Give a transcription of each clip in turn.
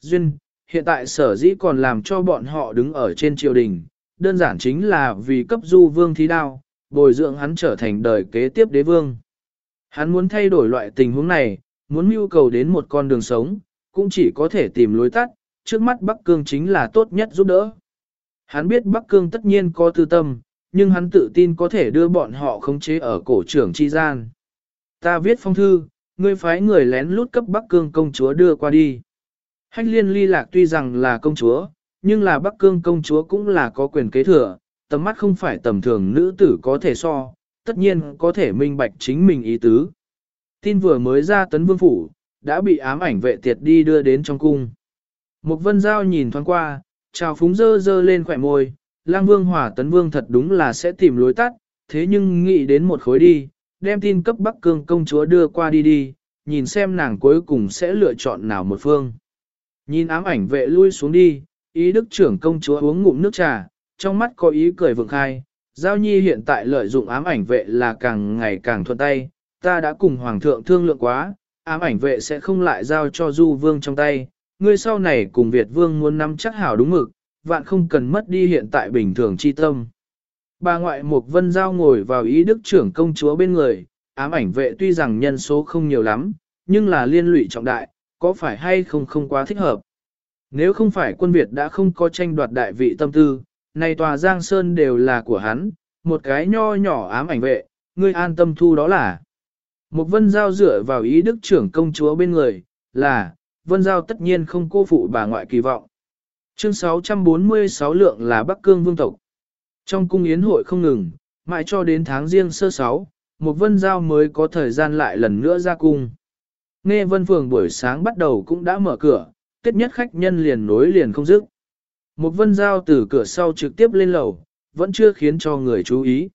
Duyên, hiện tại sở dĩ còn làm cho bọn họ đứng ở trên triều đình, đơn giản chính là vì cấp du vương thí đao, bồi dưỡng hắn trở thành đời kế tiếp đế vương. Hắn muốn thay đổi loại tình huống này, muốn mưu cầu đến một con đường sống, cũng chỉ có thể tìm lối tắt, trước mắt Bắc Cương chính là tốt nhất giúp đỡ. Hắn biết Bắc Cương tất nhiên có tư tâm, nhưng hắn tự tin có thể đưa bọn họ khống chế ở cổ trưởng chi gian. Ta viết phong thư, ngươi phái người lén lút cấp Bắc Cương công chúa đưa qua đi. Hách liên ly lạc tuy rằng là công chúa, nhưng là Bắc Cương công chúa cũng là có quyền kế thừa, tầm mắt không phải tầm thường nữ tử có thể so, tất nhiên có thể minh bạch chính mình ý tứ. Tin vừa mới ra tấn vương phủ, đã bị ám ảnh vệ tiệt đi đưa đến trong cung. Một vân giao nhìn thoáng qua, chào phúng dơ dơ lên khỏe môi, lang vương hỏa tấn vương thật đúng là sẽ tìm lối tắt, thế nhưng nghĩ đến một khối đi, đem tin cấp Bắc Cương công chúa đưa qua đi đi, nhìn xem nàng cuối cùng sẽ lựa chọn nào một phương. Nhìn ám ảnh vệ lui xuống đi, ý đức trưởng công chúa uống ngụm nước trà, trong mắt có ý cười vượng khai, giao nhi hiện tại lợi dụng ám ảnh vệ là càng ngày càng thuận tay, ta đã cùng hoàng thượng thương lượng quá, ám ảnh vệ sẽ không lại giao cho du vương trong tay, ngươi sau này cùng Việt vương muốn nắm chắc hảo đúng mực, vạn không cần mất đi hiện tại bình thường chi tâm. Bà ngoại Mục Vân Giao ngồi vào ý đức trưởng công chúa bên người, ám ảnh vệ tuy rằng nhân số không nhiều lắm, nhưng là liên lụy trọng đại, có phải hay không không quá thích hợp. Nếu không phải quân Việt đã không có tranh đoạt đại vị tâm tư, này tòa Giang Sơn đều là của hắn, một cái nho nhỏ ám ảnh vệ, ngươi an tâm thu đó là. Một vân giao dựa vào ý đức trưởng công chúa bên người, là, vân giao tất nhiên không cô phụ bà ngoại kỳ vọng. Chương 646 lượng là Bắc Cương vương tộc. Trong cung yến hội không ngừng, mãi cho đến tháng riêng sơ sáu, một vân giao mới có thời gian lại lần nữa ra cung. Nghe vân phường buổi sáng bắt đầu cũng đã mở cửa, kết nhất khách nhân liền nối liền không dứt. Một vân giao từ cửa sau trực tiếp lên lầu, vẫn chưa khiến cho người chú ý.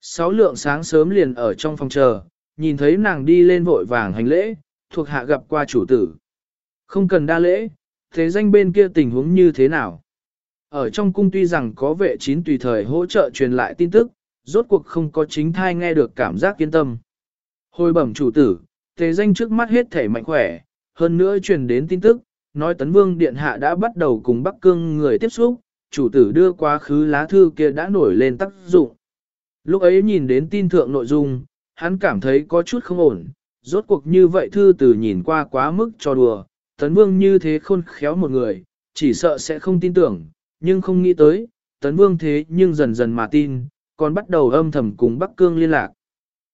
Sáu lượng sáng sớm liền ở trong phòng chờ, nhìn thấy nàng đi lên vội vàng hành lễ, thuộc hạ gặp qua chủ tử. Không cần đa lễ, thế danh bên kia tình huống như thế nào? Ở trong cung tuy rằng có vệ chín tùy thời hỗ trợ truyền lại tin tức, rốt cuộc không có chính thai nghe được cảm giác yên tâm. Hồi bẩm chủ tử, thế danh trước mắt hết thể mạnh khỏe, hơn nữa truyền đến tin tức, nói tấn vương điện hạ đã bắt đầu cùng Bắc Cương người tiếp xúc, chủ tử đưa quá khứ lá thư kia đã nổi lên tác dụng. Lúc ấy nhìn đến tin thượng nội dung, hắn cảm thấy có chút không ổn, rốt cuộc như vậy thư từ nhìn qua quá mức cho đùa, tấn vương như thế khôn khéo một người, chỉ sợ sẽ không tin tưởng, nhưng không nghĩ tới, tấn vương thế nhưng dần dần mà tin, còn bắt đầu âm thầm cùng Bắc Cương liên lạc.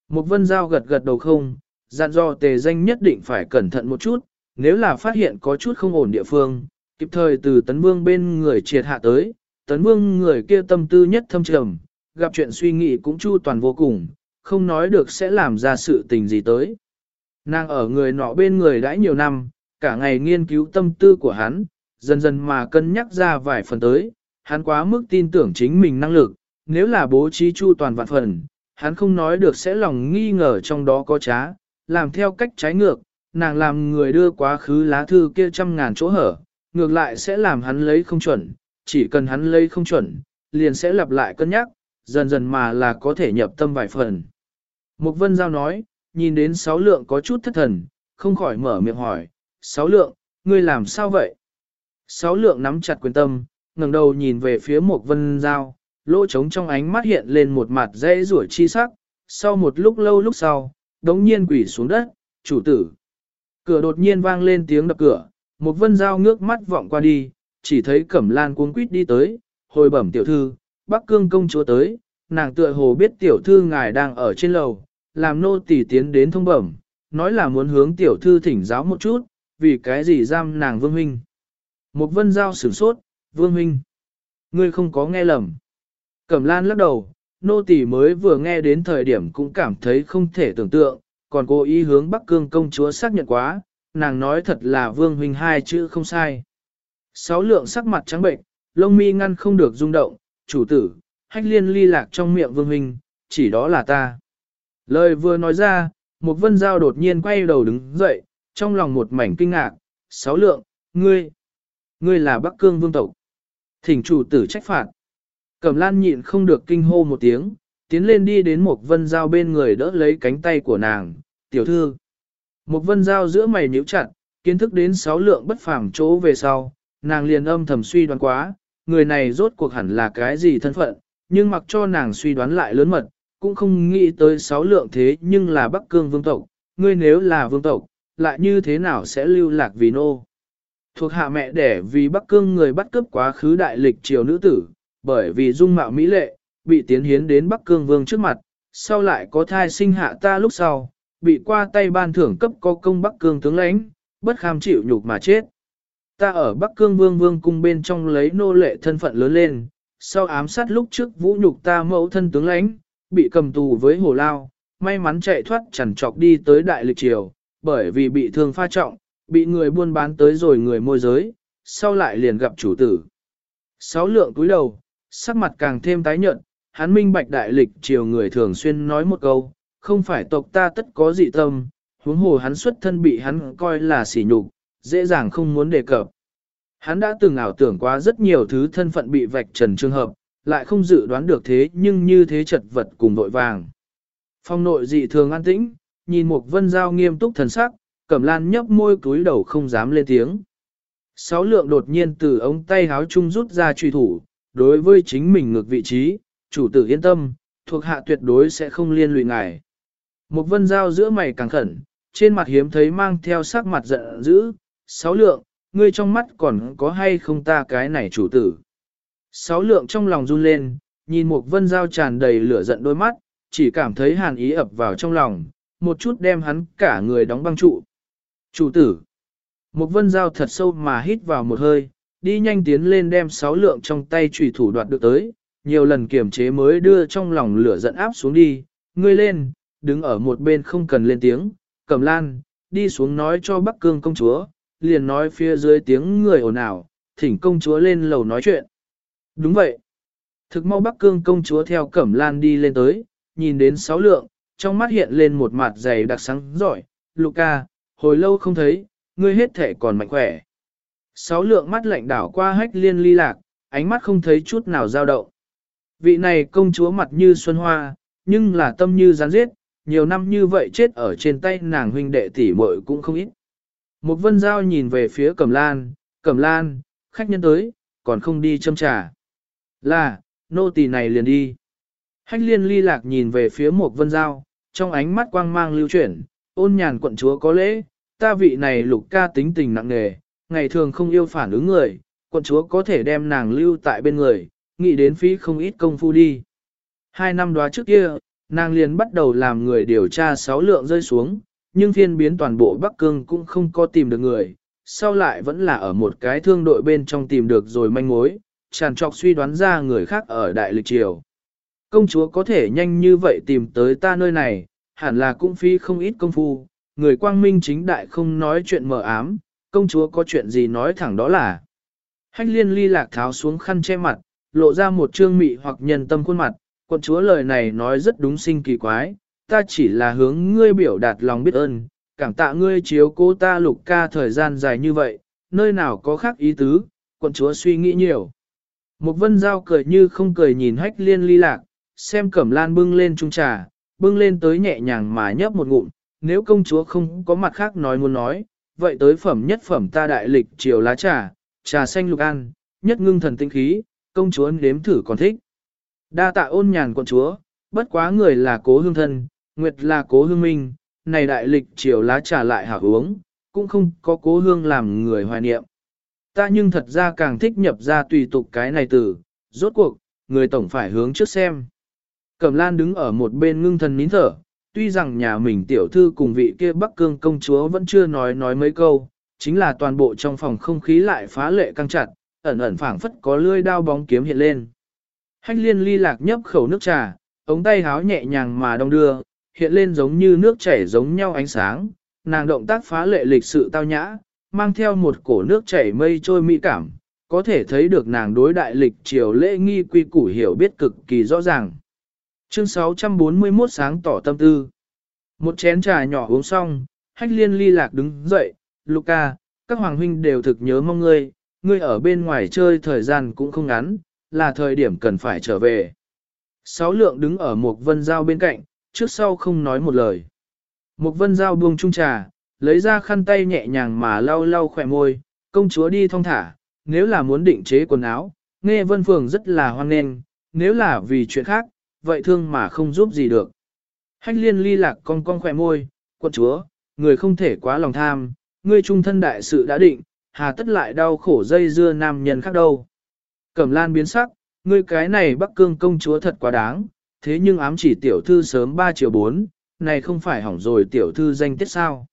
Một vân giao gật gật đầu không, dặn dò tề danh nhất định phải cẩn thận một chút, nếu là phát hiện có chút không ổn địa phương, kịp thời từ tấn vương bên người triệt hạ tới, tấn vương người kia tâm tư nhất thâm trầm, gặp chuyện suy nghĩ cũng chu toàn vô cùng, không nói được sẽ làm ra sự tình gì tới. Nàng ở người nọ bên người đã nhiều năm, cả ngày nghiên cứu tâm tư của hắn, dần dần mà cân nhắc ra vài phần tới, hắn quá mức tin tưởng chính mình năng lực, nếu là bố trí chu toàn vạn phần, hắn không nói được sẽ lòng nghi ngờ trong đó có trá, làm theo cách trái ngược, nàng làm người đưa quá khứ lá thư kia trăm ngàn chỗ hở, ngược lại sẽ làm hắn lấy không chuẩn, chỉ cần hắn lấy không chuẩn, liền sẽ lặp lại cân nhắc, dần dần mà là có thể nhập tâm vài phần. Mục Vân Giao nói, nhìn đến sáu lượng có chút thất thần, không khỏi mở miệng hỏi, sáu lượng, ngươi làm sao vậy? Sáu lượng nắm chặt quyền tâm, ngẩng đầu nhìn về phía Mục Vân Giao, lỗ trống trong ánh mắt hiện lên một mặt dễ rủa chi sắc, sau một lúc lâu lúc sau, đống nhiên quỷ xuống đất, chủ tử. Cửa đột nhiên vang lên tiếng đập cửa, một vân dao ngước mắt vọng qua đi, chỉ thấy cẩm lan cuống quýt đi tới, hồi bẩm tiểu thư, bắc cương công chúa tới, nàng tựa hồ biết tiểu thư ngài đang ở trên lầu, làm nô tỳ tiến đến thông bẩm, nói là muốn hướng tiểu thư thỉnh giáo một chút, vì cái gì giam nàng vương huynh. Một vân giao sửng sốt, vương huynh. Ngươi không có nghe lầm. Cẩm lan lắc đầu, nô tỳ mới vừa nghe đến thời điểm cũng cảm thấy không thể tưởng tượng, còn cố ý hướng Bắc Cương công chúa xác nhận quá, nàng nói thật là vương huynh hai chữ không sai. Sáu lượng sắc mặt trắng bệnh, lông mi ngăn không được rung động, chủ tử, hách liên ly lạc trong miệng vương huynh, chỉ đó là ta. Lời vừa nói ra, một vân giao đột nhiên quay đầu đứng dậy, trong lòng một mảnh kinh ngạc, sáu lượng, ngươi, ngươi là Bắc Cương vương tộc. Thỉnh chủ tử trách phạt. Cẩm lan nhịn không được kinh hô một tiếng, tiến lên đi đến một vân giao bên người đỡ lấy cánh tay của nàng, tiểu thư. Một vân giao giữa mày nhíu chặt, kiến thức đến sáu lượng bất phàm chỗ về sau, nàng liền âm thầm suy đoán quá, người này rốt cuộc hẳn là cái gì thân phận, nhưng mặc cho nàng suy đoán lại lớn mật, cũng không nghĩ tới sáu lượng thế nhưng là Bắc Cương vương tộc, ngươi nếu là vương tộc, lại như thế nào sẽ lưu lạc vì nô. Thuộc hạ mẹ đẻ vì Bắc Cương người bắt cướp quá khứ đại lịch triều nữ tử, bởi vì dung mạo mỹ lệ, bị tiến hiến đến Bắc Cương vương trước mặt, sau lại có thai sinh hạ ta lúc sau, bị qua tay ban thưởng cấp có công Bắc Cương tướng lãnh, bất kham chịu nhục mà chết. Ta ở Bắc Cương Vương Vương cung bên trong lấy nô lệ thân phận lớn lên, sau ám sát lúc trước vũ nhục ta mẫu thân tướng lãnh, bị cầm tù với hồ lao, may mắn chạy thoát chẳng chọc đi tới đại lịch triều, bởi vì bị thương pha trọng, bị người buôn bán tới rồi người môi giới, sau lại liền gặp chủ tử. Sáu lượng túi đầu, sắc mặt càng thêm tái nhợt, hắn minh bạch đại lịch triều người thường xuyên nói một câu, không phải tộc ta tất có dị tâm, huống hồ hắn xuất thân bị hắn coi là sỉ nhục, dễ dàng không muốn đề cập. Hắn đã từng ảo tưởng quá rất nhiều thứ thân phận bị vạch trần trường hợp, lại không dự đoán được thế nhưng như thế chật vật cùng vội vàng. Phong nội dị thường an tĩnh, nhìn một vân giao nghiêm túc thần sắc, cẩm lan nhấp môi cúi đầu không dám lên tiếng. Sáu lượng đột nhiên từ ống tay háo chung rút ra truy thủ, đối với chính mình ngược vị trí, chủ tử yên tâm, thuộc hạ tuyệt đối sẽ không liên lụy ngài. Một vân giao giữa mày càng khẩn, trên mặt hiếm thấy mang theo sắc mặt giận dữ, sáu lượng, ngươi trong mắt còn có hay không ta cái này chủ tử. Sáu lượng trong lòng run lên, nhìn một vân giao tràn đầy lửa giận đôi mắt, chỉ cảm thấy hàn ý ập vào trong lòng, một chút đem hắn cả người đóng băng trụ. Chủ tử. Một vân giao thật sâu mà hít vào một hơi, đi nhanh tiến lên đem sáu lượng trong tay trùy thủ đoạt được tới, nhiều lần kiềm chế mới đưa trong lòng lửa giận áp xuống đi, ngươi lên, đứng ở một bên không cần lên tiếng, cầm lan, đi xuống nói cho Bắc Cương công chúa, liền nói phía dưới tiếng người ồn ào, thỉnh công chúa lên lầu nói chuyện. Đúng vậy. Thực mau Bắc Cương công chúa theo Cẩm Lan đi lên tới, nhìn đến sáu lượng, trong mắt hiện lên một mặt dày đặc sáng giỏi, Luca, hồi lâu không thấy, ngươi hết thể còn mạnh khỏe. Sáu lượng mắt lạnh đảo qua hách liên ly lạc, ánh mắt không thấy chút nào dao động. Vị này công chúa mặt như xuân hoa, nhưng là tâm như rắn giết, nhiều năm như vậy chết ở trên tay nàng huynh đệ tỷ muội cũng không ít. Một vân giao nhìn về phía cẩm lan, cẩm lan, khách nhân tới, còn không đi châm trà. Là, nô tỳ này liền đi. Hách liên ly lạc nhìn về phía một vân giao, trong ánh mắt quang mang lưu chuyển, ôn nhàn quận chúa có lễ, ta vị này lục ca tính tình nặng nề, ngày thường không yêu phản ứng người, quận chúa có thể đem nàng lưu tại bên người, nghĩ đến phí không ít công phu đi. Hai năm đó trước kia, nàng liền bắt đầu làm người điều tra sáu lượng rơi xuống, nhưng phiên biến toàn bộ Bắc Cương cũng không có tìm được người, sau lại vẫn là ở một cái thương đội bên trong tìm được rồi manh mối, tràn trọc suy đoán ra người khác ở Đại Lịch Triều. Công chúa có thể nhanh như vậy tìm tới ta nơi này, hẳn là cũng phi không ít công phu, người quang minh chính đại không nói chuyện mờ ám, công chúa có chuyện gì nói thẳng đó là. Hách liên ly lạc tháo xuống khăn che mặt, lộ ra một trương mị hoặc nhân tâm khuôn mặt, quận chúa lời này nói rất đúng sinh kỳ quái, ta chỉ là hướng ngươi biểu đạt lòng biết ơn, cảm tạ ngươi chiếu cố ta lục ca thời gian dài như vậy, nơi nào có khác ý tứ, quận chúa suy nghĩ nhiều. Một vân giao cười như không cười nhìn hách liên ly lạc, xem cẩm lan bưng lên trung trà, bưng lên tới nhẹ nhàng mà nhấp một ngụm, nếu công chúa không có mặt khác nói muốn nói, vậy tới phẩm nhất phẩm ta đại lịch chiều lá trà, trà xanh lục an, nhất ngưng thần tinh khí, công chúa nếm thử còn thích. Đa tạ ôn nhàn quận chúa, bất quá người là cố hương thân, nguyệt là cố hương minh, này đại lịch chiều lá trà lại hảo uống, cũng không có cố hương làm người hoài niệm. Ta nhưng thật ra càng thích nhập ra tùy tục cái này từ, rốt cuộc, người tổng phải hướng trước xem. Cẩm lan đứng ở một bên ngưng thần nín thở, tuy rằng nhà mình tiểu thư cùng vị kia Bắc Cương công chúa vẫn chưa nói nói mấy câu, chính là toàn bộ trong phòng không khí lại phá lệ căng chặt, ẩn ẩn phảng phất có lưỡi đao bóng kiếm hiện lên. Hách liên ly lạc nhấp khẩu nước trà, ống tay háo nhẹ nhàng mà đong đưa, hiện lên giống như nước chảy giống nhau ánh sáng, nàng động tác phá lệ lịch sự tao nhã, mang theo một cổ nước chảy mây trôi mỹ cảm, có thể thấy được nàng đối đại lịch triều lễ nghi quy củ hiểu biết cực kỳ rõ ràng. Chương 641 sáng tỏ tâm tư. Một chén trà nhỏ uống xong, hách liên ly lạc đứng dậy, Luca, các hoàng huynh đều thực nhớ mong ngươi, ngươi ở bên ngoài chơi thời gian cũng không ngắn, là thời điểm cần phải trở về. Sáu lượng đứng ở một vân giao bên cạnh, trước sau không nói một lời. Một vân giao buông chung trà, lấy ra khăn tay nhẹ nhàng mà lau lau khỏe môi, công chúa đi thong thả, nếu là muốn định chế quần áo, nghe vân phường rất là hoan nghênh, nếu là vì chuyện khác, vậy thương mà không giúp gì được. Hách liên ly lạc con con khỏe môi, quân chúa, người không thể quá lòng tham, ngươi trung thân đại sự đã định, hà tất lại đau khổ dây dưa nam nhân khác đâu. Cẩm lan biến sắc, ngươi cái này bắc cương công chúa thật quá đáng, thế nhưng ám chỉ tiểu thư sớm 3 triệu 4, này không phải hỏng rồi tiểu thư danh tiết sao.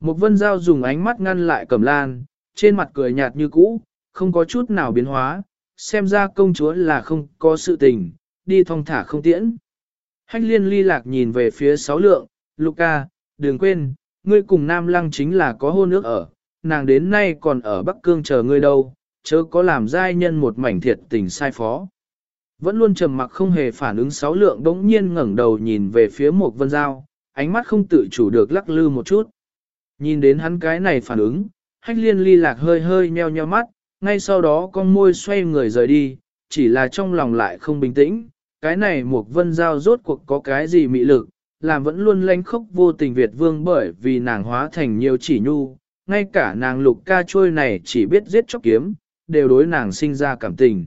Một vân giao dùng ánh mắt ngăn lại cẩm lan, trên mặt cười nhạt như cũ, không có chút nào biến hóa, xem ra công chúa là không có sự tình, đi thong thả không tiễn. Hách liên ly lạc nhìn về phía sáu lượng, Luca, đừng quên, ngươi cùng Nam Lăng chính là có hôn nước ở, nàng đến nay còn ở Bắc Cương chờ ngươi đâu, chớ có làm giai nhân một mảnh thiệt tình sai phó. Vẫn luôn trầm mặc không hề phản ứng sáu lượng đống nhiên ngẩng đầu nhìn về phía một vân Dao, ánh mắt không tự chủ được lắc lư một chút. Nhìn đến hắn cái này phản ứng, hách liên ly lạc hơi hơi nheo nheo mắt, ngay sau đó con môi xoay người rời đi, chỉ là trong lòng lại không bình tĩnh, cái này một vân giao rốt cuộc có cái gì mị lực, làm vẫn luôn lanh khốc vô tình Việt vương bởi vì nàng hóa thành nhiều chỉ nhu, ngay cả nàng lục ca trôi này chỉ biết giết chóc kiếm, đều đối nàng sinh ra cảm tình.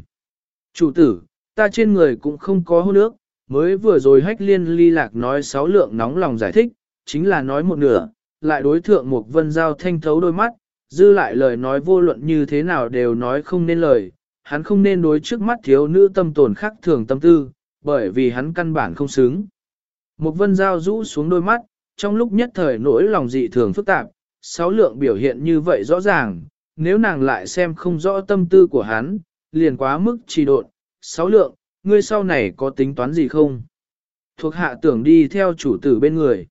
Chủ tử, ta trên người cũng không có hôn nước, mới vừa rồi hách liên ly lạc nói sáu lượng nóng lòng giải thích, chính là nói một nửa, lại đối thượng một vân giao thanh thấu đôi mắt, dư lại lời nói vô luận như thế nào đều nói không nên lời, hắn không nên đối trước mắt thiếu nữ tâm tồn khắc thường tâm tư, bởi vì hắn căn bản không xứng. Một vân giao rũ xuống đôi mắt, trong lúc nhất thời nỗi lòng dị thường phức tạp, sáu lượng biểu hiện như vậy rõ ràng, nếu nàng lại xem không rõ tâm tư của hắn, liền quá mức trì độn. Sáu lượng, ngươi sau này có tính toán gì không? Thuộc hạ tưởng đi theo chủ tử bên người.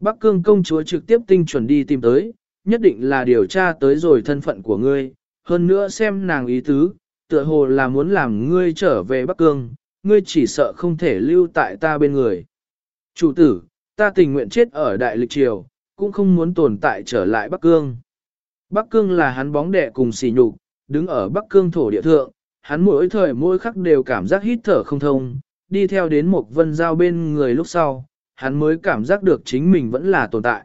Bắc cương công chúa trực tiếp tinh chuẩn đi tìm tới, nhất định là điều tra tới rồi thân phận của ngươi, hơn nữa xem nàng ý tứ, tựa hồ là muốn làm ngươi trở về Bắc cương, ngươi chỉ sợ không thể lưu tại ta bên người. Chủ tử, ta tình nguyện chết ở đại lịch triều, cũng không muốn tồn tại trở lại Bắc Cương. Bắc Cương là hắn bóng đẻ cùng xỉ nhục, đứng ở Bắc Cương thổ địa thượng, hắn mỗi thời mỗi khắc đều cảm giác hít thở không thông, đi theo đến một vân giao bên người lúc sau, hắn mới cảm giác được chính mình vẫn là tồn tại.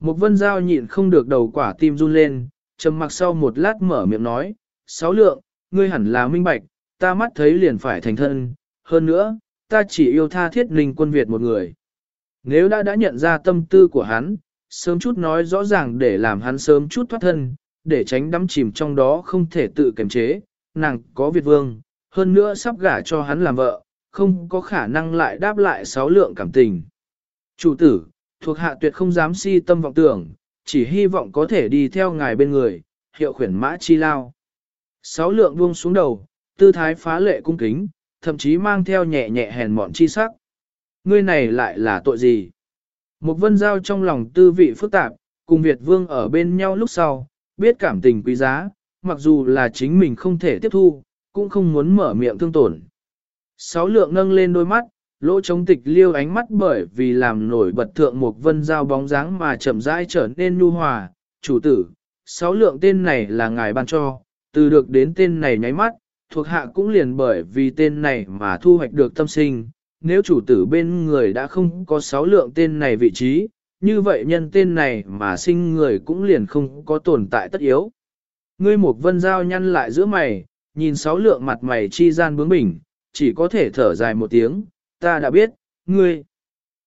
Một vân giao nhịn không được đầu quả tim run lên, trầm mặc sau một lát mở miệng nói, sáu lượng, ngươi hẳn là minh bạch, ta mắt thấy liền phải thành thân, hơn nữa, ta chỉ yêu tha thiết Ninh quân Việt một người. Nếu đã đã nhận ra tâm tư của hắn, sớm chút nói rõ ràng để làm hắn sớm chút thoát thân, để tránh đắm chìm trong đó không thể tự kiềm chế, nàng có Việt vương, hơn nữa sắp gả cho hắn làm vợ, không có khả năng lại đáp lại sáu lượng cảm tình. Chủ tử, thuộc hạ tuyệt không dám si tâm vọng tưởng, chỉ hy vọng có thể đi theo ngài bên người, hiệu khuyển mã chi lao. Sáu lượng buông xuống đầu, tư thái phá lệ cung kính, thậm chí mang theo nhẹ nhẹ hèn mọn chi sắc. Ngươi này lại là tội gì? Một vân giao trong lòng tư vị phức tạp, cùng Việt vương ở bên nhau lúc sau, biết cảm tình quý giá, mặc dù là chính mình không thể tiếp thu, cũng không muốn mở miệng thương tổn. Sáu lượng nâng lên đôi mắt, lỗ chống tịch liêu ánh mắt bởi vì làm nổi bật thượng một vân giao bóng dáng mà chậm rãi trở nên nhu hòa. Chủ tử, sáu lượng tên này là ngài ban cho, từ được đến tên này nháy mắt, thuộc hạ cũng liền bởi vì tên này mà thu hoạch được tâm sinh. Nếu chủ tử bên người đã không có sáu lượng tên này vị trí, như vậy nhân tên này mà sinh người cũng liền không có tồn tại tất yếu. Ngươi một vân giao nhăn lại giữa mày, nhìn sáu lượng mặt mày chi gian bướng bỉnh, chỉ có thể thở dài một tiếng, ta đã biết, ngươi.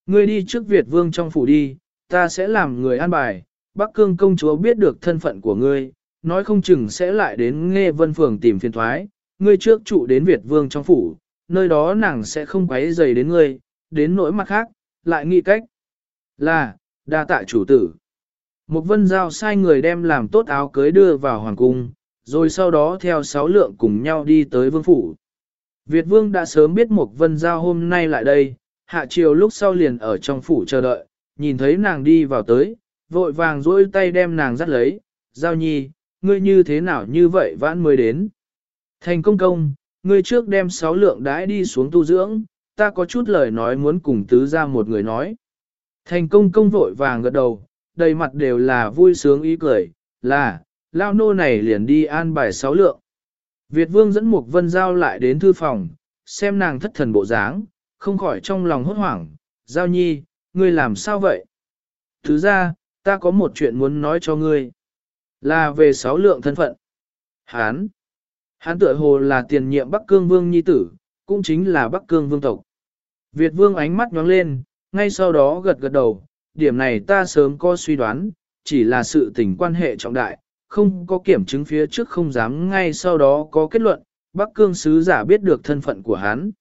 Ngươi đi trước Việt vương trong phủ đi, ta sẽ làm người an bài, Bắc Cương công chúa biết được thân phận của ngươi, nói không chừng sẽ lại đến nghe vân phường tìm phiền thoái, ngươi trước trụ đến Việt Vương trong phủ, nơi đó nàng sẽ không quấy dày đến ngươi, đến nỗi mặt khác, lại nghĩ cách. Là, đa tạ chủ tử. Một vân giao sai người đem làm tốt áo cưới đưa vào hoàng cung, rồi sau đó theo sáu lượng cùng nhau đi tới vương phủ. Việt vương đã sớm biết một vân giao hôm nay lại đây, hạ chiều lúc sau liền ở trong phủ chờ đợi, nhìn thấy nàng đi vào tới, vội vàng dỗi tay đem nàng dắt lấy, giao nhi, ngươi như thế nào như vậy vãn mới đến. Thành công công, ngươi trước đem sáu lượng đãi đi xuống tu dưỡng, ta có chút lời nói muốn cùng tứ ra một người nói. Thành công công vội vàng gật đầu, đầy mặt đều là vui sướng ý cười, là, lao nô này liền đi an bài sáu lượng. Việt vương dẫn Mục vân giao lại đến thư phòng, xem nàng thất thần bộ dáng, không khỏi trong lòng hốt hoảng, giao nhi, ngươi làm sao vậy? Thứ ra, ta có một chuyện muốn nói cho ngươi. Là về sáu lượng thân phận. Hán. Hán tựa hồ là tiền nhiệm Bắc Cương Vương Nhi Tử, cũng chính là Bắc Cương Vương tộc. Việt Vương ánh mắt nhóng lên, ngay sau đó gật gật đầu, điểm này ta sớm có suy đoán, chỉ là sự tình quan hệ trọng đại, không có kiểm chứng phía trước không dám ngay sau đó có kết luận, Bắc Cương sứ giả biết được thân phận của hắn.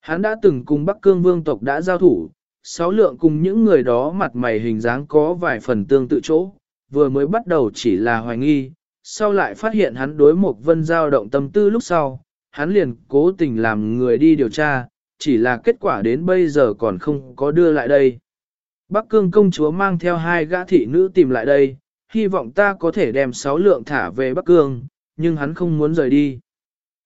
Hắn đã từng cùng Bắc Cương vương tộc đã giao thủ, sáu lượng cùng những người đó mặt mày hình dáng có vài phần tương tự chỗ, vừa mới bắt đầu chỉ là hoài nghi, sau lại phát hiện hắn đối một vân giao động tâm tư lúc sau, hắn liền cố tình làm người đi điều tra, chỉ là kết quả đến bây giờ còn không có đưa lại đây. Bắc cương công chúa mang theo hai gã thị nữ tìm lại đây, hy vọng ta có thể đem sáu lượng thả về Bắc cương, nhưng hắn không muốn rời đi.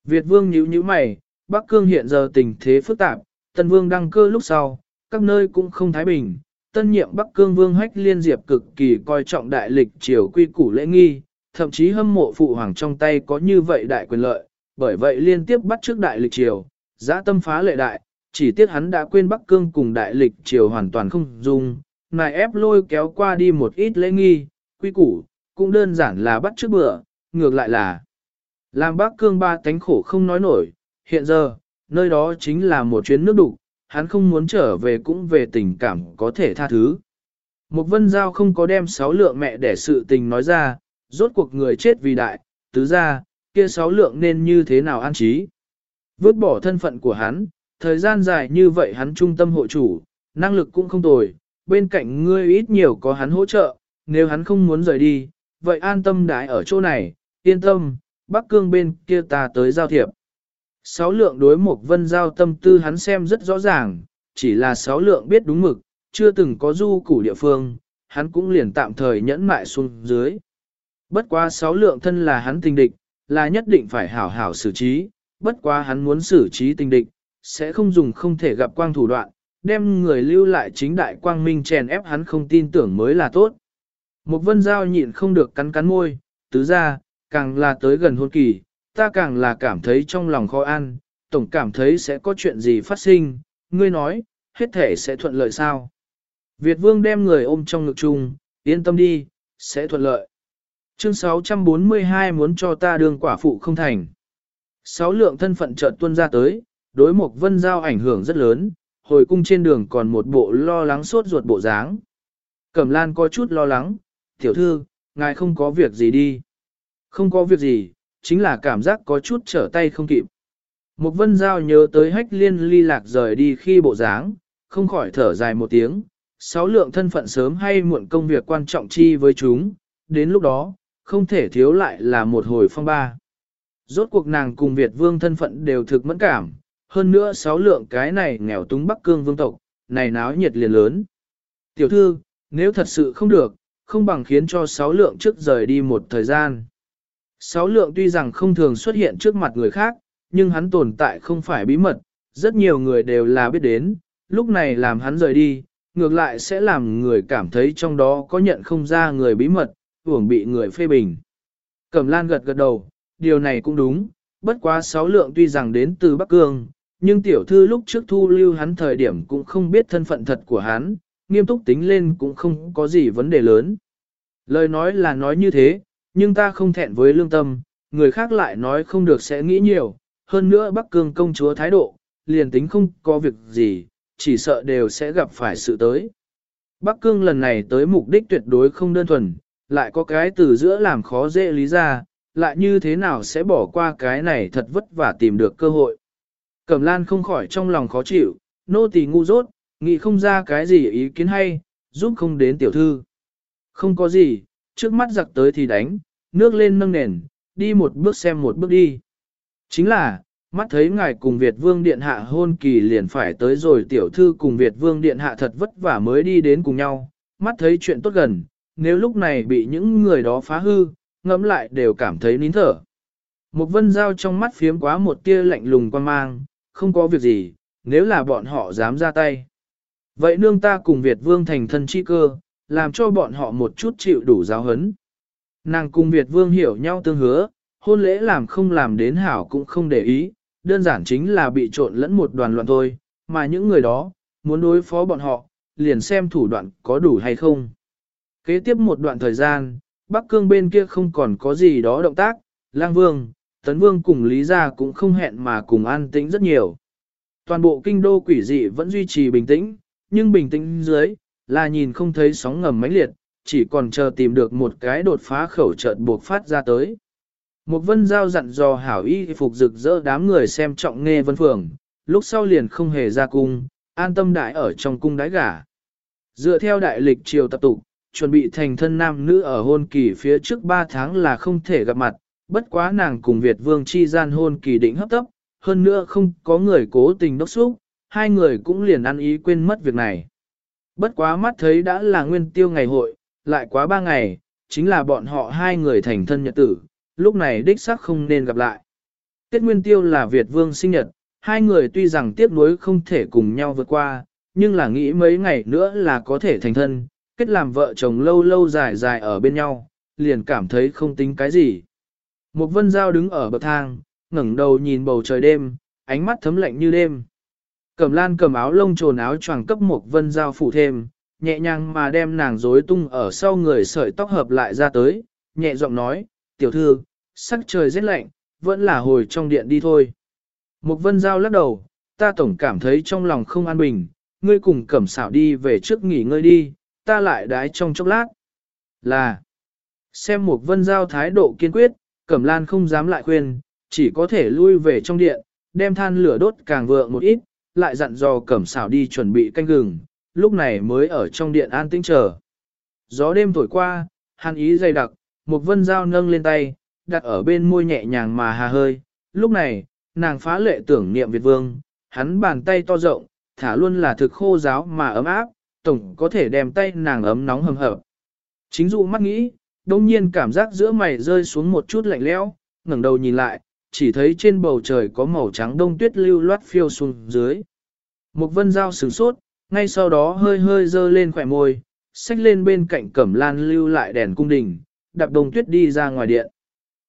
Việt vương nhíu nhíu mày, Bắc cương hiện giờ tình thế phức tạp, tân vương đăng cơ lúc sau, các nơi cũng không thái bình. Tân nhiệm Bắc Cương Vương Hách Liên Diệp cực kỳ coi trọng đại lịch triều quy củ lễ nghi, thậm chí hâm mộ phụ hoàng trong tay có như vậy đại quyền lợi, bởi vậy liên tiếp bắt trước đại lịch triều, giã tâm phá lệ đại, chỉ tiếc hắn đã quên Bắc Cương cùng đại lịch triều hoàn toàn không dung, nài ép lôi kéo qua đi một ít lễ nghi, quy củ, cũng đơn giản là bắt trước bữa, ngược lại là làm Bắc Cương ba tánh khổ không nói nổi, hiện giờ, nơi đó chính là một chuyến nước đục, hắn không muốn trở về cũng về tình cảm có thể tha thứ. Một vân giao không có đem sáu lượng mẹ để sự tình nói ra, rốt cuộc người chết vì đại, tứ ra, kia sáu lượng nên như thế nào an trí. Vứt bỏ thân phận của hắn, thời gian dài như vậy hắn trung tâm hộ chủ, năng lực cũng không tồi, bên cạnh ngươi ít nhiều có hắn hỗ trợ, nếu hắn không muốn rời đi, vậy an tâm đái ở chỗ này, yên tâm, Bắc Cương bên kia ta tới giao thiệp. Sáu lượng đối một vân giao tâm tư hắn xem rất rõ ràng, chỉ là sáu lượng biết đúng mực, chưa từng có du củ địa phương, hắn cũng liền tạm thời nhẫn mại xuống dưới. Bất quá sáu lượng thân là hắn tình địch, là nhất định phải hảo hảo xử trí, bất quá hắn muốn xử trí tình địch, sẽ không dùng không thể gặp quang thủ đoạn, đem người lưu lại chính đại quang minh chèn ép hắn không tin tưởng mới là tốt. Một vân giao nhịn không được cắn cắn môi, tứ ra, càng là tới gần hôn kỳ, ta càng là cảm thấy trong lòng khó ăn, tổng cảm thấy sẽ có chuyện gì phát sinh, ngươi nói, hết thể sẽ thuận lợi sao. Việt vương đem người ôm trong ngực chung, yên tâm đi, sẽ thuận lợi. Chương 642 muốn cho ta đương quả phụ không thành. Sáu lượng thân phận chợt tuân ra tới, đối một vân giao ảnh hưởng rất lớn, hồi cung trên đường còn một bộ lo lắng sốt ruột bộ dáng. Cẩm lan có chút lo lắng, tiểu thư, ngài không có việc gì đi. Không có việc gì, chính là cảm giác có chút trở tay không kịp. Một vân giao nhớ tới hách liên ly lạc rời đi khi bộ dáng, không khỏi thở dài một tiếng, sáu lượng thân phận sớm hay muộn công việc quan trọng chi với chúng, đến lúc đó, không thể thiếu lại là một hồi phong ba. Rốt cuộc nàng cùng Việt vương thân phận đều thực mẫn cảm, hơn nữa sáu lượng cái này nghèo túng Bắc Cương vương tộc, này náo nhiệt liền lớn. Tiểu thư, nếu thật sự không được, không bằng khiến cho sáu lượng trước rời đi một thời gian. Sáu lượng tuy rằng không thường xuất hiện trước mặt người khác, nhưng hắn tồn tại không phải bí mật, rất nhiều người đều là biết đến, lúc này làm hắn rời đi, ngược lại sẽ làm người cảm thấy trong đó có nhận không ra người bí mật, uổng bị người phê bình. Cẩm lan gật gật đầu, điều này cũng đúng, bất quá sáu lượng tuy rằng đến từ Bắc Cương, nhưng tiểu thư lúc trước thu lưu hắn thời điểm cũng không biết thân phận thật của hắn, nghiêm túc tính lên cũng không có gì vấn đề lớn. Lời nói là nói như thế, nhưng ta không thẹn với lương tâm, người khác lại nói không được sẽ nghĩ nhiều, hơn nữa Bắc Cương công chúa thái độ, liền tính không có việc gì, chỉ sợ đều sẽ gặp phải sự tới. Bắc Cương lần này tới mục đích tuyệt đối không đơn thuần, lại có cái từ giữa làm khó dễ lý ra, lại như thế nào sẽ bỏ qua cái này thật vất vả tìm được cơ hội. Cẩm lan không khỏi trong lòng khó chịu, nô tỳ ngu dốt, nghĩ không ra cái gì ý kiến hay, giúp không đến tiểu thư. Không có gì, trước mắt giặc tới thì đánh, nước lên nâng nền, đi một bước xem một bước đi. Chính là, mắt thấy ngài cùng Việt Vương Điện Hạ hôn kỳ liền phải tới rồi tiểu thư cùng Việt Vương Điện Hạ thật vất vả mới đi đến cùng nhau, mắt thấy chuyện tốt gần, nếu lúc này bị những người đó phá hư, ngẫm lại đều cảm thấy nín thở. Một vân dao trong mắt phiếm quá một tia lạnh lùng quan mang, không có việc gì, nếu là bọn họ dám ra tay. Vậy nương ta cùng Việt Vương thành thân chi cơ, làm cho bọn họ một chút chịu đủ giáo hấn. Nàng cùng Việt Vương hiểu nhau tương hứa, hôn lễ làm không làm đến hảo cũng không để ý, đơn giản chính là bị trộn lẫn một đoàn loạn thôi, mà những người đó, muốn đối phó bọn họ, liền xem thủ đoạn có đủ hay không. Kế tiếp một đoạn thời gian, Bắc Cương bên kia không còn có gì đó động tác, Lang Vương, Tấn Vương cùng Lý Gia cũng không hẹn mà cùng an tĩnh rất nhiều. Toàn bộ kinh đô quỷ dị vẫn duy trì bình tĩnh, nhưng bình tĩnh dưới, là nhìn không thấy sóng ngầm mãnh liệt, chỉ còn chờ tìm được một cái đột phá khẩu chợt buộc phát ra tới. Một vân giao dặn dò hảo y phục rực rỡ đám người xem trọng nghe vân phường, lúc sau liền không hề ra cung, an tâm đại ở trong cung đái gả. Dựa theo đại lịch triều tập tục, chuẩn bị thành thân nam nữ ở hôn kỳ phía trước 3 tháng là không thể gặp mặt, bất quá nàng cùng Việt vương chi gian hôn kỳ định hấp tấp, hơn nữa không có người cố tình đốc xúc, hai người cũng liền ăn ý quên mất việc này. Bất quá mắt thấy đã là nguyên tiêu ngày hội, lại quá ba ngày, chính là bọn họ hai người thành thân nhật tử, lúc này đích xác không nên gặp lại. Tết nguyên tiêu là Việt vương sinh nhật, hai người tuy rằng tiếc nuối không thể cùng nhau vượt qua, nhưng là nghĩ mấy ngày nữa là có thể thành thân, kết làm vợ chồng lâu lâu dài dài ở bên nhau, liền cảm thấy không tính cái gì. Một vân giao đứng ở bậc thang, ngẩng đầu nhìn bầu trời đêm, ánh mắt thấm lạnh như đêm. Cẩm lan cầm áo lông trồn áo choàng cấp một vân giao phủ thêm, nhẹ nhàng mà đem nàng rối tung ở sau người sợi tóc hợp lại ra tới, nhẹ giọng nói, tiểu thư, sắc trời rất lạnh, vẫn là hồi trong điện đi thôi. Một vân giao lắc đầu, ta tổng cảm thấy trong lòng không an bình, ngươi cùng cẩm xảo đi về trước nghỉ ngơi đi, ta lại đái trong chốc lát. Là, xem một vân giao thái độ kiên quyết, cẩm lan không dám lại khuyên, chỉ có thể lui về trong điện, đem than lửa đốt càng vượng một ít, lại dặn dò cẩm xảo đi chuẩn bị canh gừng, lúc này mới ở trong điện an tĩnh chờ. Gió đêm thổi qua, hàn ý dày đặc, một vân dao nâng lên tay, đặt ở bên môi nhẹ nhàng mà hà hơi. Lúc này, nàng phá lệ tưởng niệm Việt Vương, hắn bàn tay to rộng, thả luôn là thực khô giáo mà ấm áp, tổng có thể đem tay nàng ấm nóng hầm hở. Chính dụ mắt nghĩ, đông nhiên cảm giác giữa mày rơi xuống một chút lạnh lẽo, ngẩng đầu nhìn lại, chỉ thấy trên bầu trời có màu trắng đông tuyết lưu loát phiêu xuống dưới. Một vân dao sửng sốt, ngay sau đó hơi hơi dơ lên khỏe môi, xách lên bên cạnh cẩm lan lưu lại đèn cung đình, đạp đông tuyết đi ra ngoài điện.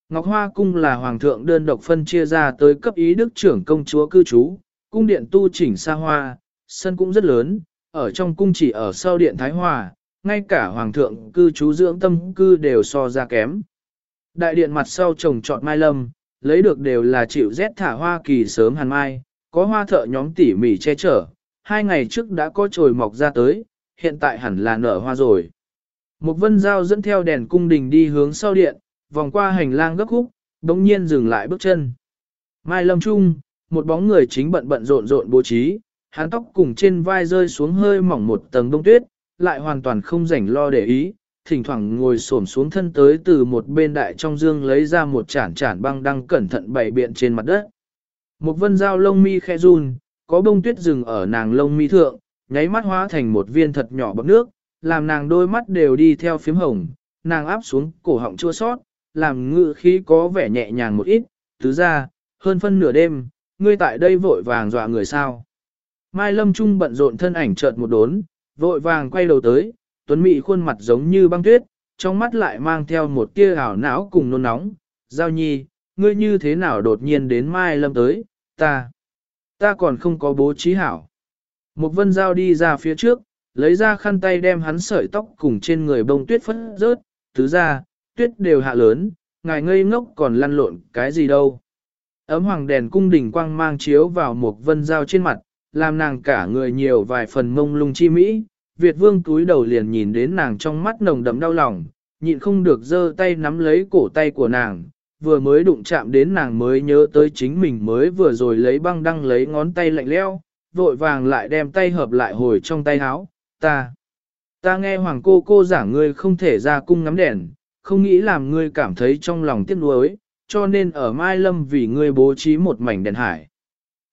Ngọc Hoa Cung là hoàng thượng đơn độc phân chia ra tới cấp ý đức trưởng công chúa cư trú, cung điện tu chỉnh xa hoa, sân cũng rất lớn, ở trong cung chỉ ở sau điện Thái Hòa, ngay cả hoàng thượng cư trú dưỡng tâm cư đều so ra kém. Đại điện mặt sau trồng trọt mai lâm, lấy được đều là chịu rét thả hoa kỳ sớm hàn mai, có hoa thợ nhóm tỉ mỉ che chở, hai ngày trước đã có trồi mọc ra tới, hiện tại hẳn là nở hoa rồi. Một vân giao dẫn theo đèn cung đình đi hướng sau điện, vòng qua hành lang gấp khúc, đống nhiên dừng lại bước chân. Mai lâm trung, một bóng người chính bận bận rộn rộn bố trí, hắn tóc cùng trên vai rơi xuống hơi mỏng một tầng đông tuyết, lại hoàn toàn không rảnh lo để ý, thỉnh thoảng ngồi xổm xuống thân tới từ một bên đại trong dương lấy ra một chản chản băng đang cẩn thận bày biện trên mặt đất. Một vân dao lông mi khe run, có bông tuyết rừng ở nàng lông mi thượng, nháy mắt hóa thành một viên thật nhỏ bọc nước, làm nàng đôi mắt đều đi theo phím hồng, nàng áp xuống cổ họng chua sót, làm ngự khí có vẻ nhẹ nhàng một ít, tứ ra, hơn phân nửa đêm, ngươi tại đây vội vàng dọa người sao. Mai Lâm Trung bận rộn thân ảnh chợt một đốn, vội vàng quay đầu tới, tuấn mị khuôn mặt giống như băng tuyết, trong mắt lại mang theo một tia ảo não cùng nôn nóng. Giao nhi, ngươi như thế nào đột nhiên đến Mai Lâm tới, ta, ta còn không có bố trí hảo. Một vân giao đi ra phía trước, lấy ra khăn tay đem hắn sợi tóc cùng trên người bông tuyết phất rớt, tứ ra, tuyết đều hạ lớn, ngài ngây ngốc còn lăn lộn cái gì đâu. Ấm hoàng đèn cung đỉnh quang mang chiếu vào một vân giao trên mặt, làm nàng cả người nhiều vài phần mông lung chi mỹ. Việt vương túi đầu liền nhìn đến nàng trong mắt nồng đậm đau lòng, nhịn không được giơ tay nắm lấy cổ tay của nàng, vừa mới đụng chạm đến nàng mới nhớ tới chính mình mới vừa rồi lấy băng đăng lấy ngón tay lạnh leo, vội vàng lại đem tay hợp lại hồi trong tay áo, ta. Ta nghe hoàng cô cô giảng ngươi không thể ra cung ngắm đèn, không nghĩ làm ngươi cảm thấy trong lòng tiếc nuối, cho nên ở Mai Lâm vì ngươi bố trí một mảnh đèn hải.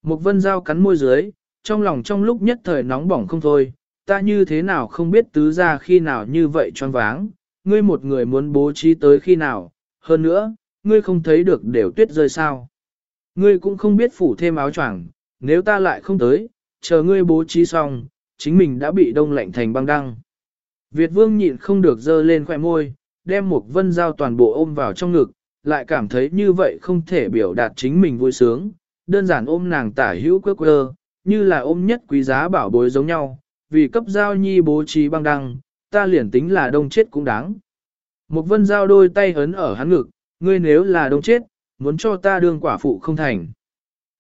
mục vân dao cắn môi dưới, trong lòng trong lúc nhất thời nóng bỏng không thôi, ta như thế nào không biết tứ ra khi nào như vậy choáng váng, ngươi một người muốn bố trí tới khi nào, hơn nữa, ngươi không thấy được đều tuyết rơi sao. Ngươi cũng không biết phủ thêm áo choàng, nếu ta lại không tới, chờ ngươi bố trí xong, chính mình đã bị đông lạnh thành băng đăng. Việt vương nhịn không được dơ lên khoẻ môi, đem một vân dao toàn bộ ôm vào trong ngực, lại cảm thấy như vậy không thể biểu đạt chính mình vui sướng, đơn giản ôm nàng tả hữu quơ quơ, như là ôm nhất quý giá bảo bối giống nhau, vì cấp giao nhi bố trí băng đăng, ta liền tính là đông chết cũng đáng. Một vân giao đôi tay ấn ở hắn ngực, ngươi nếu là đông chết, muốn cho ta đương quả phụ không thành.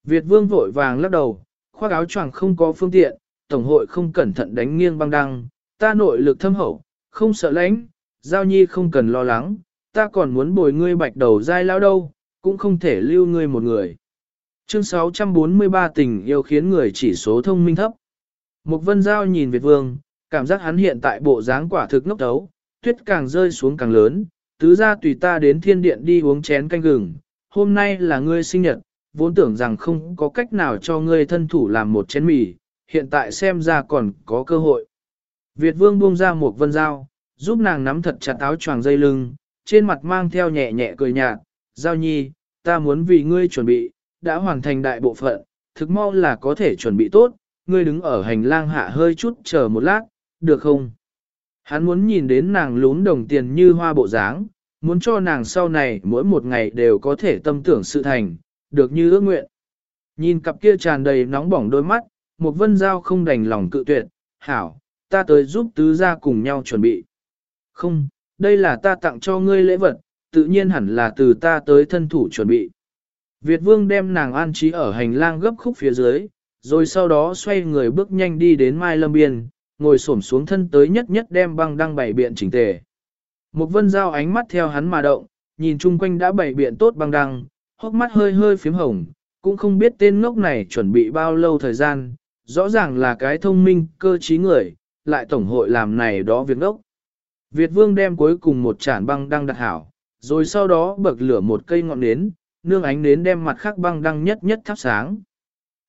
Việt vương vội vàng lắc đầu, khoác áo choàng không có phương tiện, tổng hội không cẩn thận đánh nghiêng băng đăng, ta nội lực thâm hậu, không sợ lãnh, giao nhi không cần lo lắng, ta còn muốn bồi ngươi bạch đầu dai lao đâu, cũng không thể lưu ngươi một người. Chương 643 tình yêu khiến người chỉ số thông minh thấp. Mục vân giao nhìn Việt vương, cảm giác hắn hiện tại bộ dáng quả thực ngốc đấu, tuyết càng rơi xuống càng lớn, tứ ra tùy ta đến thiên điện đi uống chén canh gừng, hôm nay là ngươi sinh nhật, vốn tưởng rằng không có cách nào cho ngươi thân thủ làm một chén mì, hiện tại xem ra còn có cơ hội. Việt vương buông ra một vân dao, giúp nàng nắm thật chặt áo choàng dây lưng, trên mặt mang theo nhẹ nhẹ cười nhạt, giao nhi, ta muốn vì ngươi chuẩn bị, đã hoàn thành đại bộ phận, thực mau là có thể chuẩn bị tốt, ngươi đứng ở hành lang hạ hơi chút chờ một lát, được không? Hắn muốn nhìn đến nàng lún đồng tiền như hoa bộ dáng, muốn cho nàng sau này mỗi một ngày đều có thể tâm tưởng sự thành, được như ước nguyện. Nhìn cặp kia tràn đầy nóng bỏng đôi mắt, một vân giao không đành lòng cự tuyệt, hảo, ta tới giúp tứ gia cùng nhau chuẩn bị. Không, đây là ta tặng cho ngươi lễ vật, tự nhiên hẳn là từ ta tới thân thủ chuẩn bị. Việt vương đem nàng an trí ở hành lang gấp khúc phía dưới, rồi sau đó xoay người bước nhanh đi đến Mai Lâm Biên, ngồi xổm xuống thân tới nhất nhất đem băng đăng bảy biện chỉnh tề. Một vân giao ánh mắt theo hắn mà động, nhìn chung quanh đã bảy biện tốt băng đăng, hốc mắt hơi hơi phím hồng, cũng không biết tên ngốc này chuẩn bị bao lâu thời gian, rõ ràng là cái thông minh, cơ trí người, lại tổng hội làm này đó việc ngốc. Việt vương đem cuối cùng một chản băng đăng đặt hảo, rồi sau đó bậc lửa một cây ngọn nến, nương ánh nến đem mặt khắc băng đăng nhất nhất thắp sáng.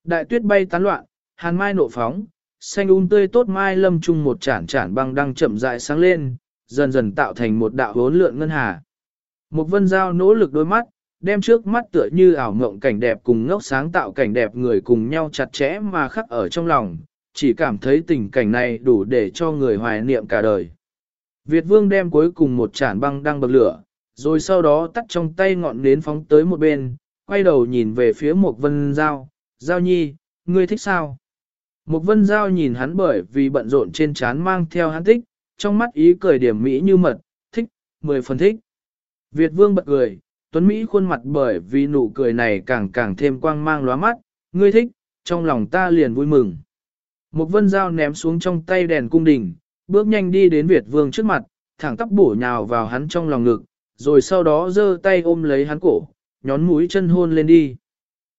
Đại tuyết bay tán loạn, hàn mai nộ phóng, xanh un tươi tốt mai lâm chung một chản chản băng đăng chậm rãi sáng lên, dần dần tạo thành một đạo hốn lượn ngân hà. Một vân giao nỗ lực đôi mắt, đem trước mắt tựa như ảo mộng cảnh đẹp cùng ngốc sáng tạo cảnh đẹp người cùng nhau chặt chẽ mà khắc ở trong lòng, chỉ cảm thấy tình cảnh này đủ để cho người hoài niệm cả đời. Việt vương đem cuối cùng một chản băng đăng bậc lửa, rồi sau đó tắt trong tay ngọn nến phóng tới một bên, quay đầu nhìn về phía Mục vân giao, giao nhi, ngươi thích sao? Mục vân giao nhìn hắn bởi vì bận rộn trên trán mang theo hắn thích, trong mắt ý cười điểm mỹ như mật, thích, mười phần thích. Việt vương bật cười, tuấn Mỹ khuôn mặt bởi vì nụ cười này càng càng thêm quang mang lóa mắt, ngươi thích, trong lòng ta liền vui mừng. Mục vân Giao ném xuống trong tay đèn cung đình, bước nhanh đi đến Việt vương trước mặt, thẳng tắp bổ nhào vào hắn trong lòng ngực, rồi sau đó giơ tay ôm lấy hắn cổ, nhón mũi chân hôn lên đi.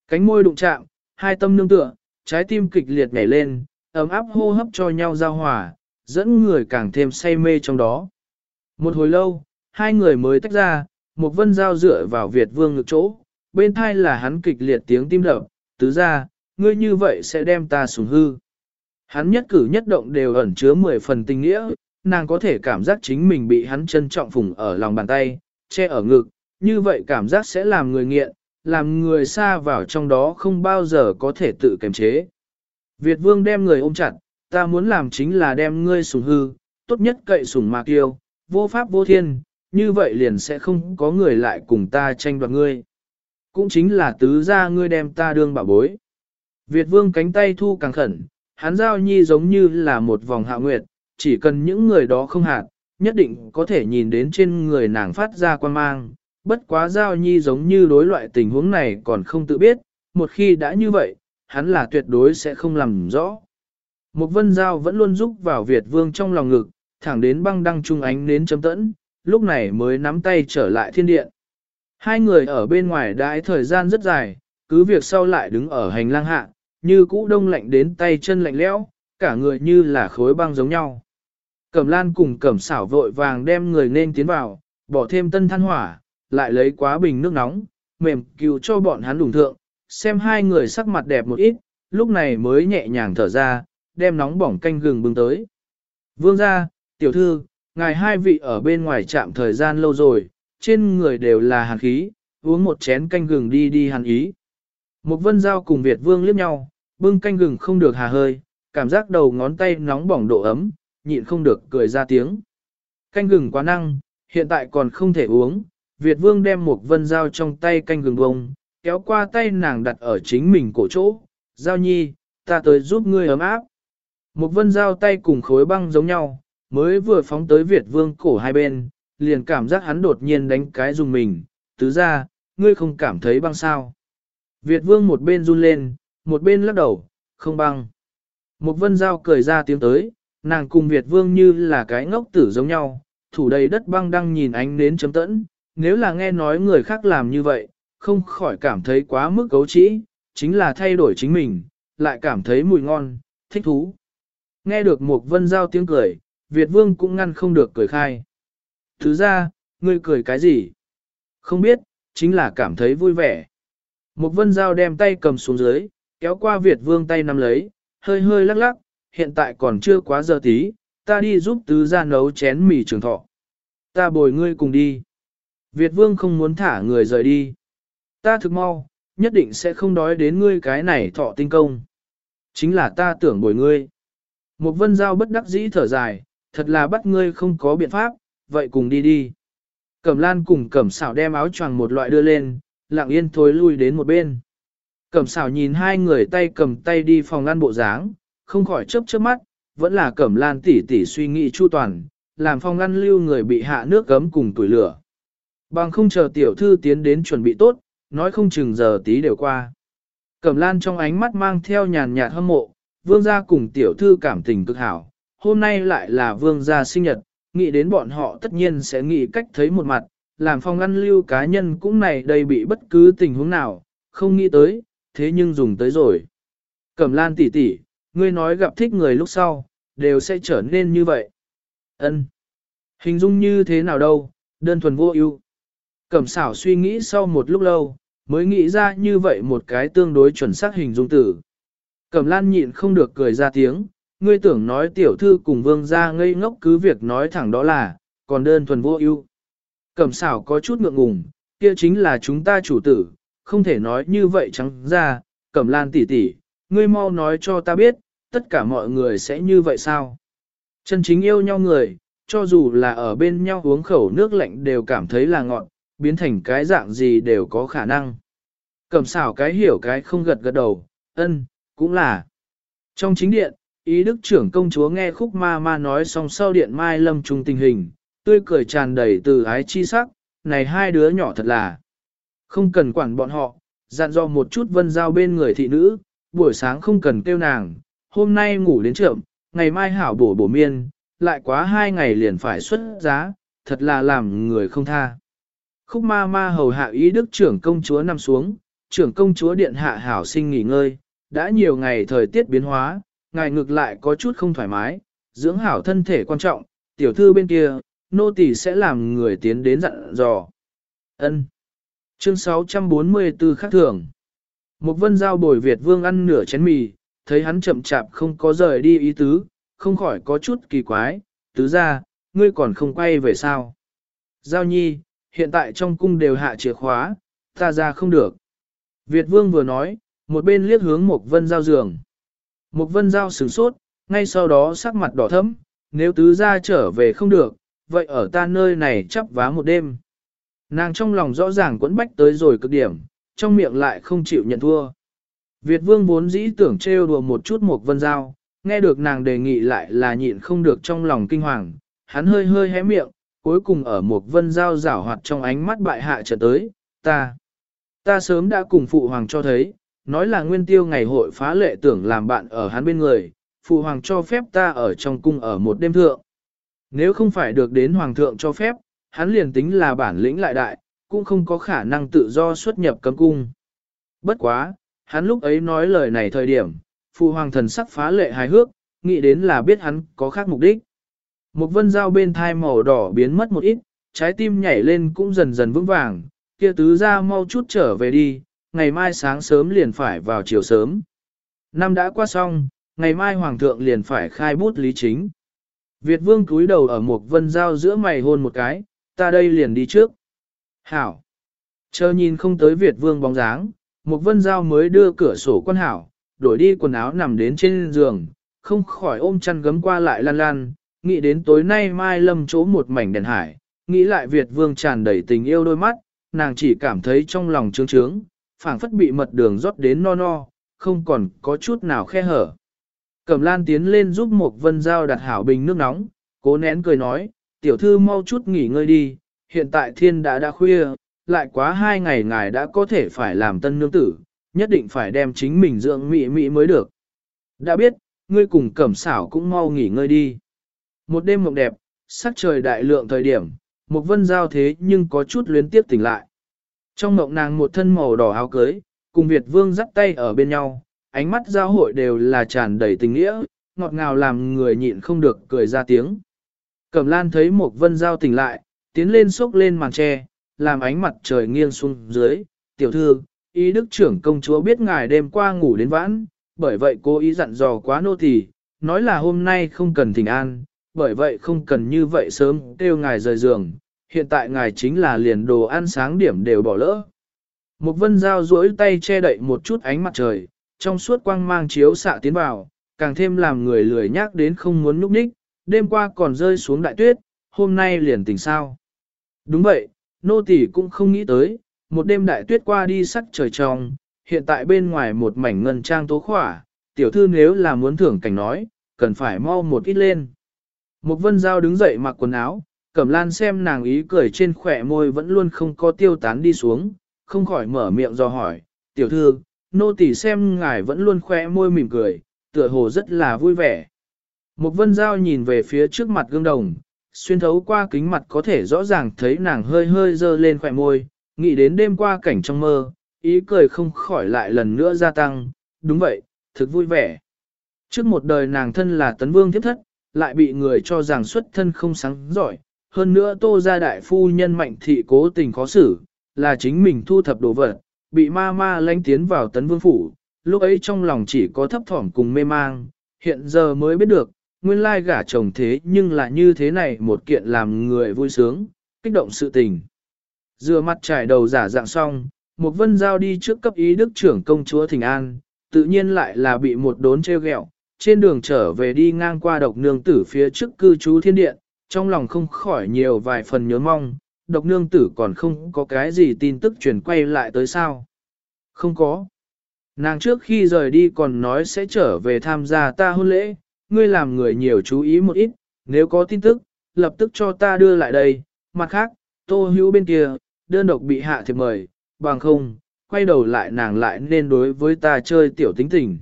Cánh môi đụng chạm, hai tâm nương tựa, trái tim kịch liệt nhảy lên, ấm áp hô hấp cho nhau giao hòa, dẫn người càng thêm say mê trong đó. Một hồi lâu, hai người mới tách ra, một vân giao dựa vào Việt vương ngực chỗ, bên thai là hắn kịch liệt tiếng tim đập, tứ ra, ngươi như vậy sẽ đem ta sủng hư. Hắn nhất cử nhất động đều ẩn chứa mười phần tình nghĩa, nàng có thể cảm giác chính mình bị hắn trân trọng phùng ở lòng bàn tay, che ở ngực, như vậy cảm giác sẽ làm người nghiện, làm người xa vào trong đó không bao giờ có thể tự kiềm chế. Việt vương đem người ôm chặt, ta muốn làm chính là đem ngươi sủng hư, tốt nhất cậy sủng mạc yêu, vô pháp vô thiên, như vậy liền sẽ không có người lại cùng ta tranh đoạt ngươi. Cũng chính là tứ ra ngươi đem ta đương bảo bối. Việt vương cánh tay thu càng khẩn, hắn giao nhi giống như là một vòng hạ nguyệt, chỉ cần những người đó không hạt, nhất định có thể nhìn đến trên người nàng phát ra quan mang. Bất quá giao nhi giống như đối loại tình huống này còn không tự biết, một khi đã như vậy, hắn là tuyệt đối sẽ không làm rõ. Một vân giao vẫn luôn giúp vào Việt vương trong lòng ngực, thẳng đến băng đăng trung ánh nến chấm tẫn, lúc này mới nắm tay trở lại thiên điện. Hai người ở bên ngoài đãi thời gian rất dài, cứ việc sau lại đứng ở hành lang hạ, như cũ đông lạnh đến tay chân lạnh lẽo, cả người như là khối băng giống nhau. Cẩm lan cùng cẩm xảo vội vàng đem người nên tiến vào, bỏ thêm tân than hỏa, lại lấy quá bình nước nóng, mềm cứu cho bọn hắn đủng thượng, xem hai người sắc mặt đẹp một ít, lúc này mới nhẹ nhàng thở ra, đem nóng bỏng canh gừng bưng tới. Vương ra, tiểu thư, ngài hai vị ở bên ngoài trạm thời gian lâu rồi, trên người đều là hàn khí, uống một chén canh gừng đi đi hàn ý. Một vân giao cùng Việt vương liếc nhau, bưng canh gừng không được hà hơi, cảm giác đầu ngón tay nóng bỏng độ ấm, nhịn không được cười ra tiếng. Canh gừng quá năng, hiện tại còn không thể uống, Việt vương đem một vân dao trong tay canh gừng bông, kéo qua tay nàng đặt ở chính mình cổ chỗ, giao nhi, ta tới giúp ngươi ấm áp. Một vân dao tay cùng khối băng giống nhau, mới vừa phóng tới Việt vương cổ hai bên, liền cảm giác hắn đột nhiên đánh cái dùng mình, tứ ra, ngươi không cảm thấy băng sao. Việt vương một bên run lên, một bên lắc đầu, không băng. Một vân dao cười ra tiếng tới, nàng cùng Việt vương như là cái ngốc tử giống nhau, thủ đầy đất băng đang nhìn ánh nến chấm tẫn, nếu là nghe nói người khác làm như vậy, không khỏi cảm thấy quá mức cấu trĩ, chính là thay đổi chính mình, lại cảm thấy mùi ngon, thích thú. Nghe được một vân giao tiếng cười, Việt vương cũng ngăn không được cười khai. Thứ ra, ngươi cười cái gì? Không biết, chính là cảm thấy vui vẻ. Một vân giao đem tay cầm xuống dưới, kéo qua Việt vương tay nắm lấy, hơi hơi lắc lắc, hiện tại còn chưa quá giờ tí, ta đi giúp tứ ra nấu chén mì trường thọ. Ta bồi ngươi cùng đi. Việt vương không muốn thả người rời đi. Ta thực mau, nhất định sẽ không đói đến ngươi cái này thọ tinh công. Chính là ta tưởng bồi ngươi. Một vân giao bất đắc dĩ thở dài, thật là bắt ngươi không có biện pháp, vậy cùng đi đi. Cẩm lan cùng cẩm xảo đem áo choàng một loại đưa lên, lặng yên thối lui đến một bên. Cẩm xảo nhìn hai người tay cầm tay đi phòng ăn bộ dáng, không khỏi chớp chớp mắt, vẫn là cẩm lan tỷ tỷ suy nghĩ chu toàn, làm phong ngăn lưu người bị hạ nước gấm cùng tuổi lửa. Bằng không chờ tiểu thư tiến đến chuẩn bị tốt, nói không chừng giờ tí đều qua. Cẩm lan trong ánh mắt mang theo nhàn nhạt hâm mộ, vương gia cùng tiểu thư cảm tình cực hảo, hôm nay lại là vương gia sinh nhật, nghĩ đến bọn họ tất nhiên sẽ nghĩ cách thấy một mặt, làm phong ngăn lưu cá nhân cũng này đây bị bất cứ tình huống nào, không nghĩ tới, thế nhưng dùng tới rồi. Cẩm lan tỷ tỷ, ngươi nói gặp thích người lúc sau, đều sẽ trở nên như vậy. Ân, Hình dung như thế nào đâu, đơn thuần vô ưu. Cẩm xảo suy nghĩ sau một lúc lâu, mới nghĩ ra như vậy một cái tương đối chuẩn xác hình dung tử. Cẩm lan nhịn không được cười ra tiếng, ngươi tưởng nói tiểu thư cùng vương gia ngây ngốc cứ việc nói thẳng đó là, còn đơn thuần vô ưu. Cẩm xảo có chút ngượng ngùng, kia chính là chúng ta chủ tử, không thể nói như vậy trắng ra, cẩm lan tỷ tỷ, ngươi mau nói cho ta biết, tất cả mọi người sẽ như vậy sao? Chân chính yêu nhau người, cho dù là ở bên nhau uống khẩu nước lạnh đều cảm thấy là ngọn, biến thành cái dạng gì đều có khả năng. Cẩm xảo cái hiểu cái không gật gật đầu, ân, cũng là. Trong chính điện, ý đức trưởng công chúa nghe khúc ma ma nói xong sau điện mai lâm trung tình hình, tươi cười tràn đầy từ ái chi sắc, này hai đứa nhỏ thật là. Không cần quản bọn họ, dặn dò một chút vân giao bên người thị nữ, buổi sáng không cần kêu nàng, hôm nay ngủ đến trượm, ngày mai hảo bổ bổ miên, lại quá hai ngày liền phải xuất giá, thật là làm người không tha. Khúc ma ma hầu hạ ý đức trưởng công chúa nằm xuống, trưởng công chúa điện hạ hảo sinh nghỉ ngơi, đã nhiều ngày thời tiết biến hóa, ngài ngược lại có chút không thoải mái, dưỡng hảo thân thể quan trọng, tiểu thư bên kia, nô tỳ sẽ làm người tiến đến dặn dò. Ân. Chương 644 khắc thường. Một vân giao bồi Việt vương ăn nửa chén mì, thấy hắn chậm chạp không có rời đi ý tứ, không khỏi có chút kỳ quái, tứ ra, ngươi còn không quay về sao. Giao nhi, hiện tại trong cung đều hạ chìa khóa, ta ra không được. Việt vương vừa nói, một bên liếc hướng một vân giao giường. Một vân giao sửng sốt, ngay sau đó sắc mặt đỏ thẫm, nếu tứ ra trở về không được, vậy ở ta nơi này chắp vá một đêm. Nàng trong lòng rõ ràng quẫn bách tới rồi cực điểm, trong miệng lại không chịu nhận thua. Việt vương vốn dĩ tưởng trêu đùa một chút một vân giao, nghe được nàng đề nghị lại là nhịn không được trong lòng kinh hoàng, hắn hơi hơi hé miệng, cuối cùng ở một vân giao rảo hoạt trong ánh mắt bại hạ trở tới, ta. Ta sớm đã cùng phụ hoàng cho thấy, nói là nguyên tiêu ngày hội phá lệ tưởng làm bạn ở hắn bên người, phụ hoàng cho phép ta ở trong cung ở một đêm thượng. Nếu không phải được đến hoàng thượng cho phép, hắn liền tính là bản lĩnh lại đại, cũng không có khả năng tự do xuất nhập cấm cung. Bất quá, hắn lúc ấy nói lời này thời điểm, phụ hoàng thần sắc phá lệ hài hước, nghĩ đến là biết hắn có khác mục đích. Một vân dao bên thai màu đỏ biến mất một ít, trái tim nhảy lên cũng dần dần vững vàng, kia tứ ra mau chút trở về đi, ngày mai sáng sớm liền phải vào chiều sớm. Năm đã qua xong, ngày mai hoàng thượng liền phải khai bút lý chính. Việt vương cúi đầu ở một vân dao giữa mày hôn một cái, ta đây liền đi trước. Hảo. Chờ nhìn không tới Việt vương bóng dáng, một vân Giao mới đưa cửa sổ quan hảo, đổi đi quần áo nằm đến trên giường, không khỏi ôm chăn gấm qua lại lan lan, nghĩ đến tối nay mai lâm chỗ một mảnh đèn hải, nghĩ lại Việt vương tràn đầy tình yêu đôi mắt, nàng chỉ cảm thấy trong lòng trướng trướng, phảng phất bị mật đường rót đến no no, không còn có chút nào khe hở. Cẩm lan tiến lên giúp một vân Giao đặt hảo bình nước nóng, Cố nén cười nói, tiểu thư mau chút nghỉ ngơi đi, hiện tại thiên đã đã khuya, lại quá hai ngày ngài đã có thể phải làm tân nương tử, nhất định phải đem chính mình dưỡng mị mị mới được. Đã biết, ngươi cùng cẩm xảo cũng mau nghỉ ngơi đi. Một đêm mộng đẹp, sắc trời đại lượng thời điểm, một vân giao thế nhưng có chút luyến tiếp tỉnh lại. Trong mộng nàng một thân màu đỏ áo cưới, cùng Việt vương dắt tay ở bên nhau, ánh mắt giao hội đều là tràn đầy tình nghĩa, ngọt ngào làm người nhịn không được cười ra tiếng. Cẩm lan thấy một vân giao tỉnh lại, tiến lên xốc lên màn tre, làm ánh mặt trời nghiêng xuống dưới, tiểu thư, ý đức trưởng công chúa biết ngài đêm qua ngủ đến vãn, bởi vậy cô ý dặn dò quá nô tỳ, nói là hôm nay không cần thỉnh an, bởi vậy không cần như vậy sớm kêu ngài rời giường, hiện tại ngài chính là liền đồ ăn sáng điểm đều bỏ lỡ. Một vân dao duỗi tay che đậy một chút ánh mặt trời, trong suốt quang mang chiếu xạ tiến vào, càng thêm làm người lười nhác đến không muốn núp ních, đêm qua còn rơi xuống đại tuyết, hôm nay liền tỉnh sao. Đúng vậy, nô tỳ cũng không nghĩ tới, một đêm đại tuyết qua đi sắc trời trong, hiện tại bên ngoài một mảnh ngân trang tố khỏa, tiểu thư nếu là muốn thưởng cảnh nói, cần phải mau một ít lên. Một vân giao đứng dậy mặc quần áo, cẩm lan xem nàng ý cười trên khỏe môi vẫn luôn không có tiêu tán đi xuống, không khỏi mở miệng do hỏi, tiểu thư, nô tỳ xem ngài vẫn luôn khỏe môi mỉm cười, tựa hồ rất là vui vẻ. Một vân giao nhìn về phía trước mặt gương đồng, xuyên thấu qua kính mặt có thể rõ ràng thấy nàng hơi hơi dơ lên khỏe môi, nghĩ đến đêm qua cảnh trong mơ, ý cười không khỏi lại lần nữa gia tăng, đúng vậy, thực vui vẻ. Trước một đời nàng thân là tấn vương thiếp thất, lại bị người cho rằng xuất thân không sáng giỏi, hơn nữa tô gia đại phu nhân mạnh thị cố tình khó xử, là chính mình thu thập đồ vật, bị ma ma lanh tiến vào tấn vương phủ, lúc ấy trong lòng chỉ có thấp thỏm cùng mê mang, hiện giờ mới biết được, nguyên lai gả chồng thế nhưng là như thế này một kiện làm người vui sướng, kích động sự tình. Dừa mặt trải đầu giả dạng xong, một vân giao đi trước cấp ý đức trưởng công chúa Thịnh An, tự nhiên lại là bị một đốn treo gẹo. Trên đường trở về đi ngang qua độc nương tử phía trước cư trú thiên điện, trong lòng không khỏi nhiều vài phần nhớ mong, độc nương tử còn không có cái gì tin tức truyền quay lại tới sao. Không có. Nàng trước khi rời đi còn nói sẽ trở về tham gia ta hôn lễ, ngươi làm người nhiều chú ý một ít, nếu có tin tức, lập tức cho ta đưa lại đây. Mặt khác, tô hữu bên kia, đơn độc bị hạ thiệp mời, bằng không, quay đầu lại nàng lại nên đối với ta chơi tiểu tính tình.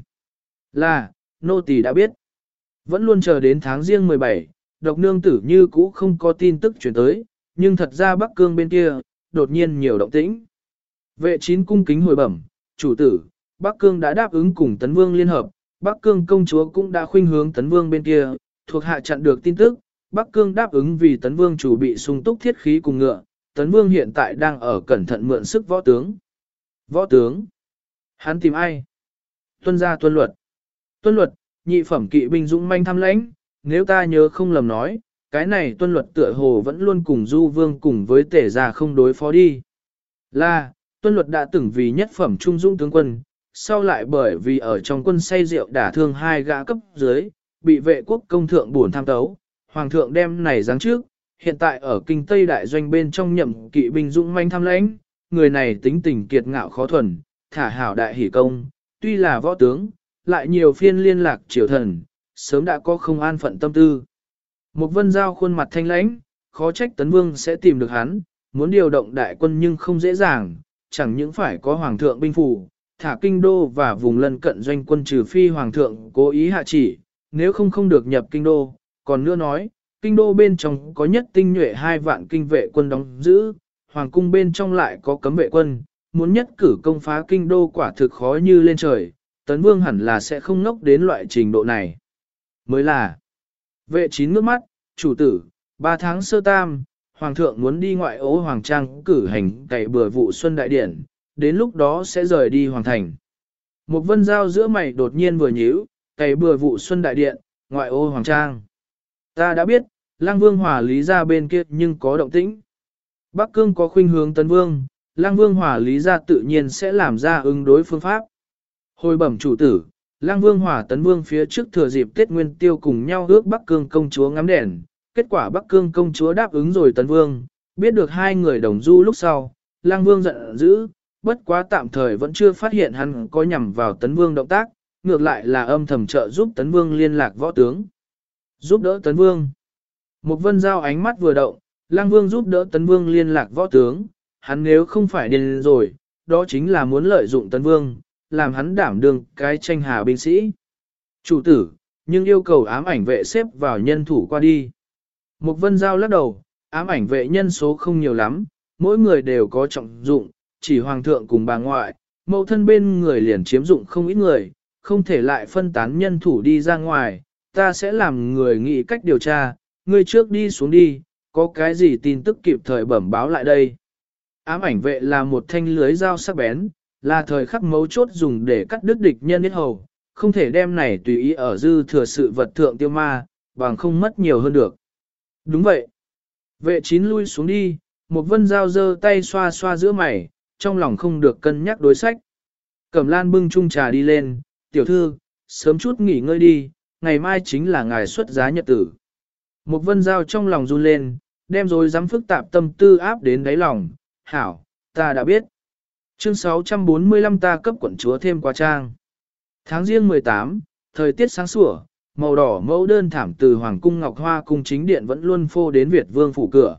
Là, nô tỳ đã biết. Vẫn luôn chờ đến tháng riêng 17, độc nương tử như cũ không có tin tức chuyển tới, nhưng thật ra Bắc Cương bên kia, đột nhiên nhiều động tĩnh. Vệ chín cung kính hồi bẩm, chủ tử, Bắc Cương đã đáp ứng cùng Tấn Vương liên hợp, Bắc Cương công chúa cũng đã khuynh hướng Tấn Vương bên kia, thuộc hạ chặn được tin tức, Bắc Cương đáp ứng vì Tấn Vương chủ bị sung túc thiết khí cùng ngựa, Tấn Vương hiện tại đang ở cẩn thận mượn sức võ tướng. Võ tướng? Hắn tìm ai? Tuân gia tuân luật. Tuân luật, nhị phẩm kỵ binh dũng manh tham lãnh, nếu ta nhớ không lầm nói, cái này tuân luật tựa hồ vẫn luôn cùng du vương cùng với tể gia không đối phó đi. Là, tuân luật đã từng vì nhất phẩm trung dũng tướng quân, sau lại bởi vì ở trong quân say rượu đả thương hai gã cấp dưới, bị vệ quốc công thượng buồn tham tấu, hoàng thượng đem này giáng trước, hiện tại ở kinh Tây Đại Doanh bên trong nhậm kỵ binh dũng manh tham lãnh, người này tính tình kiệt ngạo khó thuần, thả hảo đại hỷ công, tuy là võ tướng, lại nhiều phiên liên lạc triều thần, sớm đã có không an phận tâm tư. Một vân giao khuôn mặt thanh lãnh, khó trách tấn vương sẽ tìm được hắn, muốn điều động đại quân nhưng không dễ dàng, chẳng những phải có hoàng thượng binh phủ, thả kinh đô và vùng lân cận doanh quân trừ phi hoàng thượng cố ý hạ chỉ, nếu không không được nhập kinh đô, còn nữa nói, kinh đô bên trong có nhất tinh nhuệ hai vạn kinh vệ quân đóng giữ, hoàng cung bên trong lại có cấm vệ quân, muốn nhất cử công phá kinh đô quả thực khó như lên trời, tấn vương hẳn là sẽ không ngốc đến loại trình độ này. Mới là, vệ chín ngước mắt, chủ tử, ba tháng sơ tam, hoàng thượng muốn đi ngoại ố hoàng trang cử hành cày bừa vụ xuân đại điển, đến lúc đó sẽ rời đi hoàng thành. Một vân giao giữa mày đột nhiên vừa nhíu, cày bừa vụ xuân đại điện, ngoại ô hoàng trang. Ta đã biết, lang vương hòa lý ra bên kia nhưng có động tĩnh. Bắc cương có khuynh hướng tấn vương, lang vương hòa lý ra tự nhiên sẽ làm ra ứng đối phương pháp. Hồi bẩm chủ tử, lang vương hòa tấn vương phía trước thừa dịp Tết Nguyên Tiêu cùng nhau ước Bắc cương công chúa ngắm đèn. Kết quả Bắc cương công chúa đáp ứng rồi tấn vương, biết được hai người đồng du lúc sau, lang vương giận dữ, bất quá tạm thời vẫn chưa phát hiện hắn có nhằm vào tấn vương động tác, ngược lại là âm thầm trợ giúp tấn vương liên lạc võ tướng. Giúp đỡ tấn vương. Một vân giao ánh mắt vừa động, lang vương giúp đỡ tấn vương liên lạc võ tướng, hắn nếu không phải điên rồi, đó chính là muốn lợi dụng tấn vương, làm hắn đảm đương cái tranh hà binh sĩ. Chủ tử, nhưng yêu cầu ám ảnh vệ xếp vào nhân thủ qua đi. Một vân giao lắc đầu, ám ảnh vệ nhân số không nhiều lắm, mỗi người đều có trọng dụng, chỉ hoàng thượng cùng bà ngoại, mẫu thân bên người liền chiếm dụng không ít người, không thể lại phân tán nhân thủ đi ra ngoài, ta sẽ làm người nghĩ cách điều tra, người trước đi xuống đi, có cái gì tin tức kịp thời bẩm báo lại đây. Ám ảnh vệ là một thanh lưới dao sắc bén, là thời khắc mấu chốt dùng để cắt đứt địch nhân biết hầu, không thể đem này tùy ý ở dư thừa sự vật thượng tiêu ma, bằng không mất nhiều hơn được. Đúng vậy. Vệ chín lui xuống đi, một vân dao dơ tay xoa xoa giữa mày, trong lòng không được cân nhắc đối sách. Cẩm lan bưng chung trà đi lên, tiểu thư, sớm chút nghỉ ngơi đi, ngày mai chính là ngày xuất giá nhật tử. Một vân giao trong lòng run lên, đem rồi dám phức tạp tâm tư áp đến đáy lòng, hảo, ta đã biết. Chương 645 ta cấp quận chúa thêm qua trang. Tháng riêng 18, thời tiết sáng sủa, màu đỏ mẫu đơn thảm từ Hoàng cung Ngọc Hoa cung chính điện vẫn luôn phô đến Việt vương phủ cửa.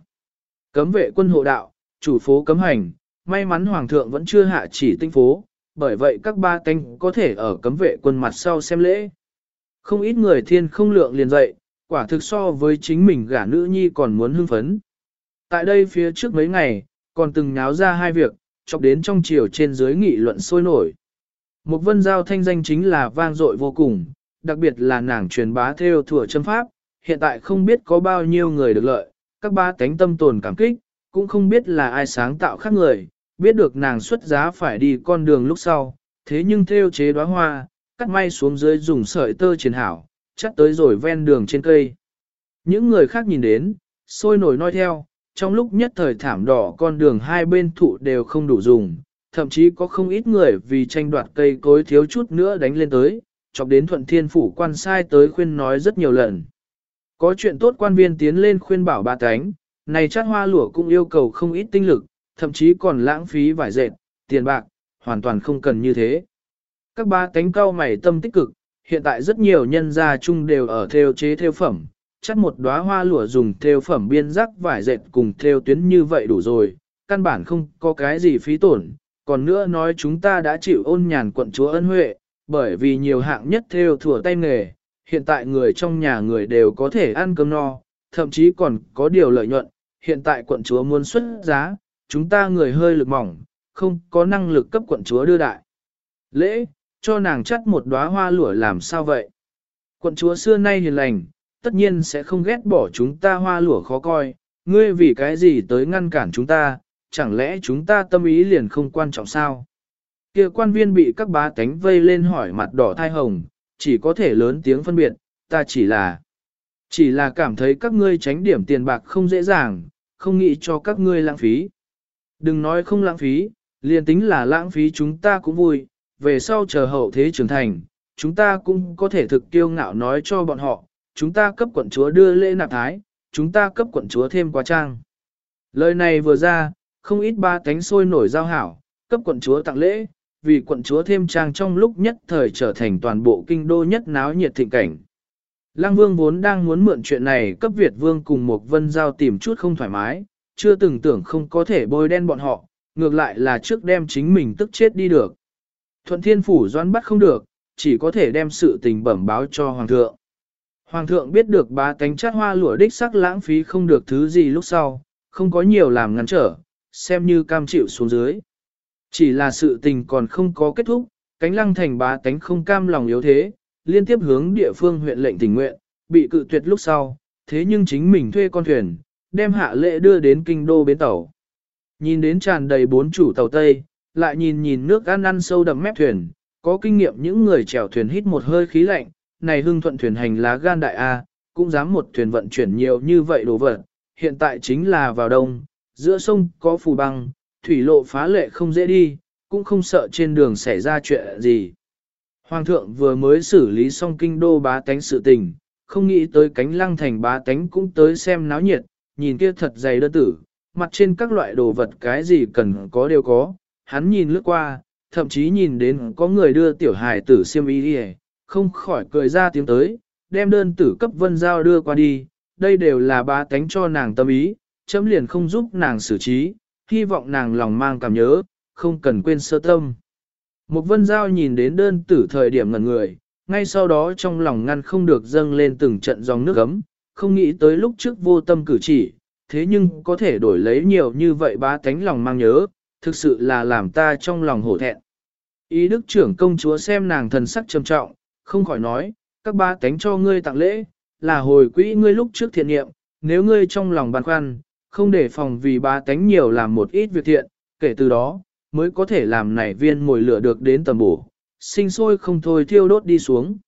Cấm vệ quân hộ đạo, chủ phố cấm hành, may mắn Hoàng thượng vẫn chưa hạ chỉ tinh phố, bởi vậy các ba canh có thể ở cấm vệ quân mặt sau xem lễ. Không ít người thiên không lượng liền dậy, quả thực so với chính mình gả nữ nhi còn muốn hưng phấn. Tại đây phía trước mấy ngày, còn từng nháo ra hai việc, chọc đến trong chiều trên dưới nghị luận sôi nổi. Một vân giao thanh danh chính là vang dội vô cùng, đặc biệt là nàng truyền bá theo thừa châm pháp, hiện tại không biết có bao nhiêu người được lợi, các ba tánh tâm tồn cảm kích, cũng không biết là ai sáng tạo khác người, biết được nàng xuất giá phải đi con đường lúc sau, thế nhưng theo chế đóa hoa, cắt may xuống dưới dùng sợi tơ triển hảo, chắc tới rồi ven đường trên cây. Những người khác nhìn đến, sôi nổi nói theo, trong lúc nhất thời thảm đỏ con đường hai bên thụ đều không đủ dùng, thậm chí có không ít người vì tranh đoạt cây cối thiếu chút nữa đánh lên tới, chọc đến thuận thiên phủ quan sai tới khuyên nói rất nhiều lần. Có chuyện tốt quan viên tiến lên khuyên bảo ba tánh, này chát hoa lụa cũng yêu cầu không ít tinh lực, thậm chí còn lãng phí vải dệt, tiền bạc, hoàn toàn không cần như thế. Các ba cánh cao mày tâm tích cực, hiện tại rất nhiều nhân gia chung đều ở theo chế theo phẩm, chắc một đóa hoa lụa dùng theo phẩm biên rắc vải dệt cùng theo tuyến như vậy đủ rồi, căn bản không có cái gì phí tổn. Còn nữa nói chúng ta đã chịu ôn nhàn quận chúa ân huệ, bởi vì nhiều hạng nhất theo thừa tay nghề, hiện tại người trong nhà người đều có thể ăn cơm no, thậm chí còn có điều lợi nhuận. Hiện tại quận chúa muốn xuất giá, chúng ta người hơi lực mỏng, không có năng lực cấp quận chúa đưa đại. Lễ, cho nàng chắt một đóa hoa lụa làm sao vậy? Quận chúa xưa nay hiền lành, tất nhiên sẽ không ghét bỏ chúng ta hoa lụa khó coi, ngươi vì cái gì tới ngăn cản chúng ta, chẳng lẽ chúng ta tâm ý liền không quan trọng sao? kia quan viên bị các bá tánh vây lên hỏi mặt đỏ thai hồng, chỉ có thể lớn tiếng phân biệt, ta chỉ là, chỉ là cảm thấy các ngươi tránh điểm tiền bạc không dễ dàng, không nghĩ cho các ngươi lãng phí. Đừng nói không lãng phí, liền tính là lãng phí chúng ta cũng vui, về sau chờ hậu thế trưởng thành, chúng ta cũng có thể thực kiêu ngạo nói cho bọn họ, chúng ta cấp quận chúa đưa lễ nạp thái, chúng ta cấp quận chúa thêm quá trang. Lời này vừa ra, không ít ba cánh sôi nổi giao hảo, cấp quận chúa tặng lễ, vì quận chúa thêm trang trong lúc nhất thời trở thành toàn bộ kinh đô nhất náo nhiệt thịnh cảnh. Lăng Vương vốn đang muốn mượn chuyện này cấp Việt Vương cùng một vân giao tìm chút không thoải mái, chưa từng tưởng không có thể bôi đen bọn họ, ngược lại là trước đem chính mình tức chết đi được. Thuận Thiên Phủ doan bắt không được, chỉ có thể đem sự tình bẩm báo cho Hoàng thượng. Hoàng thượng biết được bá tánh chát hoa lụa đích sắc lãng phí không được thứ gì lúc sau, không có nhiều làm ngăn trở, xem như cam chịu xuống dưới. Chỉ là sự tình còn không có kết thúc, cánh lăng thành bá tánh không cam lòng yếu thế, liên tiếp hướng địa phương huyện lệnh tình nguyện, bị cự tuyệt lúc sau, thế nhưng chính mình thuê con thuyền, đem hạ lệ đưa đến kinh đô bến tàu. Nhìn đến tràn đầy bốn chủ tàu Tây, lại nhìn nhìn nước ăn ăn sâu đậm mép thuyền, có kinh nghiệm những người chèo thuyền hít một hơi khí lạnh, này hưng thuận thuyền hành lá gan đại A, cũng dám một thuyền vận chuyển nhiều như vậy đồ vật, hiện tại chính là vào đông, giữa sông có phù băng, thủy lộ phá lệ không dễ đi, cũng không sợ trên đường xảy ra chuyện gì. Hoàng thượng vừa mới xử lý xong kinh đô bá tánh sự tình, không nghĩ tới cánh lăng thành bá tánh cũng tới xem náo nhiệt, nhìn kia thật dày đơn tử, mặt trên các loại đồ vật cái gì cần có đều có, hắn nhìn lướt qua, thậm chí nhìn đến có người đưa tiểu hài tử siêm y đi không khỏi cười ra tiếng tới, đem đơn tử cấp vân giao đưa qua đi, đây đều là ba tánh cho nàng tâm ý, chấm liền không giúp nàng xử trí, hy vọng nàng lòng mang cảm nhớ, không cần quên sơ tâm. Một vân giao nhìn đến đơn tử thời điểm ngần người, ngay sau đó trong lòng ngăn không được dâng lên từng trận dòng nước ấm, không nghĩ tới lúc trước vô tâm cử chỉ, thế nhưng có thể đổi lấy nhiều như vậy ba tánh lòng mang nhớ, thực sự là làm ta trong lòng hổ thẹn. Ý đức trưởng công chúa xem nàng thần sắc trầm trọng, không khỏi nói, các ba tánh cho ngươi tặng lễ, là hồi quỹ ngươi lúc trước thiện nghiệm, nếu ngươi trong lòng băn khoăn, không để phòng vì ba tánh nhiều làm một ít việc thiện, kể từ đó, mới có thể làm nảy viên mồi lửa được đến tầm bổ, sinh sôi không thôi thiêu đốt đi xuống.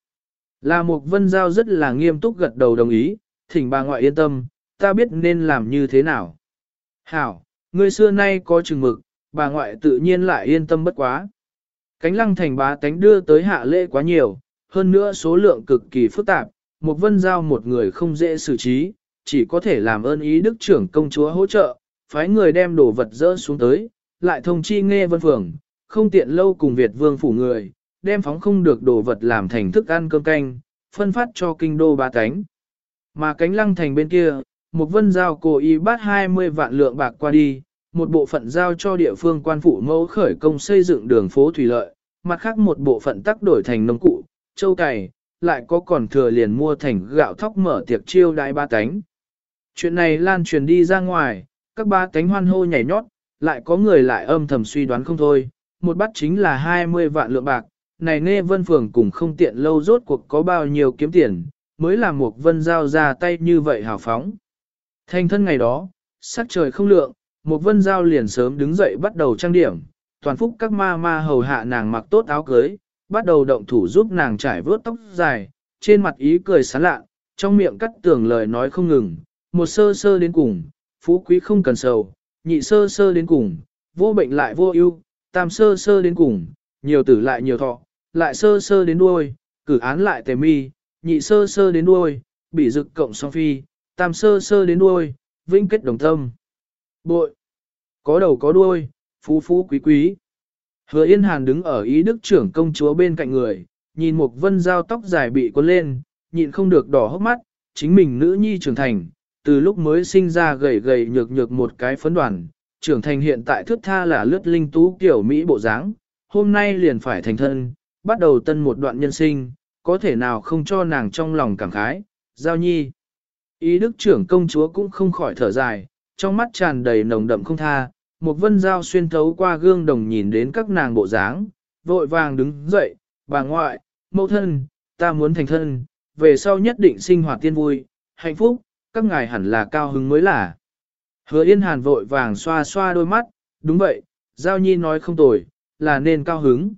Là một vân giao rất là nghiêm túc gật đầu đồng ý, thỉnh bà ngoại yên tâm, ta biết nên làm như thế nào. Hảo, ngươi xưa nay có chừng mực, bà ngoại tự nhiên lại yên tâm bất quá. Cánh lăng thành bá tánh đưa tới hạ lễ quá nhiều, hơn nữa số lượng cực kỳ phức tạp, một vân giao một người không dễ xử trí, chỉ có thể làm ơn ý đức trưởng công chúa hỗ trợ, phái người đem đồ vật dỡ xuống tới, lại thông chi nghe vân phường, không tiện lâu cùng Việt vương phủ người, đem phóng không được đồ vật làm thành thức ăn cơm canh, phân phát cho kinh đô bá tánh. Mà cánh lăng thành bên kia, một vân giao cố ý bắt 20 vạn lượng bạc qua đi, một bộ phận giao cho địa phương quan phụ mẫu khởi công xây dựng đường phố thủy lợi, mặt khác một bộ phận tắc đổi thành nông cụ, châu cày, lại có còn thừa liền mua thành gạo thóc mở tiệc chiêu đại ba cánh. Chuyện này lan truyền đi ra ngoài, các ba cánh hoan hô nhảy nhót, lại có người lại âm thầm suy đoán không thôi, một bắt chính là 20 vạn lượng bạc, này nghe vân phường cùng không tiện lâu rốt cuộc có bao nhiêu kiếm tiền, mới làm một vân giao ra tay như vậy hào phóng. Thành thân ngày đó, sắc trời không lượng, một vân giao liền sớm đứng dậy bắt đầu trang điểm, toàn phúc các ma ma hầu hạ nàng mặc tốt áo cưới, bắt đầu động thủ giúp nàng trải vớt tóc dài, trên mặt ý cười sán lạ, trong miệng cắt tưởng lời nói không ngừng, một sơ sơ đến cùng, phú quý không cần sầu, nhị sơ sơ đến cùng, vô bệnh lại vô ưu, tam sơ sơ đến cùng, nhiều tử lại nhiều thọ, lại sơ sơ đến đuôi, cử án lại tề mi, nhị sơ sơ đến đuôi, bị dực cộng song phi, tam sơ sơ đến đuôi, vĩnh kết đồng tâm. Bội, có đầu có đuôi, phú phú quý quý. Hứa Yên Hàn đứng ở ý đức trưởng công chúa bên cạnh người, nhìn một vân dao tóc dài bị cuốn lên, nhịn không được đỏ hốc mắt, chính mình nữ nhi trưởng thành, từ lúc mới sinh ra gầy gầy nhược nhược một cái phấn đoàn, trưởng thành hiện tại thước tha là lướt linh tú kiểu Mỹ bộ dáng, hôm nay liền phải thành thân, bắt đầu tân một đoạn nhân sinh, có thể nào không cho nàng trong lòng cảm khái, giao nhi. Ý đức trưởng công chúa cũng không khỏi thở dài, trong mắt tràn đầy nồng đậm không tha, một vân dao xuyên thấu qua gương đồng nhìn đến các nàng bộ dáng, vội vàng đứng dậy, bà ngoại, mẫu thân, ta muốn thành thân, về sau nhất định sinh hoạt tiên vui, hạnh phúc, các ngài hẳn là cao hứng mới là. Hứa Yên Hàn vội vàng xoa xoa đôi mắt, đúng vậy, Giao Nhi nói không tồi, là nên cao hứng.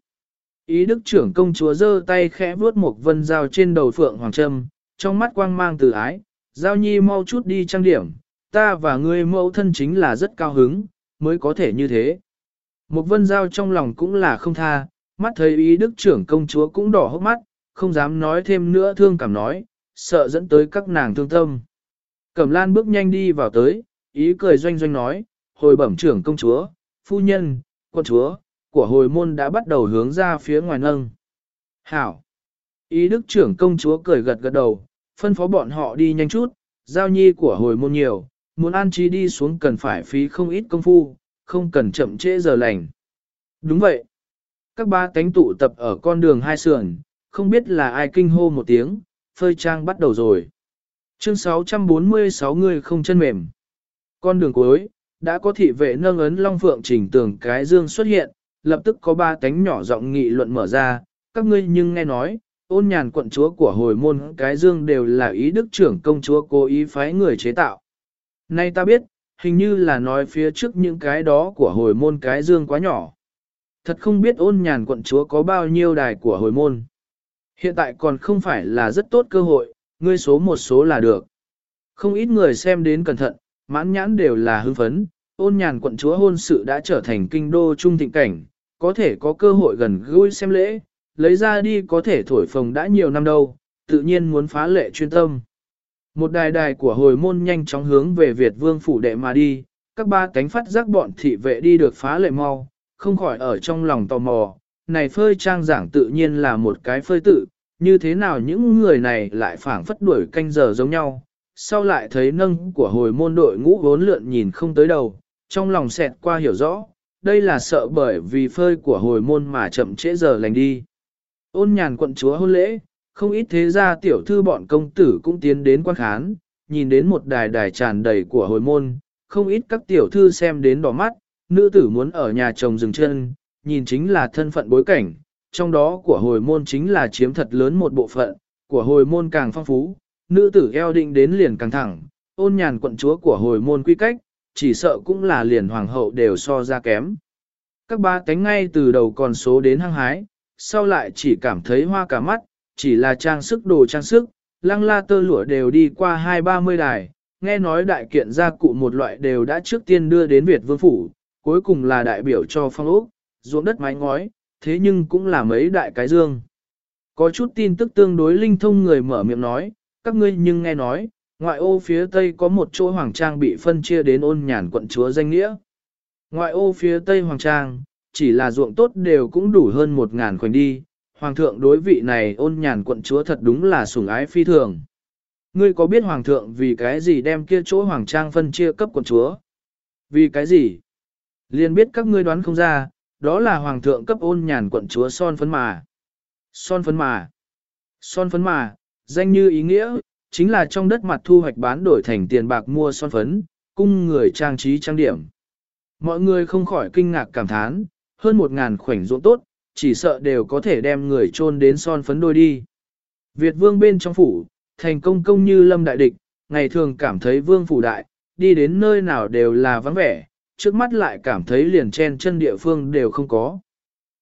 Ý đức trưởng công chúa giơ tay khẽ vuốt một vân dao trên đầu phượng hoàng trâm, trong mắt quang mang từ ái, Giao Nhi mau chút đi trang điểm, ta và ngươi mẫu thân chính là rất cao hứng, mới có thể như thế. Một vân giao trong lòng cũng là không tha, mắt thấy ý đức trưởng công chúa cũng đỏ hốc mắt, không dám nói thêm nữa thương cảm nói, sợ dẫn tới các nàng thương tâm. Cẩm lan bước nhanh đi vào tới, ý cười doanh doanh nói, hồi bẩm trưởng công chúa, phu nhân, con chúa, của hồi môn đã bắt đầu hướng ra phía ngoài nâng. Hảo! Ý đức trưởng công chúa cười gật gật đầu, phân phó bọn họ đi nhanh chút, giao nhi của hồi môn nhiều, muốn an trí đi xuống cần phải phí không ít công phu, không cần chậm trễ giờ lành. Đúng vậy. Các ba cánh tụ tập ở con đường hai sườn, không biết là ai kinh hô một tiếng, phơi trang bắt đầu rồi. Chương 646 người không chân mềm. Con đường cuối, đã có thị vệ nâng ấn Long Phượng chỉnh tường cái dương xuất hiện, lập tức có ba tánh nhỏ giọng nghị luận mở ra, các ngươi nhưng nghe nói, ôn nhàn quận chúa của hồi môn cái dương đều là ý đức trưởng công chúa cố ý phái người chế tạo. Nay ta biết, hình như là nói phía trước những cái đó của hồi môn cái dương quá nhỏ. Thật không biết ôn nhàn quận chúa có bao nhiêu đài của hồi môn. Hiện tại còn không phải là rất tốt cơ hội, ngươi số một số là được. Không ít người xem đến cẩn thận, mãn nhãn đều là hưng phấn, ôn nhàn quận chúa hôn sự đã trở thành kinh đô trung thịnh cảnh, có thể có cơ hội gần gũi xem lễ, lấy ra đi có thể thổi phồng đã nhiều năm đâu, tự nhiên muốn phá lệ chuyên tâm. Một đài đài của hồi môn nhanh chóng hướng về Việt vương phủ đệ mà đi, các ba cánh phát giác bọn thị vệ đi được phá lệ mau, không khỏi ở trong lòng tò mò, này phơi trang giảng tự nhiên là một cái phơi tự, như thế nào những người này lại phảng phất đuổi canh giờ giống nhau, sau lại thấy nâng của hồi môn đội ngũ vốn lượn nhìn không tới đầu, trong lòng xẹt qua hiểu rõ, đây là sợ bởi vì phơi của hồi môn mà chậm trễ giờ lành đi. Ôn nhàn quận chúa hôn lễ, không ít thế gia tiểu thư bọn công tử cũng tiến đến quan khán, nhìn đến một đài đài tràn đầy của hồi môn, không ít các tiểu thư xem đến đỏ mắt, nữ tử muốn ở nhà chồng dừng chân, nhìn chính là thân phận bối cảnh, trong đó của hồi môn chính là chiếm thật lớn một bộ phận, của hồi môn càng phong phú, nữ tử eo định đến liền càng thẳng, ôn nhàn quận chúa của hồi môn quy cách, chỉ sợ cũng là liền hoàng hậu đều so ra kém. Các ba cánh ngay từ đầu còn số đến hăng hái, sau lại chỉ cảm thấy hoa cả mắt, chỉ là trang sức đồ trang sức, lăng la tơ lụa đều đi qua hai ba mươi đài, nghe nói đại kiện gia cụ một loại đều đã trước tiên đưa đến Việt Vương Phủ, cuối cùng là đại biểu cho phong ốc, ruộng đất mái ngói, thế nhưng cũng là mấy đại cái dương. Có chút tin tức tương đối linh thông người mở miệng nói, các ngươi nhưng nghe nói, ngoại ô phía tây có một chỗ hoàng trang bị phân chia đến ôn nhàn quận chúa danh nghĩa. Ngoại ô phía tây hoàng trang, chỉ là ruộng tốt đều cũng đủ hơn một ngàn khoảnh đi, hoàng thượng đối vị này ôn nhàn quận chúa thật đúng là sủng ái phi thường. Ngươi có biết hoàng thượng vì cái gì đem kia chỗ hoàng trang phân chia cấp quận chúa? Vì cái gì? Liên biết các ngươi đoán không ra, đó là hoàng thượng cấp ôn nhàn quận chúa son phấn mà. Son phấn mà. Son phấn mà, danh như ý nghĩa, chính là trong đất mặt thu hoạch bán đổi thành tiền bạc mua son phấn, cung người trang trí trang điểm. Mọi người không khỏi kinh ngạc cảm thán, hơn một ngàn khoảnh ruộng tốt, chỉ sợ đều có thể đem người chôn đến son phấn đôi đi. Việt vương bên trong phủ, thành công công như lâm đại địch, ngày thường cảm thấy vương phủ đại, đi đến nơi nào đều là vắng vẻ, trước mắt lại cảm thấy liền chen chân địa phương đều không có.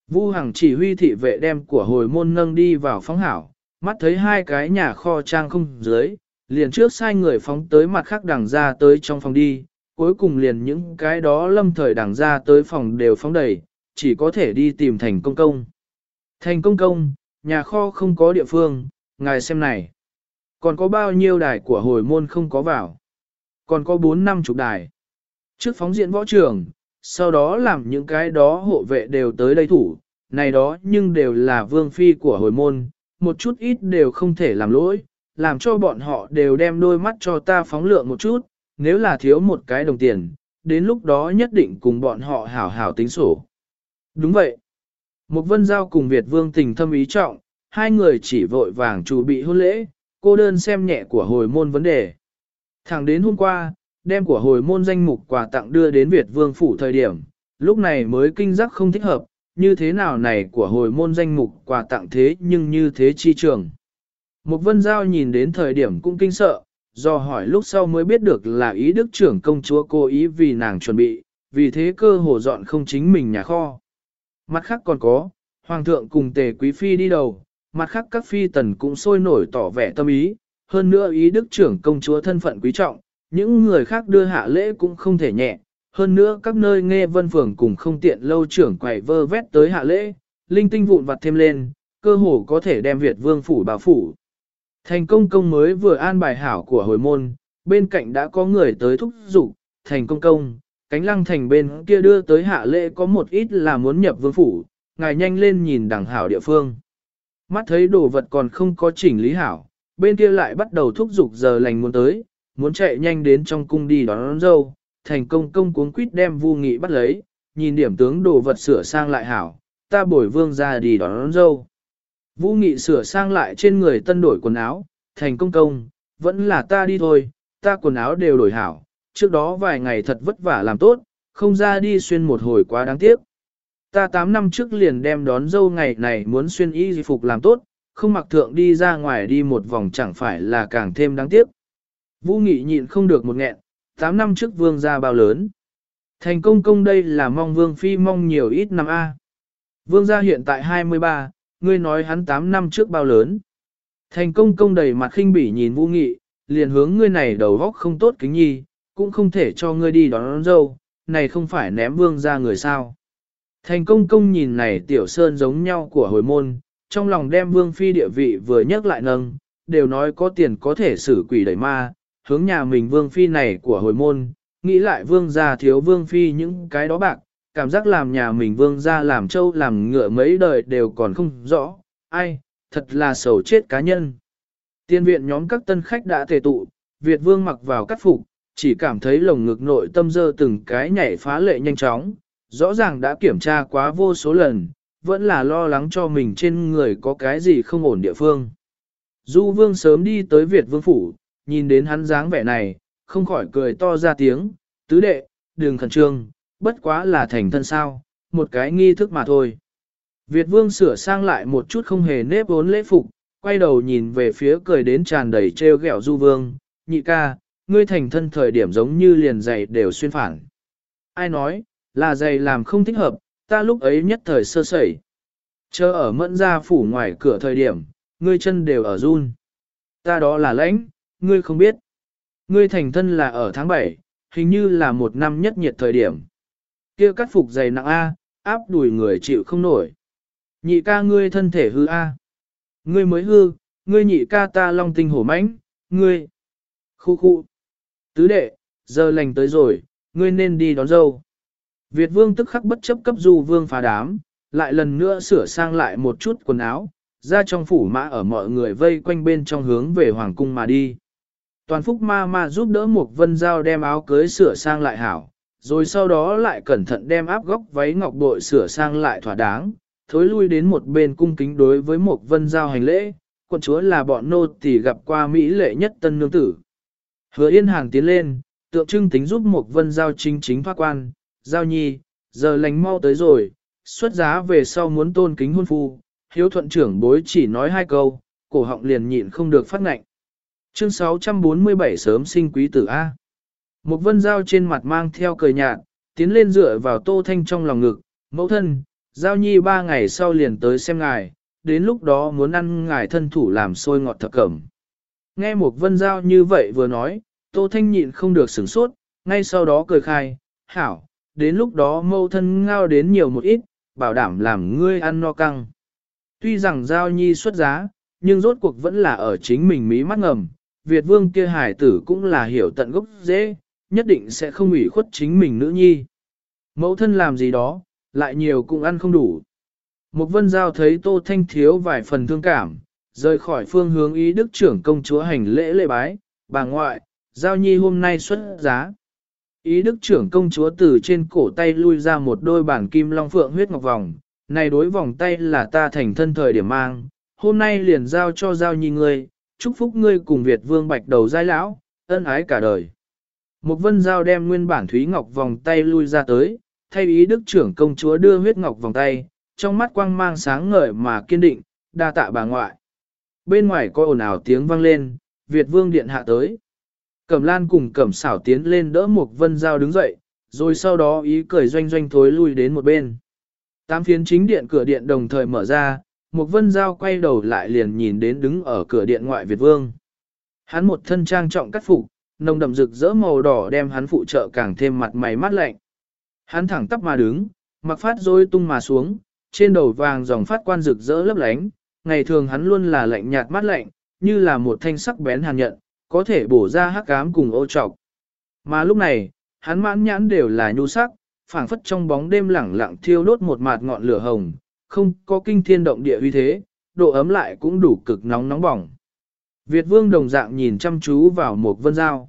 Vu Hằng chỉ huy thị vệ đem của hồi môn nâng đi vào phóng hảo, mắt thấy hai cái nhà kho trang không dưới, liền trước sai người phóng tới mặt khác đằng ra tới trong phòng đi, cuối cùng liền những cái đó lâm thời đằng ra tới phòng đều phóng đầy, chỉ có thể đi tìm thành công công. Thành công công, nhà kho không có địa phương, ngài xem này. Còn có bao nhiêu đài của hồi môn không có vào? Còn có bốn năm chục đài. Trước phóng diện võ trường, sau đó làm những cái đó hộ vệ đều tới đây thủ, này đó nhưng đều là vương phi của hồi môn, một chút ít đều không thể làm lỗi, làm cho bọn họ đều đem đôi mắt cho ta phóng lượng một chút, nếu là thiếu một cái đồng tiền, đến lúc đó nhất định cùng bọn họ hảo hảo tính sổ. Đúng vậy. Một vân giao cùng Việt vương tình thâm ý trọng, hai người chỉ vội vàng chuẩn bị hôn lễ, cô đơn xem nhẹ của hồi môn vấn đề. Thẳng đến hôm qua, đem của hồi môn danh mục quà tặng đưa đến Việt vương phủ thời điểm, lúc này mới kinh giác không thích hợp, như thế nào này của hồi môn danh mục quà tặng thế nhưng như thế chi trường. Một vân giao nhìn đến thời điểm cũng kinh sợ, do hỏi lúc sau mới biết được là ý đức trưởng công chúa cố ý vì nàng chuẩn bị, vì thế cơ hồ dọn không chính mình nhà kho. Mặt khác còn có, hoàng thượng cùng tề quý phi đi đầu, mặt khác các phi tần cũng sôi nổi tỏ vẻ tâm ý, hơn nữa ý đức trưởng công chúa thân phận quý trọng, những người khác đưa hạ lễ cũng không thể nhẹ, hơn nữa các nơi nghe vân phường cùng không tiện lâu trưởng quầy vơ vét tới hạ lễ, linh tinh vụn vặt thêm lên, cơ hồ có thể đem Việt vương phủ bảo phủ. Thành công công mới vừa an bài hảo của hồi môn, bên cạnh đã có người tới thúc giục, thành công công, cánh lăng thành bên kia đưa tới hạ lễ có một ít là muốn nhập vương phủ, ngài nhanh lên nhìn đẳng hảo địa phương. Mắt thấy đồ vật còn không có chỉnh lý hảo, bên kia lại bắt đầu thúc giục giờ lành muốn tới, muốn chạy nhanh đến trong cung đi đón, đón dâu, thành công công cuốn quýt đem vu nghị bắt lấy, nhìn điểm tướng đồ vật sửa sang lại hảo, ta bồi vương ra đi đón, đón dâu. Vũ nghị sửa sang lại trên người tân đổi quần áo, thành công công, vẫn là ta đi thôi, ta quần áo đều đổi hảo, trước đó vài ngày thật vất vả làm tốt, không ra đi xuyên một hồi quá đáng tiếc. Ta 8 năm trước liền đem đón dâu ngày này muốn xuyên y phục làm tốt, không mặc thượng đi ra ngoài đi một vòng chẳng phải là càng thêm đáng tiếc. Vũ Nghị nhịn không được một nghẹn, 8 năm trước vương gia bao lớn. Thành công công đây là mong vương phi mong nhiều ít năm A. Vương gia hiện tại 23, ngươi nói hắn 8 năm trước bao lớn. Thành công công đầy mặt khinh bỉ nhìn Vũ Nghị, liền hướng ngươi này đầu góc không tốt kính nhi, cũng không thể cho ngươi đi đón, đón dâu, này không phải ném vương ra người sao. Thành công công nhìn này tiểu sơn giống nhau của hồi môn, trong lòng đem vương phi địa vị vừa nhắc lại nâng, đều nói có tiền có thể xử quỷ đẩy ma, hướng nhà mình vương phi này của hồi môn, nghĩ lại vương gia thiếu vương phi những cái đó bạc, cảm giác làm nhà mình vương gia làm trâu làm ngựa mấy đời đều còn không rõ, ai, thật là sầu chết cá nhân. Tiên viện nhóm các tân khách đã thể tụ, Việt vương mặc vào cắt phục, chỉ cảm thấy lồng ngực nội tâm dơ từng cái nhảy phá lệ nhanh chóng, rõ ràng đã kiểm tra quá vô số lần, vẫn là lo lắng cho mình trên người có cái gì không ổn địa phương. Du vương sớm đi tới Việt vương phủ, nhìn đến hắn dáng vẻ này, không khỏi cười to ra tiếng, tứ đệ, đừng khẩn trương, bất quá là thành thân sao, một cái nghi thức mà thôi. Việt vương sửa sang lại một chút không hề nếp vốn lễ phục, quay đầu nhìn về phía cười đến tràn đầy treo ghẹo du vương, nhị ca, ngươi thành thân thời điểm giống như liền giày đều xuyên phản. Ai nói, là giày làm không thích hợp, ta lúc ấy nhất thời sơ sẩy. Chờ ở mẫn gia phủ ngoài cửa thời điểm, ngươi chân đều ở run. Ta đó là lãnh, ngươi không biết. Ngươi thành thân là ở tháng 7, hình như là một năm nhất nhiệt thời điểm. kia cắt phục dày nặng A, áp đùi người chịu không nổi. Nhị ca ngươi thân thể hư A. Ngươi mới hư, ngươi nhị ca ta long tinh hổ mãnh, ngươi. Khu khu. Tứ đệ, giờ lành tới rồi, ngươi nên đi đón dâu. Việt vương tức khắc bất chấp cấp du vương phá đám, lại lần nữa sửa sang lại một chút quần áo, ra trong phủ mã ở mọi người vây quanh bên trong hướng về hoàng cung mà đi. Toàn phúc ma ma giúp đỡ một vân giao đem áo cưới sửa sang lại hảo, rồi sau đó lại cẩn thận đem áp góc váy ngọc bội sửa sang lại thỏa đáng, thối lui đến một bên cung kính đối với một vân giao hành lễ, quận chúa là bọn nô tỳ gặp qua Mỹ lệ nhất tân nương tử. Hứa yên hàng tiến lên, tượng trưng tính giúp một vân giao chính chính thoát quan, giao nhi, giờ lành mau tới rồi, xuất giá về sau muốn tôn kính hôn phu, hiếu thuận trưởng bối chỉ nói hai câu, cổ họng liền nhịn không được phát ngạnh. Chương 647 sớm sinh quý tử A. Một vân giao trên mặt mang theo cười nhạt, tiến lên dựa vào tô thanh trong lòng ngực, mẫu thân, giao nhi ba ngày sau liền tới xem ngài, đến lúc đó muốn ăn ngài thân thủ làm sôi ngọt thập cẩm. Nghe một vân giao như vậy vừa nói, tô thanh nhịn không được sửng sốt, ngay sau đó cười khai, hảo, đến lúc đó mẫu thân ngao đến nhiều một ít, bảo đảm làm ngươi ăn no căng. Tuy rằng giao nhi xuất giá, nhưng rốt cuộc vẫn là ở chính mình mí mắt ngầm, Việt vương kia hải tử cũng là hiểu tận gốc dễ, nhất định sẽ không ủy khuất chính mình nữ nhi. Mẫu thân làm gì đó, lại nhiều cũng ăn không đủ. Một vân giao thấy tô thanh thiếu vài phần thương cảm, rời khỏi phương hướng ý đức trưởng công chúa hành lễ lễ bái, bà ngoại, giao nhi hôm nay xuất giá. Ý đức trưởng công chúa từ trên cổ tay lui ra một đôi bản kim long phượng huyết ngọc vòng, này đối vòng tay là ta thành thân thời điểm mang, hôm nay liền giao cho giao nhi ngươi, chúc phúc ngươi cùng Việt vương bạch đầu giai lão, ân ái cả đời. Một vân giao đem nguyên bản thúy ngọc vòng tay lui ra tới, thay ý đức trưởng công chúa đưa huyết ngọc vòng tay, trong mắt quang mang sáng ngời mà kiên định, đa tạ bà ngoại. Bên ngoài có ồn ào tiếng vang lên, Việt vương điện hạ tới. Cẩm lan cùng cẩm xảo tiến lên đỡ một vân giao đứng dậy, rồi sau đó ý cười doanh doanh thối lui đến một bên. Tám phiến chính điện cửa điện đồng thời mở ra, một vân giao quay đầu lại liền nhìn đến đứng ở cửa điện ngoại Việt Vương. Hắn một thân trang trọng cắt phục, nồng đậm rực rỡ màu đỏ đem hắn phụ trợ càng thêm mặt mày mát lạnh. Hắn thẳng tắp mà đứng, mặc phát rối tung mà xuống, trên đầu vàng dòng phát quan rực rỡ lấp lánh, ngày thường hắn luôn là lạnh nhạt mát lạnh, như là một thanh sắc bén hàn nhận, có thể bổ ra hắc ám cùng ô trọc. Mà lúc này, hắn mãn nhãn đều là nhu sắc, phảng phất trong bóng đêm lẳng lặng thiêu đốt một mạt ngọn lửa hồng, không có kinh thiên động địa uy thế, độ ấm lại cũng đủ cực nóng nóng bỏng. Việt vương đồng dạng nhìn chăm chú vào một vân giao.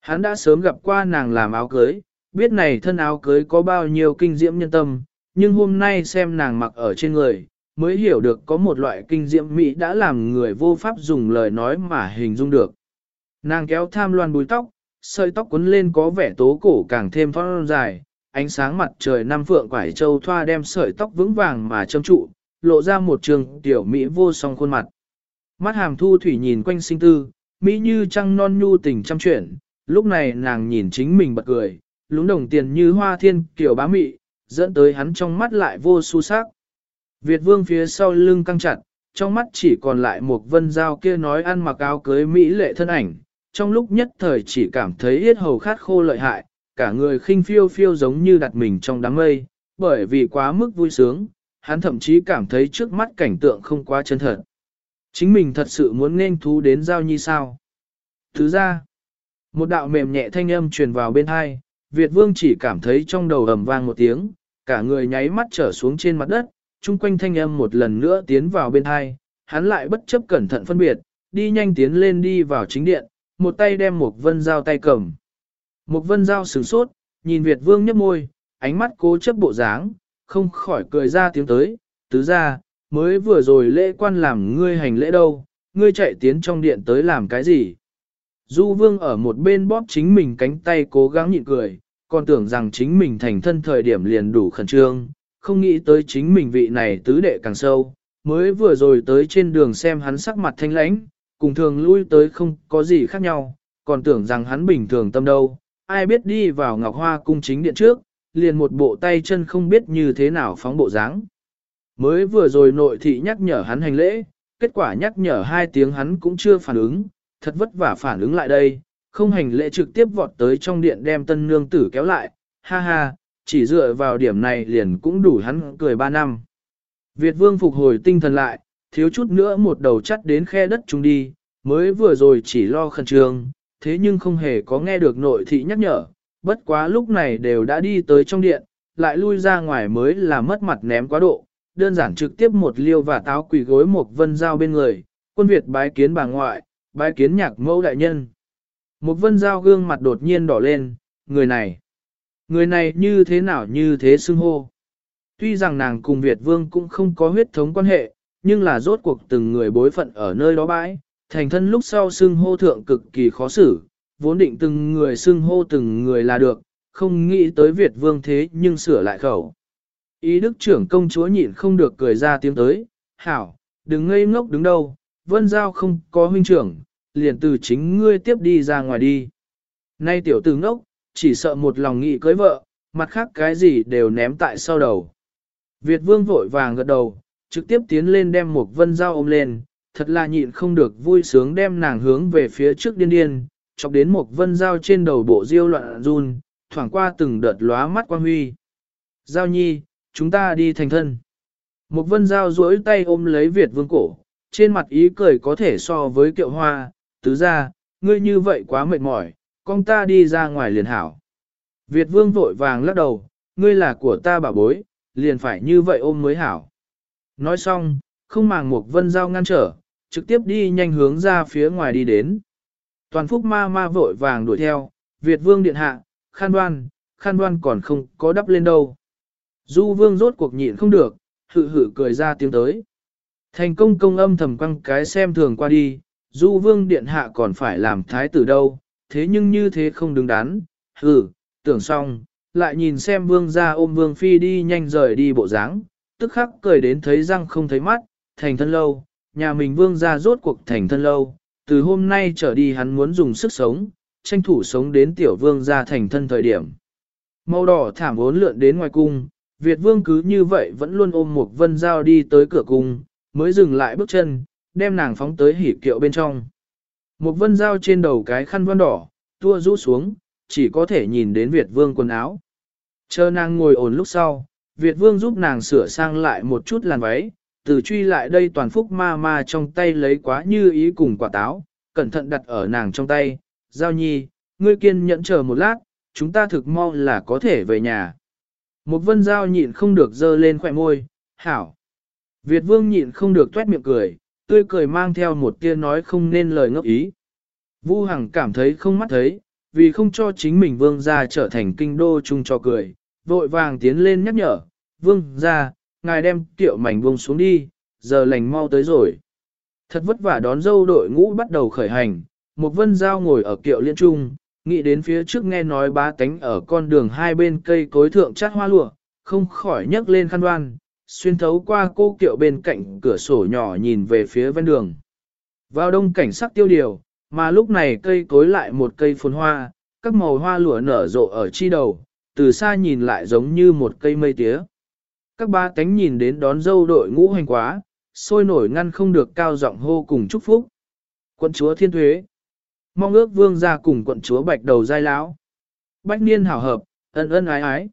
Hắn đã sớm gặp qua nàng làm áo cưới, biết này thân áo cưới có bao nhiêu kinh diễm nhân tâm, nhưng hôm nay xem nàng mặc ở trên người, mới hiểu được có một loại kinh diễm mỹ đã làm người vô pháp dùng lời nói mà hình dung được. Nàng kéo tham loan bùi tóc, sợi tóc quấn lên có vẻ tố cổ càng thêm phong dài, ánh sáng mặt trời năm phượng quải châu thoa đem sợi tóc vững vàng mà châm trụ, lộ ra một trường tiểu Mỹ vô song khuôn mặt. Mắt hàm thu thủy nhìn quanh sinh tư, Mỹ như trăng non nhu tình chăm chuyển, lúc này nàng nhìn chính mình bật cười, lúng đồng tiền như hoa thiên kiểu bá mị, dẫn tới hắn trong mắt lại vô su sắc. Việt vương phía sau lưng căng chặt, trong mắt chỉ còn lại một vân dao kia nói ăn mặc áo cưới Mỹ lệ thân ảnh, trong lúc nhất thời chỉ cảm thấy yết hầu khát khô lợi hại, cả người khinh phiêu phiêu giống như đặt mình trong đám mây, bởi vì quá mức vui sướng, hắn thậm chí cảm thấy trước mắt cảnh tượng không quá chân thật. Chính mình thật sự muốn nên thú đến giao nhi sao. Thứ ra, một đạo mềm nhẹ thanh âm truyền vào bên hai, Việt vương chỉ cảm thấy trong đầu ầm vang một tiếng, cả người nháy mắt trở xuống trên mặt đất, chung quanh thanh âm một lần nữa tiến vào bên hai, hắn lại bất chấp cẩn thận phân biệt, đi nhanh tiến lên đi vào chính điện, một tay đem một vân dao tay cầm. Một vân giao sửng sốt, nhìn Việt vương nhấp môi, ánh mắt cố chấp bộ dáng, không khỏi cười ra tiếng tới, tứ ra, mới vừa rồi lễ quan làm ngươi hành lễ đâu, ngươi chạy tiến trong điện tới làm cái gì. Du vương ở một bên bóp chính mình cánh tay cố gắng nhịn cười, còn tưởng rằng chính mình thành thân thời điểm liền đủ khẩn trương, không nghĩ tới chính mình vị này tứ đệ càng sâu, mới vừa rồi tới trên đường xem hắn sắc mặt thanh lãnh, cùng thường lui tới không có gì khác nhau, còn tưởng rằng hắn bình thường tâm đâu, ai biết đi vào ngọc hoa cung chính điện trước, liền một bộ tay chân không biết như thế nào phóng bộ dáng. Mới vừa rồi nội thị nhắc nhở hắn hành lễ, kết quả nhắc nhở hai tiếng hắn cũng chưa phản ứng, thật vất vả phản ứng lại đây, không hành lễ trực tiếp vọt tới trong điện đem tân nương tử kéo lại, ha ha, chỉ dựa vào điểm này liền cũng đủ hắn cười ba năm. Việt vương phục hồi tinh thần lại, thiếu chút nữa một đầu chắt đến khe đất chúng đi, mới vừa rồi chỉ lo khẩn trương, thế nhưng không hề có nghe được nội thị nhắc nhở, bất quá lúc này đều đã đi tới trong điện, lại lui ra ngoài mới là mất mặt ném quá độ, đơn giản trực tiếp một liêu và táo quỷ gối một vân giao bên người, quân Việt bái kiến bà ngoại, bái kiến nhạc mẫu đại nhân. Một vân giao gương mặt đột nhiên đỏ lên, người này, người này như thế nào như thế xưng hô. Tuy rằng nàng cùng Việt vương cũng không có huyết thống quan hệ, nhưng là rốt cuộc từng người bối phận ở nơi đó bãi, thành thân lúc sau xưng hô thượng cực kỳ khó xử, vốn định từng người xưng hô từng người là được, không nghĩ tới Việt vương thế nhưng sửa lại khẩu. Ý đức trưởng công chúa nhịn không được cười ra tiếng tới, hảo, đừng ngây ngốc đứng đâu, vân giao không có huynh trưởng, liền từ chính ngươi tiếp đi ra ngoài đi. Nay tiểu tử ngốc, chỉ sợ một lòng nghị cưới vợ, mặt khác cái gì đều ném tại sau đầu. Việt vương vội vàng gật đầu, trực tiếp tiến lên đem một vân giao ôm lên, thật là nhịn không được vui sướng đem nàng hướng về phía trước điên điên, chọc đến một vân dao trên đầu bộ diêu loạn run, thoảng qua từng đợt lóa mắt quang huy. Giao nhi, chúng ta đi thành thân. Một vân dao duỗi tay ôm lấy Việt vương cổ, trên mặt ý cười có thể so với kiệu hoa, tứ ra, ngươi như vậy quá mệt mỏi, con ta đi ra ngoài liền hảo. Việt vương vội vàng lắc đầu, ngươi là của ta bảo bối, liền phải như vậy ôm mới hảo. Nói xong, không màng một vân giao ngăn trở, trực tiếp đi nhanh hướng ra phía ngoài đi đến. Toàn phúc ma ma vội vàng đuổi theo, Việt vương điện hạ, khan đoan, khan đoan còn không có đắp lên đâu. Du vương rốt cuộc nhịn không được, hự hự cười ra tiếng tới. Thành công công âm thầm quăng cái xem thường qua đi, du vương điện hạ còn phải làm thái tử đâu, thế nhưng như thế không đứng đắn, hừ, tưởng xong, lại nhìn xem vương ra ôm vương phi đi nhanh rời đi bộ dáng, tức khắc cười đến thấy răng không thấy mắt, thành thân lâu, nhà mình vương ra rốt cuộc thành thân lâu, từ hôm nay trở đi hắn muốn dùng sức sống, tranh thủ sống đến tiểu vương ra thành thân thời điểm. Màu đỏ thảm vốn lượn đến ngoài cung, Việt vương cứ như vậy vẫn luôn ôm một vân dao đi tới cửa cung, mới dừng lại bước chân, đem nàng phóng tới hỉ kiệu bên trong. Một vân dao trên đầu cái khăn vân đỏ, tua rũ xuống, chỉ có thể nhìn đến Việt vương quần áo. Chờ nàng ngồi ổn lúc sau, Việt vương giúp nàng sửa sang lại một chút làn váy, từ truy lại đây toàn phúc ma ma trong tay lấy quá như ý cùng quả táo, cẩn thận đặt ở nàng trong tay, giao nhi, ngươi kiên nhẫn chờ một lát, chúng ta thực mau là có thể về nhà. Một vân giao nhịn không được dơ lên khỏe môi, hảo. Việt vương nhịn không được tuét miệng cười, tươi cười mang theo một tia nói không nên lời ngốc ý. Vu Hằng cảm thấy không mắt thấy, vì không cho chính mình vương gia trở thành kinh đô chung cho cười, vội vàng tiến lên nhắc nhở, vương gia, ngài đem tiệu mảnh buông xuống đi, giờ lành mau tới rồi. Thật vất vả đón dâu đội ngũ bắt đầu khởi hành, một vân giao ngồi ở kiệu liên trung, nghĩ đến phía trước nghe nói ba tánh ở con đường hai bên cây cối thượng chát hoa lụa, không khỏi nhấc lên khăn đoan, xuyên thấu qua cô kiệu bên cạnh cửa sổ nhỏ nhìn về phía ven đường. Vào đông cảnh sắc tiêu điều, mà lúc này cây cối lại một cây phồn hoa, các màu hoa lụa nở rộ ở chi đầu, từ xa nhìn lại giống như một cây mây tía. Các ba tánh nhìn đến đón dâu đội ngũ hành quá, sôi nổi ngăn không được cao giọng hô cùng chúc phúc. Quận chúa thiên thuế, mong ước vương ra cùng quận chúa bạch đầu giai lão. Bách niên hảo hợp, ân ân ái ái.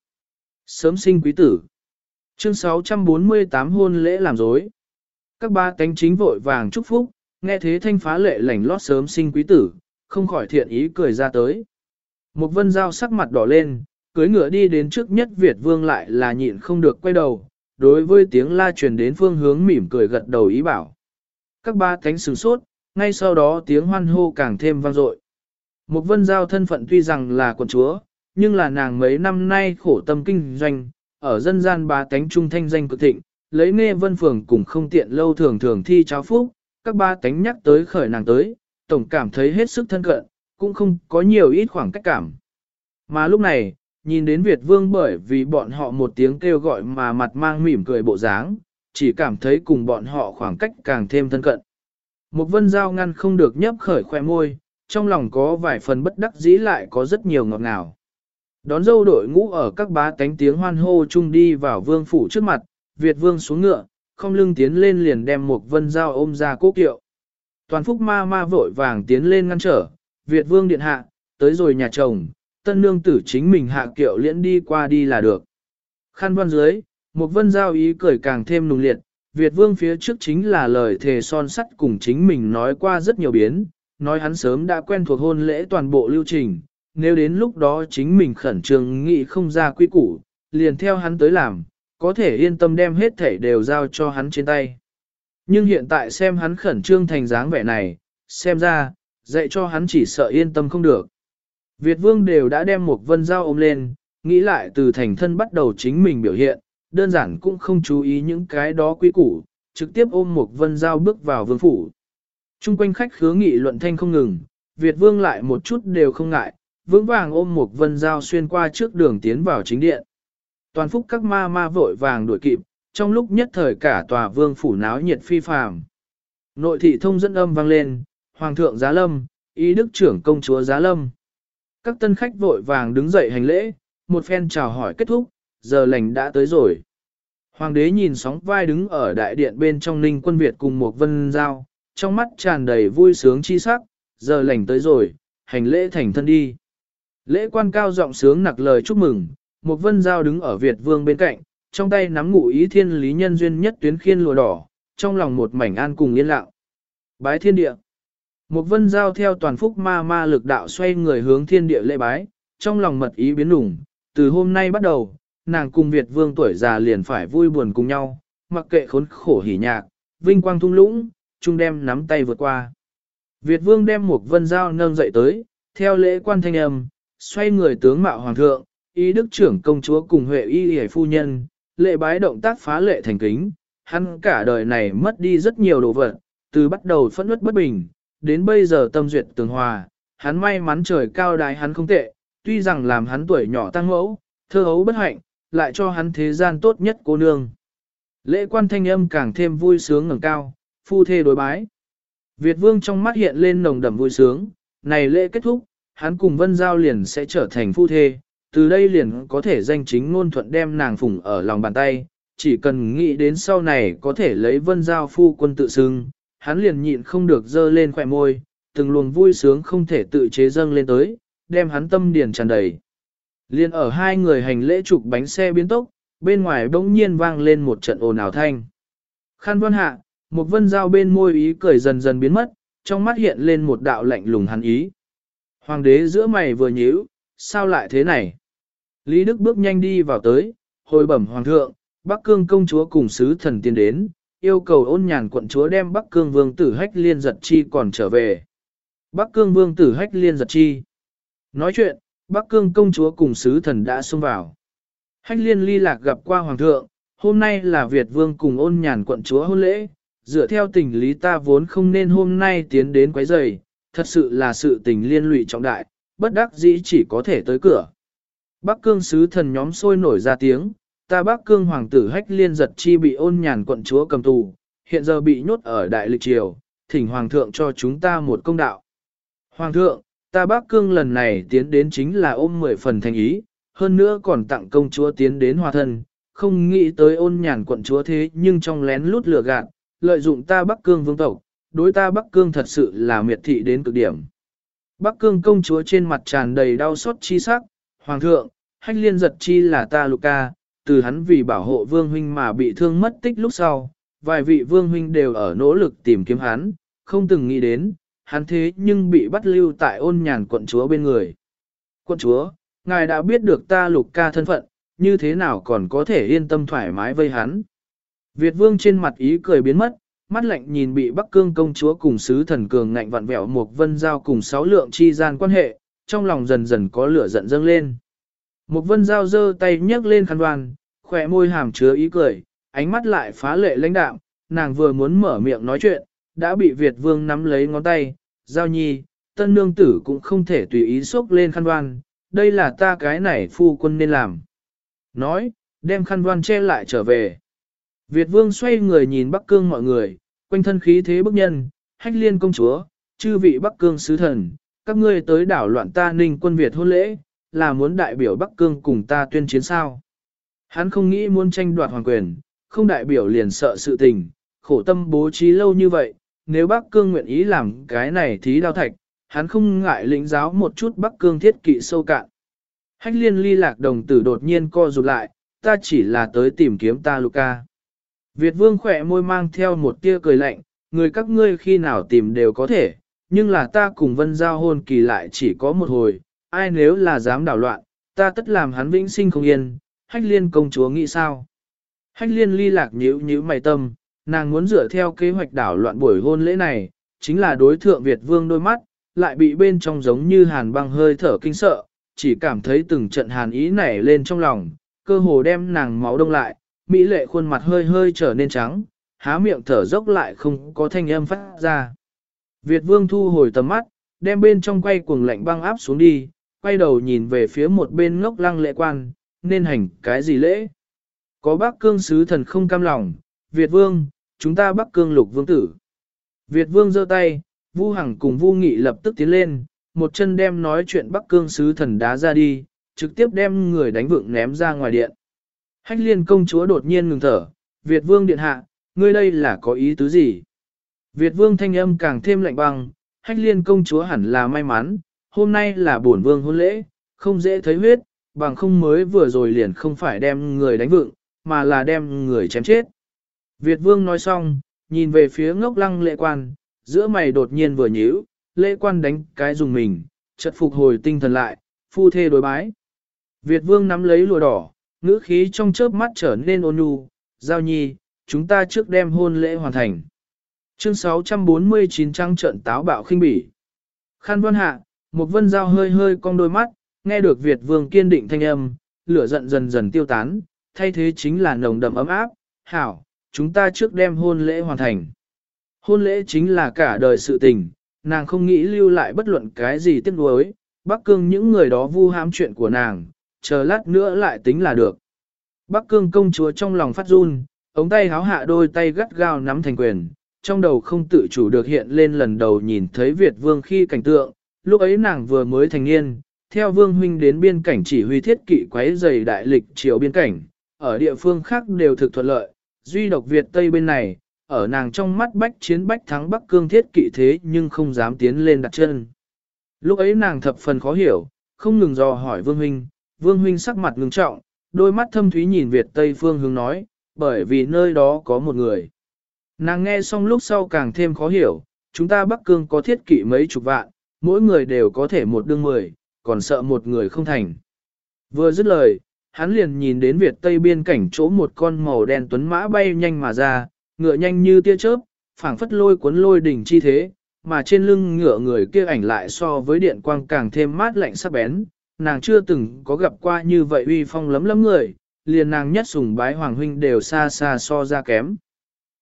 Sớm sinh quý tử. Chương 648 hôn lễ làm dối. Các ba tánh chính vội vàng chúc phúc, nghe thế thanh phá lệ lảnh lót sớm sinh quý tử, không khỏi thiện ý cười ra tới. Một vân giao sắc mặt đỏ lên, cưới ngựa đi đến trước nhất Việt vương lại là nhịn không được quay đầu, đối với tiếng la truyền đến phương hướng mỉm cười gật đầu ý bảo. Các ba cánh sừng sốt, ngay sau đó tiếng hoan hô càng thêm vang dội. Một vân giao thân phận tuy rằng là quận chúa, nhưng là nàng mấy năm nay khổ tâm kinh doanh, ở dân gian ba thánh trung thanh danh cực thịnh, lấy nghe vân phường cũng không tiện lâu thường thường thi cháo phúc, các ba thánh nhắc tới khởi nàng tới, tổng cảm thấy hết sức thân cận, cũng không có nhiều ít khoảng cách cảm. Mà lúc này, nhìn đến Việt Vương bởi vì bọn họ một tiếng kêu gọi mà mặt mang mỉm cười bộ dáng, chỉ cảm thấy cùng bọn họ khoảng cách càng thêm thân cận. Một vân giao ngăn không được nhấp khởi khoe môi, trong lòng có vài phần bất đắc dĩ lại có rất nhiều ngọt ngào. Đón dâu đội ngũ ở các bá tánh tiếng hoan hô chung đi vào vương phủ trước mặt, Việt vương xuống ngựa, không lưng tiến lên liền đem một vân dao ôm ra cố kiệu. Toàn phúc ma ma vội vàng tiến lên ngăn trở, Việt vương điện hạ, tới rồi nhà chồng, tân nương tử chính mình hạ kiệu liễn đi qua đi là được. Khăn văn dưới, một vân giao ý cười càng thêm nùng liệt, Việt vương phía trước chính là lời thề son sắt cùng chính mình nói qua rất nhiều biến, nói hắn sớm đã quen thuộc hôn lễ toàn bộ lưu trình, nếu đến lúc đó chính mình khẩn trương nghĩ không ra quy củ, liền theo hắn tới làm, có thể yên tâm đem hết thể đều giao cho hắn trên tay. Nhưng hiện tại xem hắn khẩn trương thành dáng vẻ này, xem ra, dạy cho hắn chỉ sợ yên tâm không được. Việt vương đều đã đem một vân giao ôm lên, nghĩ lại từ thành thân bắt đầu chính mình biểu hiện, đơn giản cũng không chú ý những cái đó quý củ, trực tiếp ôm một vân giao bước vào vương phủ. Trung quanh khách khứa nghị luận thanh không ngừng, Việt vương lại một chút đều không ngại, vững vàng ôm một vân giao xuyên qua trước đường tiến vào chính điện. Toàn phúc các ma ma vội vàng đuổi kịp, trong lúc nhất thời cả tòa vương phủ náo nhiệt phi phàm. Nội thị thông dẫn âm vang lên, Hoàng thượng Giá Lâm, ý đức trưởng công chúa Giá Lâm. Các tân khách vội vàng đứng dậy hành lễ, một phen chào hỏi kết thúc, giờ lành đã tới rồi. Hoàng đế nhìn sóng vai đứng ở đại điện bên trong ninh quân Việt cùng một vân giao, trong mắt tràn đầy vui sướng chi sắc, giờ lành tới rồi, hành lễ thành thân đi. Lễ quan cao giọng sướng nặc lời chúc mừng, một vân giao đứng ở Việt vương bên cạnh, trong tay nắm ngụ ý thiên lý nhân duyên nhất tuyến khiên lụa đỏ, trong lòng một mảnh an cùng yên lặng. Bái thiên địa. Một vân giao theo toàn phúc ma ma lực đạo xoay người hướng thiên địa lễ bái, trong lòng mật ý biến đủng, từ hôm nay bắt đầu, nàng cùng Việt vương tuổi già liền phải vui buồn cùng nhau, mặc kệ khốn khổ hỉ nhạc, vinh quang thung lũng, chung đem nắm tay vượt qua. Việt vương đem một vân giao nâng dậy tới, theo lễ quan thanh âm, xoay người tướng mạo hoàng thượng, ý đức trưởng công chúa cùng huệ y hề phu nhân, lễ bái động tác phá lệ thành kính, hắn cả đời này mất đi rất nhiều đồ vật, từ bắt đầu phẫn nứt bất bình, đến bây giờ tâm duyệt tường hòa, hắn may mắn trời cao đài hắn không tệ, tuy rằng làm hắn tuổi nhỏ tăng mẫu, thơ hấu bất hạnh, lại cho hắn thế gian tốt nhất cô nương. Lễ quan thanh âm càng thêm vui sướng ngẩng cao, phu thê đối bái. Việt vương trong mắt hiện lên nồng đậm vui sướng, này lễ kết thúc, hắn cùng vân giao liền sẽ trở thành phu thê, từ đây liền có thể danh chính ngôn thuận đem nàng phụng ở lòng bàn tay, chỉ cần nghĩ đến sau này có thể lấy vân giao phu quân tự xưng, hắn liền nhịn không được dơ lên khỏe môi, từng luồng vui sướng không thể tự chế dâng lên tới, đem hắn tâm điền tràn đầy. Liên ở hai người hành lễ trục bánh xe biến tốc, bên ngoài bỗng nhiên vang lên một trận ồn ào thanh. Khan vân hạ, một vân dao bên môi ý cười dần dần biến mất, trong mắt hiện lên một đạo lạnh lùng hắn ý. Hoàng đế giữa mày vừa nhíu, sao lại thế này? Lý Đức bước nhanh đi vào tới, hồi bẩm hoàng thượng, Bắc Cương công chúa cùng sứ thần tiên đến, yêu cầu ôn nhàn quận chúa đem Bắc Cương vương tử hách liên giật chi còn trở về. Bắc Cương vương tử hách liên giật chi. Nói chuyện, Bắc Cương công chúa cùng sứ thần đã xông vào. Hách liên ly lạc gặp qua hoàng thượng, hôm nay là Việt vương cùng ôn nhàn quận chúa hôn lễ, dựa theo tình lý ta vốn không nên hôm nay tiến đến quấy rầy, thật sự là sự tình liên lụy trọng đại, bất đắc dĩ chỉ có thể tới cửa. Bắc cương sứ thần nhóm sôi nổi ra tiếng, ta Bắc cương hoàng tử hách liên giật chi bị ôn nhàn quận chúa cầm tù, hiện giờ bị nhốt ở đại lịch triều, thỉnh hoàng thượng cho chúng ta một công đạo. Hoàng thượng, ta Bắc cương lần này tiến đến chính là ôm mười phần thành ý, hơn nữa còn tặng công chúa tiến đến hòa thân, không nghĩ tới ôn nhàn quận chúa thế nhưng trong lén lút lừa gạt, lợi dụng ta Bắc cương vương tộc, đối ta Bắc cương thật sự là miệt thị đến cực điểm. Bắc cương công chúa trên mặt tràn đầy đau xót chi sắc, Hoàng thượng, hách liên giật chi là ta Luca, từ hắn vì bảo hộ vương huynh mà bị thương mất tích lúc sau, vài vị vương huynh đều ở nỗ lực tìm kiếm hắn, không từng nghĩ đến, hắn thế nhưng bị bắt lưu tại ôn nhàn quận chúa bên người. Quận chúa, ngài đã biết được ta lục ca thân phận, như thế nào còn có thể yên tâm thoải mái với hắn. Việt vương trên mặt ý cười biến mất, mắt lạnh nhìn bị Bắc Cương công chúa cùng sứ thần cường ngạnh vặn vẹo một vân giao cùng sáu lượng chi gian quan hệ, trong lòng dần dần có lửa giận dâng lên. Một vân giao dơ tay nhấc lên khăn đoan, khỏe môi hàm chứa ý cười, ánh mắt lại phá lệ lãnh đạm, nàng vừa muốn mở miệng nói chuyện, đã bị Việt vương nắm lấy ngón tay, giao nhi, tân nương tử cũng không thể tùy ý xốc lên khăn đoan, đây là ta cái này phu quân nên làm. Nói, đem khăn đoan che lại trở về. Việt vương xoay người nhìn Bắc Cương mọi người, quanh thân khí thế bức nhân, hách liên công chúa, chư vị Bắc Cương sứ thần, các ngươi tới đảo loạn ta ninh quân Việt hôn lễ, là muốn đại biểu Bắc Cương cùng ta tuyên chiến sao. Hắn không nghĩ muốn tranh đoạt hoàng quyền, không đại biểu liền sợ sự tình, khổ tâm bố trí lâu như vậy, nếu Bắc Cương nguyện ý làm cái này thí đao thạch, hắn không ngại lĩnh giáo một chút Bắc Cương thiết kỵ sâu cạn. Hách liên ly lạc đồng tử đột nhiên co rụt lại, ta chỉ là tới tìm kiếm ta Luca. Việt vương khỏe môi mang theo một tia cười lạnh, người các ngươi khi nào tìm đều có thể, nhưng là ta cùng vân giao hôn kỳ lại chỉ có một hồi, ai nếu là dám đảo loạn, ta tất làm hắn vĩnh sinh không yên, hách liên công chúa nghĩ sao? Hách liên ly lạc nhíu nhíu mày tâm, nàng muốn dựa theo kế hoạch đảo loạn buổi hôn lễ này, chính là đối thượng Việt vương đôi mắt, lại bị bên trong giống như hàn băng hơi thở kinh sợ, chỉ cảm thấy từng trận hàn ý nảy lên trong lòng, cơ hồ đem nàng máu đông lại, mỹ lệ khuôn mặt hơi hơi trở nên trắng, há miệng thở dốc lại không có thanh âm phát ra. Việt vương thu hồi tầm mắt, đem bên trong quay cuồng lạnh băng áp xuống đi, quay đầu nhìn về phía một bên ngốc lăng lệ quan, nên hành cái gì lễ. Có bác cương sứ thần không cam lòng, Việt vương, chúng ta bắc cương lục vương tử. Việt vương giơ tay, Vu Hằng cùng Vu Nghị lập tức tiến lên, một chân đem nói chuyện Bắc Cương sứ thần đá ra đi, trực tiếp đem người đánh vượng ném ra ngoài điện. Hách liên công chúa đột nhiên ngừng thở, Việt vương điện hạ, ngươi đây là có ý tứ gì? Việt vương thanh âm càng thêm lạnh băng, hách liên công chúa hẳn là may mắn, hôm nay là bổn vương hôn lễ, không dễ thấy huyết, bằng không mới vừa rồi liền không phải đem người đánh vượng, mà là đem người chém chết. Việt vương nói xong, nhìn về phía ngốc lăng lệ quan, giữa mày đột nhiên vừa nhíu, lễ quan đánh cái dùng mình, chợt phục hồi tinh thần lại, phu thê đối bái. Việt vương nắm lấy lùa đỏ, ngữ khí trong chớp mắt trở nên ôn nhu, giao nhi, chúng ta trước đem hôn lễ hoàn thành. Chương 649 trăng trận táo bạo khinh bỉ. Khăn Văn hạ, một vân giao hơi hơi cong đôi mắt, nghe được Việt vương kiên định thanh âm, lửa giận dần dần tiêu tán, thay thế chính là nồng đậm ấm áp, hảo, chúng ta trước đem hôn lễ hoàn thành. Hôn lễ chính là cả đời sự tình, nàng không nghĩ lưu lại bất luận cái gì tiếc nuối, Bắc Cương những người đó vu hãm chuyện của nàng, chờ lát nữa lại tính là được. Bắc Cương công chúa trong lòng phát run, ống tay háo hạ đôi tay gắt gao nắm thành quyền, trong đầu không tự chủ được hiện lên lần đầu nhìn thấy Việt vương khi cảnh tượng, lúc ấy nàng vừa mới thành niên, theo vương huynh đến biên cảnh chỉ huy thiết kỵ quấy dày đại lịch triều biên cảnh, ở địa phương khác đều thực thuận lợi, duy độc Việt Tây bên này, ở nàng trong mắt bách chiến bách thắng Bắc Cương thiết kỵ thế nhưng không dám tiến lên đặt chân. Lúc ấy nàng thập phần khó hiểu, không ngừng dò hỏi Vương Huynh, Vương Huynh sắc mặt ngưng trọng, đôi mắt thâm thúy nhìn Việt Tây phương hướng nói, bởi vì nơi đó có một người. Nàng nghe xong lúc sau càng thêm khó hiểu, chúng ta Bắc Cương có thiết kỵ mấy chục vạn, mỗi người đều có thể một đương mười, còn sợ một người không thành. Vừa dứt lời, hắn liền nhìn đến Việt Tây biên cảnh chỗ một con màu đen tuấn mã bay nhanh mà ra, ngựa nhanh như tia chớp, phảng phất lôi cuốn lôi đỉnh chi thế, mà trên lưng ngựa người kia ảnh lại so với điện quang càng thêm mát lạnh sắc bén, nàng chưa từng có gặp qua như vậy uy phong lấm lấm người, liền nàng nhất sùng bái hoàng huynh đều xa xa so ra kém.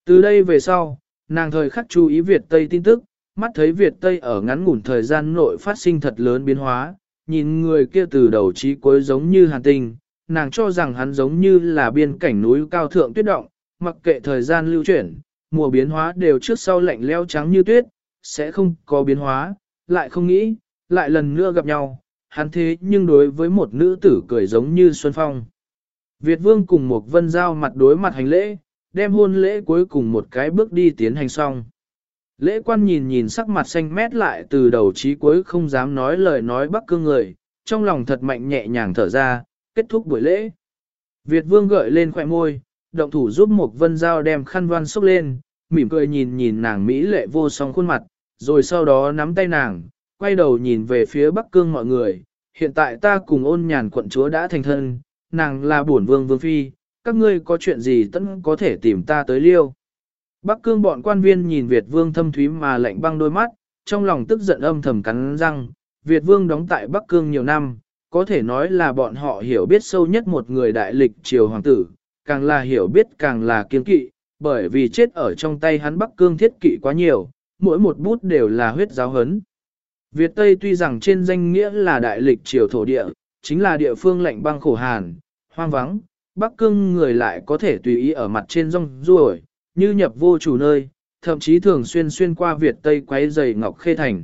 Từ đây về sau, nàng thời khắc chú ý Việt Tây tin tức, mắt thấy Việt Tây ở ngắn ngủn thời gian nội phát sinh thật lớn biến hóa, nhìn người kia từ đầu chí cuối giống như hàn tinh, nàng cho rằng hắn giống như là biên cảnh núi cao thượng tuyết động, mặc kệ thời gian lưu chuyển, mùa biến hóa đều trước sau lạnh leo trắng như tuyết, sẽ không có biến hóa, lại không nghĩ, lại lần nữa gặp nhau, hắn thế nhưng đối với một nữ tử cười giống như Xuân Phong. Việt Vương cùng một vân giao mặt đối mặt hành lễ, đem hôn lễ cuối cùng một cái bước đi tiến hành xong. Lễ quan nhìn nhìn sắc mặt xanh mét lại từ đầu chí cuối không dám nói lời nói bắc cương người, trong lòng thật mạnh nhẹ nhàng thở ra, kết thúc buổi lễ. Việt vương gợi lên khỏe môi, động thủ giúp một vân dao đem khăn văn xúc lên, mỉm cười nhìn nhìn nàng Mỹ lệ vô song khuôn mặt, rồi sau đó nắm tay nàng, quay đầu nhìn về phía Bắc Cương mọi người, hiện tại ta cùng ôn nhàn quận chúa đã thành thân, nàng là bổn vương vương phi, các ngươi có chuyện gì tẫn có thể tìm ta tới liêu. Bắc cương bọn quan viên nhìn Việt vương thâm thúy mà lạnh băng đôi mắt, trong lòng tức giận âm thầm cắn răng, Việt vương đóng tại Bắc cương nhiều năm, có thể nói là bọn họ hiểu biết sâu nhất một người đại lịch triều hoàng tử, càng là hiểu biết càng là kiên kỵ, bởi vì chết ở trong tay hắn Bắc cương thiết kỵ quá nhiều, mỗi một bút đều là huyết giáo hấn. Việt Tây tuy rằng trên danh nghĩa là đại lịch triều thổ địa, chính là địa phương lạnh băng khổ hàn, hoang vắng, Bắc Cương người lại có thể tùy ý ở mặt trên rong ruổi, như nhập vô chủ nơi, thậm chí thường xuyên xuyên qua Việt Tây quấy dày Ngọc Khê Thành.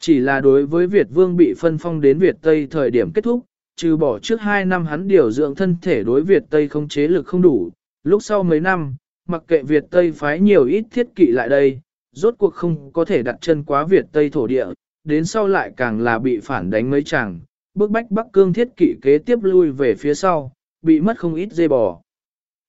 Chỉ là đối với Việt Vương bị phân phong đến Việt Tây thời điểm kết thúc, trừ bỏ trước 2 năm hắn điều dưỡng thân thể đối Việt Tây không chế lực không đủ, lúc sau mấy năm, mặc kệ Việt Tây phái nhiều ít thiết kỵ lại đây, rốt cuộc không có thể đặt chân quá Việt Tây thổ địa, đến sau lại càng là bị phản đánh mấy chàng, bước bách Bắc Cương thiết kỵ kế tiếp lui về phía sau, bị mất không ít dây bò.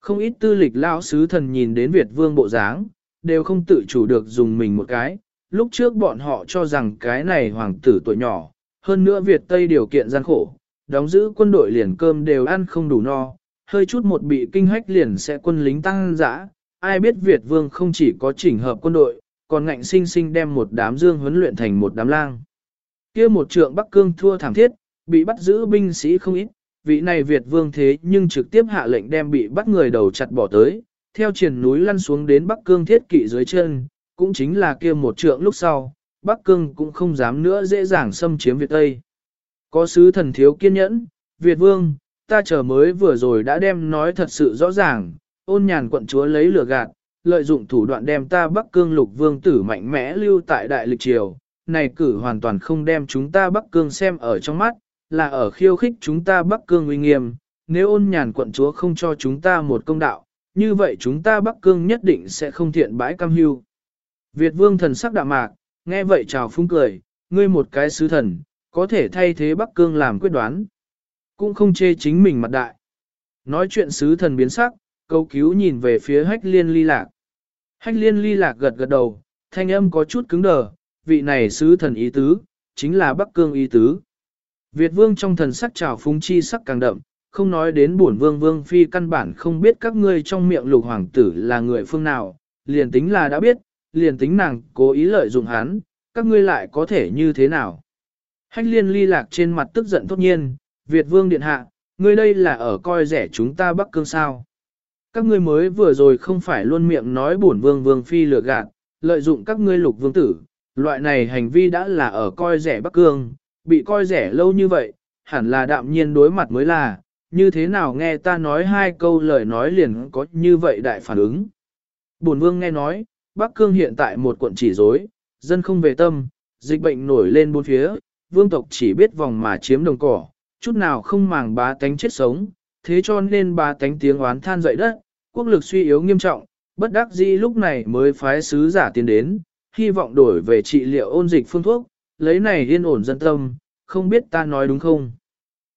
Không ít tư lịch lão sứ thần nhìn đến Việt vương bộ dáng, đều không tự chủ được dùng mình một cái, lúc trước bọn họ cho rằng cái này hoàng tử tuổi nhỏ, hơn nữa Việt Tây điều kiện gian khổ, đóng giữ quân đội liền cơm đều ăn không đủ no, hơi chút một bị kinh hách liền sẽ quân lính tăng dã. Ai biết Việt vương không chỉ có chỉnh hợp quân đội, còn ngạnh sinh sinh đem một đám dương huấn luyện thành một đám lang. kia một trượng Bắc Cương thua thảm thiết, bị bắt giữ binh sĩ không ít, vị này Việt vương thế nhưng trực tiếp hạ lệnh đem bị bắt người đầu chặt bỏ tới, theo triển núi lăn xuống đến Bắc Cương thiết kỵ dưới chân, cũng chính là kia một trượng lúc sau, Bắc Cương cũng không dám nữa dễ dàng xâm chiếm Việt Tây. Có sứ thần thiếu kiên nhẫn, Việt vương, ta chờ mới vừa rồi đã đem nói thật sự rõ ràng, ôn nhàn quận chúa lấy lửa gạt, lợi dụng thủ đoạn đem ta Bắc Cương lục vương tử mạnh mẽ lưu tại đại lịch triều, này cử hoàn toàn không đem chúng ta Bắc Cương xem ở trong mắt, là ở khiêu khích chúng ta Bắc Cương uy nghiêm, nếu ôn nhàn quận chúa không cho chúng ta một công đạo, như vậy chúng ta Bắc Cương nhất định sẽ không thiện bãi cam hưu. Việt vương thần sắc đạm mạc, nghe vậy chào phúng cười, ngươi một cái sứ thần, có thể thay thế Bắc Cương làm quyết đoán. Cũng không chê chính mình mặt đại. Nói chuyện sứ thần biến sắc, câu cứu nhìn về phía hách liên ly lạc. Hách liên ly lạc gật gật đầu, thanh âm có chút cứng đờ, vị này sứ thần ý tứ, chính là Bắc Cương ý tứ. Việt vương trong thần sắc trào phúng chi sắc càng đậm, không nói đến bổn vương vương phi căn bản không biết các ngươi trong miệng lục hoàng tử là người phương nào, liền tính là đã biết, liền tính nàng cố ý lợi dụng hắn, các ngươi lại có thể như thế nào. Hách liên ly lạc trên mặt tức giận tốt nhiên, Việt vương điện hạ, ngươi đây là ở coi rẻ chúng ta Bắc Cương sao. Các ngươi mới vừa rồi không phải luôn miệng nói bổn vương vương phi lừa gạt, lợi dụng các ngươi lục vương tử, loại này hành vi đã là ở coi rẻ Bắc Cương, bị coi rẻ lâu như vậy, hẳn là đạm nhiên đối mặt mới là, như thế nào nghe ta nói hai câu lời nói liền có như vậy đại phản ứng. Bổn vương nghe nói, Bắc Cương hiện tại một quận chỉ rối, dân không về tâm, dịch bệnh nổi lên bốn phía, vương tộc chỉ biết vòng mà chiếm đồng cỏ, chút nào không màng bá tánh chết sống, thế cho nên bá tánh tiếng oán than dậy đất, quốc lực suy yếu nghiêm trọng, bất đắc dĩ lúc này mới phái sứ giả tiến đến, hy vọng đổi về trị liệu ôn dịch phương thuốc, lấy này yên ổn dân tâm, không biết ta nói đúng không.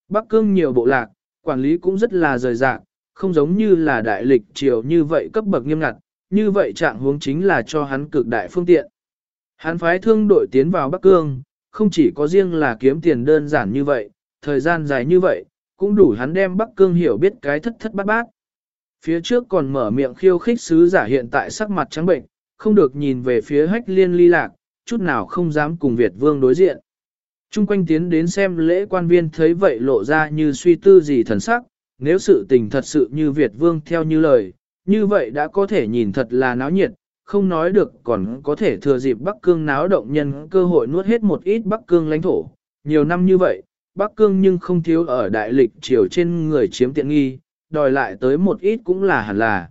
Bắc cương nhiều bộ lạc, quản lý cũng rất là rời rạc, không giống như là đại lịch triều như vậy cấp bậc nghiêm ngặt, như vậy trạng huống chính là cho hắn cực đại phương tiện. Hắn phái thương đội tiến vào Bắc Cương, không chỉ có riêng là kiếm tiền đơn giản như vậy, thời gian dài như vậy, cũng đủ hắn đem Bắc Cương hiểu biết cái thất thất bát bát. Phía trước còn mở miệng khiêu khích sứ giả hiện tại sắc mặt trắng bệnh, không được nhìn về phía hách liên ly lạc, chút nào không dám cùng Việt vương đối diện. Trung quanh tiến đến xem lễ quan viên thấy vậy lộ ra như suy tư gì thần sắc, nếu sự tình thật sự như Việt vương theo như lời, như vậy đã có thể nhìn thật là náo nhiệt, không nói được còn có thể thừa dịp Bắc Cương náo động nhân cơ hội nuốt hết một ít Bắc Cương lãnh thổ. Nhiều năm như vậy, Bắc Cương nhưng không thiếu ở đại lịch triều trên người chiếm tiện nghi, đòi lại tới một ít cũng là hẳn là.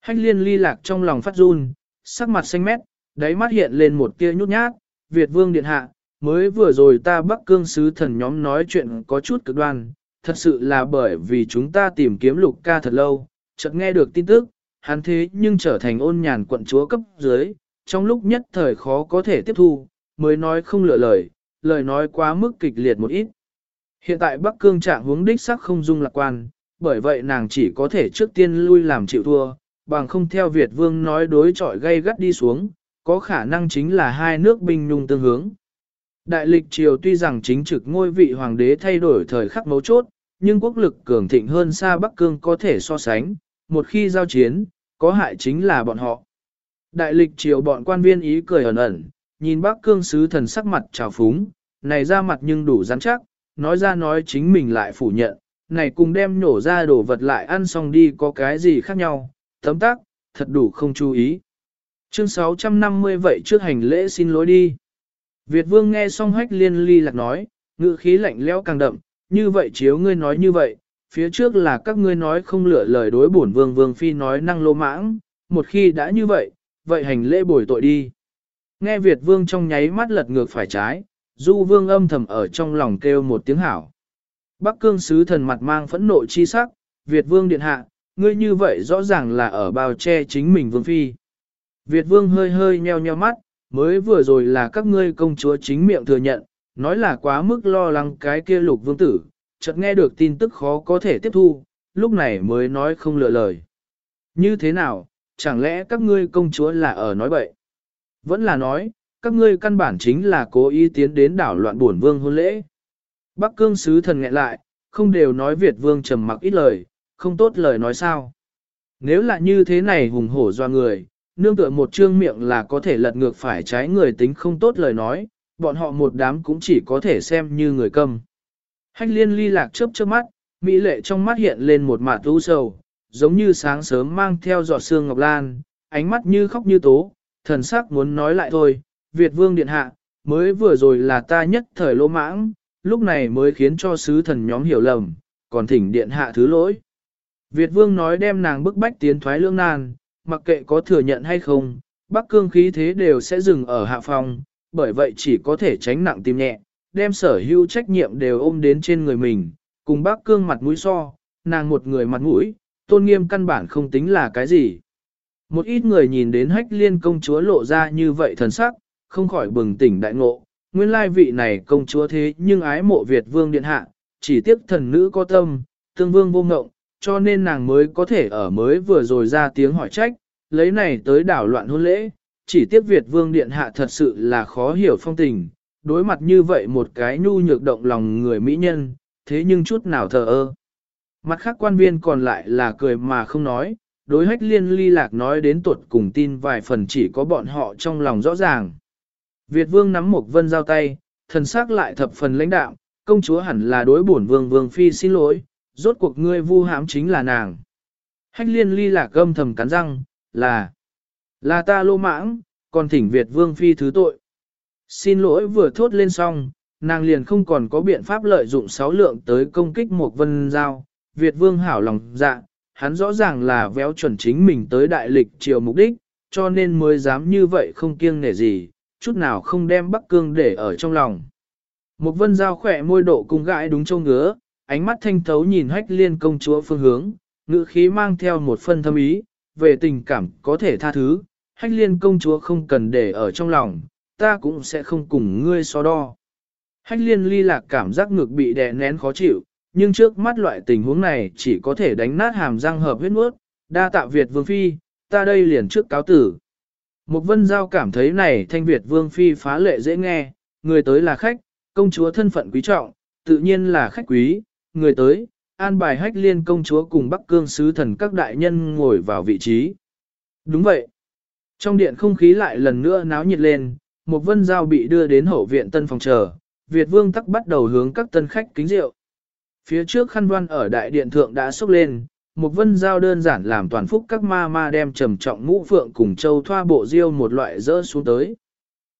Hách liên ly lạc trong lòng phát run, sắc mặt xanh mét, đáy mắt hiện lên một tia nhút nhát, Việt vương điện hạ, mới vừa rồi ta Bắc Cương sứ thần nhóm nói chuyện có chút cực đoan, thật sự là bởi vì chúng ta tìm kiếm lục ca thật lâu, chợt nghe được tin tức, hắn thế nhưng trở thành ôn nhàn quận chúa cấp dưới, trong lúc nhất thời khó có thể tiếp thu, mới nói không lựa lời, lời nói quá mức kịch liệt một ít. Hiện tại Bắc Cương trạng hướng đích sắc không dung lạc quan, bởi vậy nàng chỉ có thể trước tiên lui làm chịu thua, bằng không theo Việt Vương nói đối chọi gây gắt đi xuống, có khả năng chính là hai nước binh nhung tương hướng. Đại lịch triều tuy rằng chính trực ngôi vị hoàng đế thay đổi thời khắc mấu chốt, nhưng quốc lực cường thịnh hơn xa Bắc Cương có thể so sánh, một khi giao chiến, có hại chính là bọn họ. Đại lịch triều bọn quan viên ý cười ẩn ẩn, nhìn bắc cương sứ thần sắc mặt trào phúng, này ra mặt nhưng đủ rắn chắc, nói ra nói chính mình lại phủ nhận, này cùng đem nhổ ra đổ vật lại ăn xong đi có cái gì khác nhau, tấm tắc, thật đủ không chú ý. Chương 650 vậy trước hành lễ xin lỗi đi. Việt vương nghe xong hách liên ly lạc nói, ngữ khí lạnh lẽo càng đậm, như vậy chiếu ngươi nói như vậy, phía trước là các ngươi nói không lựa lời đối bổn vương vương phi nói năng lô mãng, một khi đã như vậy, vậy hành lễ bồi tội đi. Nghe Việt vương trong nháy mắt lật ngược phải trái, du vương âm thầm ở trong lòng kêu một tiếng hảo. Bắc cương sứ thần mặt mang phẫn nộ chi sắc, Việt vương điện hạ, ngươi như vậy rõ ràng là ở bao che chính mình vương phi. Việt vương hơi hơi nheo nheo mắt, mới vừa rồi là các ngươi công chúa chính miệng thừa nhận, nói là quá mức lo lắng cái kia lục vương tử, chợt nghe được tin tức khó có thể tiếp thu, lúc này mới nói không lựa lời. Như thế nào, chẳng lẽ các ngươi công chúa là ở nói bậy? Vẫn là nói, các ngươi căn bản chính là cố ý tiến đến đảo loạn buồn vương hôn lễ. Bắc cương sứ thần nghẹn lại, không đều nói Việt vương trầm mặc ít lời, không tốt lời nói sao. Nếu là như thế này hùng hổ do người, nương tựa một trương miệng là có thể lật ngược phải trái người tính không tốt lời nói, bọn họ một đám cũng chỉ có thể xem như người câm. Hách liên ly lạc chớp chớp mắt, mỹ lệ trong mắt hiện lên một mạt u sầu, giống như sáng sớm mang theo giọt sương ngọc lan, ánh mắt như khóc như tố, thần sắc muốn nói lại thôi, Việt vương điện hạ, mới vừa rồi là ta nhất thời lỗ mãng, lúc này mới khiến cho sứ thần nhóm hiểu lầm, còn thỉnh điện hạ thứ lỗi. Việt vương nói đem nàng bức bách tiến thoái lương nan, mặc kệ có thừa nhận hay không, bắc cương khí thế đều sẽ dừng ở hạ phòng, bởi vậy chỉ có thể tránh nặng tim nhẹ, đem sở hữu trách nhiệm đều ôm đến trên người mình, cùng bắc cương mặt mũi so, nàng một người mặt mũi, tôn nghiêm căn bản không tính là cái gì. Một ít người nhìn đến hách liên công chúa lộ ra như vậy thần sắc, không khỏi bừng tỉnh đại ngộ, nguyên lai vị này công chúa thế nhưng ái mộ Việt vương điện hạ, chỉ tiếc thần nữ có tâm, tương vương vô ngộng, cho nên nàng mới có thể ở mới vừa rồi ra tiếng hỏi trách, lấy này tới đảo loạn hôn lễ, chỉ tiếc Việt vương điện hạ thật sự là khó hiểu phong tình, đối mặt như vậy một cái nhu nhược động lòng người mỹ nhân, thế nhưng chút nào thờ ơ. Mặt khác quan viên còn lại là cười mà không nói, đối hách liên ly lạc nói đến tuột cùng tin vài phần chỉ có bọn họ trong lòng rõ ràng. Việt vương nắm một vân giao tay, thần sắc lại thập phần lãnh đạo, công chúa hẳn là đối bổn vương vương phi xin lỗi, rốt cuộc ngươi vu hãm chính là nàng. Hách liên ly lạc gâm thầm cắn răng, là, là ta lô mãng, còn thỉnh Việt vương phi thứ tội. Xin lỗi vừa thốt lên xong, nàng liền không còn có biện pháp lợi dụng sáu lượng tới công kích một vân giao, Việt vương hảo lòng dạ, hắn rõ ràng là véo chuẩn chính mình tới đại lịch triều mục đích, cho nên mới dám như vậy không kiêng nể gì, chút nào không đem Bắc Cương để ở trong lòng. Một vân giao khỏe môi độ cung gãi đúng châu ngứa, ánh mắt thanh thấu nhìn hách liên công chúa phương hướng, ngữ khí mang theo một phân thâm ý, về tình cảm có thể tha thứ, hách liên công chúa không cần để ở trong lòng, ta cũng sẽ không cùng ngươi so đo. Hách liên ly lạc cảm giác ngực bị đè nén khó chịu, nhưng trước mắt loại tình huống này chỉ có thể đánh nát hàm răng hợp huyết nuốt, đa tạ Việt Vương Phi, ta đây liền trước cáo tử. Một vân giao cảm thấy này thanh Việt Vương Phi phá lệ dễ nghe, người tới là khách, công chúa thân phận quý trọng, tự nhiên là khách quý, người tới, an bài hách liên công chúa cùng Bắc Cương sứ thần các đại nhân ngồi vào vị trí. Đúng vậy. Trong điện không khí lại lần nữa náo nhiệt lên, một vân giao bị đưa đến hậu viện tân phòng chờ, Việt Vương tắc bắt đầu hướng các tân khách kính rượu. Phía trước khăn đoan ở đại điện thượng đã sốc lên, một vân giao đơn giản làm toàn phúc các ma ma đem trầm trọng ngũ phượng cùng châu thoa bộ diêu một loại rỡ xuống tới.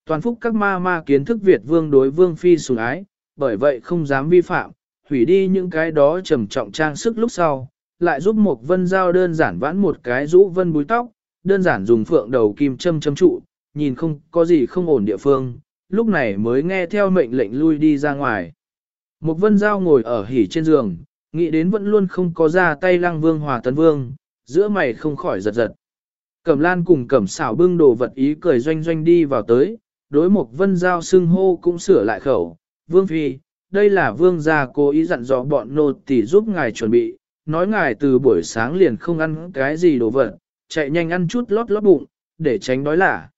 Toàn phúc các ma ma kiến thức Việt vương đối vương phi sủng ái, bởi vậy không dám vi phạm, hủy đi những cái đó trầm trọng trang sức lúc sau, lại giúp một vân giao đơn giản vãn một cái rũ vân búi tóc, đơn giản dùng phượng đầu kim châm châm trụ, nhìn không có gì không ổn địa phương, lúc này mới nghe theo mệnh lệnh lui đi ra ngoài. Một vân giao ngồi ở hỉ trên giường, nghĩ đến vẫn luôn không có ra tay lăng vương hòa tấn vương, giữa mày không khỏi giật giật. Cẩm lan cùng cẩm xảo bưng đồ vật ý cười doanh doanh đi vào tới, đối một vân giao xưng hô cũng sửa lại khẩu. Vương phi, đây là vương gia cố ý dặn dò bọn nô tỳ giúp ngài chuẩn bị, nói ngài từ buổi sáng liền không ăn cái gì đồ vật, chạy nhanh ăn chút lót lót bụng, để tránh đói lả.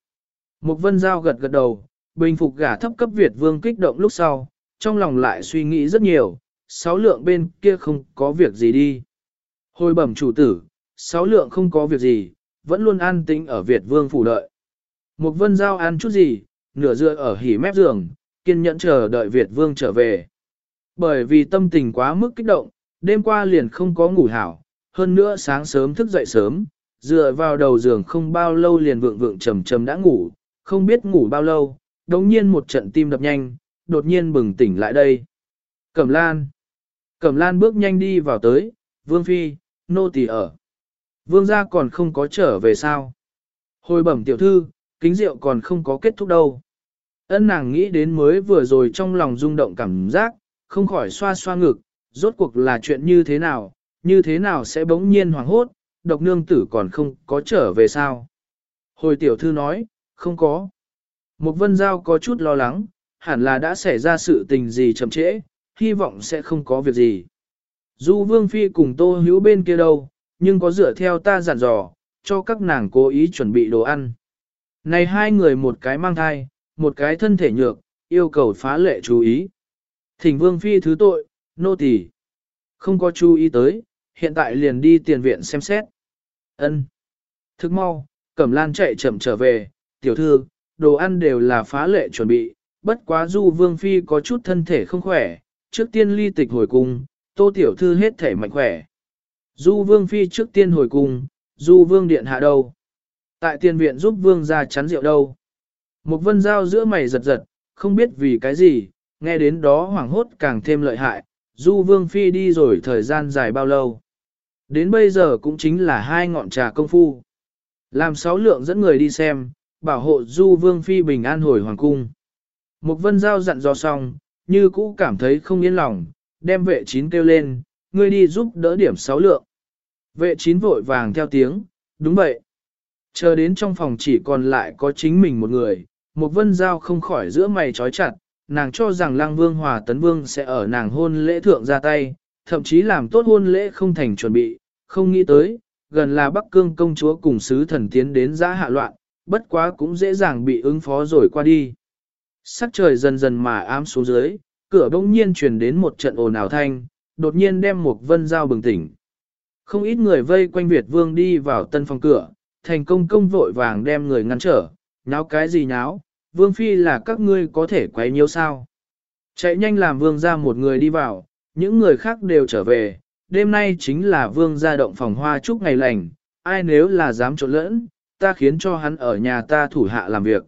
Một vân giao gật gật đầu, bình phục gả thấp cấp Việt vương kích động lúc sau, trong lòng lại suy nghĩ rất nhiều, sáu lượng bên kia không có việc gì đi. Hồi bẩm chủ tử, sáu lượng không có việc gì, vẫn luôn an tĩnh ở Việt Vương phủ đợi. Một vân giao ăn chút gì, nửa dựa ở hỉ mép giường, kiên nhẫn chờ đợi Việt Vương trở về. Bởi vì tâm tình quá mức kích động, đêm qua liền không có ngủ hảo, hơn nữa sáng sớm thức dậy sớm, dựa vào đầu giường không bao lâu liền vượng vượng trầm trầm đã ngủ, không biết ngủ bao lâu, đống nhiên một trận tim đập nhanh, đột nhiên bừng tỉnh lại đây. Cẩm Lan. Cẩm Lan bước nhanh đi vào tới, Vương Phi, nô tỳ ở. Vương gia còn không có trở về sao. Hồi bẩm tiểu thư, kính rượu còn không có kết thúc đâu. Ân nàng nghĩ đến mới vừa rồi trong lòng rung động cảm giác, không khỏi xoa xoa ngực, rốt cuộc là chuyện như thế nào, như thế nào sẽ bỗng nhiên hoảng hốt, độc nương tử còn không có trở về sao. Hồi tiểu thư nói, không có. Một vân giao có chút lo lắng, hẳn là đã xảy ra sự tình gì chậm trễ, hy vọng sẽ không có việc gì. Du vương phi cùng tô hữu bên kia đâu, nhưng có dựa theo ta dặn dò, cho các nàng cố ý chuẩn bị đồ ăn. Này hai người một cái mang thai, một cái thân thể nhược, yêu cầu phá lệ chú ý. Thỉnh vương phi thứ tội, nô tỳ Không có chú ý tới, hiện tại liền đi tiền viện xem xét. Ân. Thức mau, Cẩm Lan chạy chậm trở về, tiểu thư, đồ ăn đều là phá lệ chuẩn bị, bất quá du vương phi có chút thân thể không khỏe, trước tiên ly tịch hồi cung, tô tiểu thư hết thể mạnh khỏe. Du vương phi trước tiên hồi cung, du vương điện hạ đâu. Tại tiền viện giúp vương ra chắn rượu đâu. Một vân dao giữa mày giật giật, không biết vì cái gì, nghe đến đó hoảng hốt càng thêm lợi hại, du vương phi đi rồi thời gian dài bao lâu. Đến bây giờ cũng chính là hai ngọn trà công phu. Làm sáu lượng dẫn người đi xem, bảo hộ du vương phi bình an hồi hoàng cung. Một vân giao dặn dò xong, như cũ cảm thấy không yên lòng, đem vệ chín kêu lên, ngươi đi giúp đỡ điểm sáu lượng. Vệ chín vội vàng theo tiếng, đúng vậy. Chờ đến trong phòng chỉ còn lại có chính mình một người, một vân giao không khỏi giữa mày trói chặt, nàng cho rằng lang vương hòa tấn vương sẽ ở nàng hôn lễ thượng ra tay, thậm chí làm tốt hôn lễ không thành chuẩn bị, không nghĩ tới, gần là Bắc Cương công chúa cùng sứ thần tiến đến giã hạ loạn, bất quá cũng dễ dàng bị ứng phó rồi qua đi. Sắc trời dần dần mà ám xuống dưới, cửa bỗng nhiên truyền đến một trận ồn ào thanh, đột nhiên đem một vân giao bừng tỉnh. Không ít người vây quanh Việt vương đi vào tân phòng cửa, thành công công vội vàng đem người ngăn trở, nháo cái gì nháo, vương phi là các ngươi có thể quấy nhiêu sao. Chạy nhanh làm vương ra một người đi vào, những người khác đều trở về, đêm nay chính là vương gia động phòng hoa chúc ngày lành, ai nếu là dám trộn lẫn, ta khiến cho hắn ở nhà ta thủ hạ làm việc.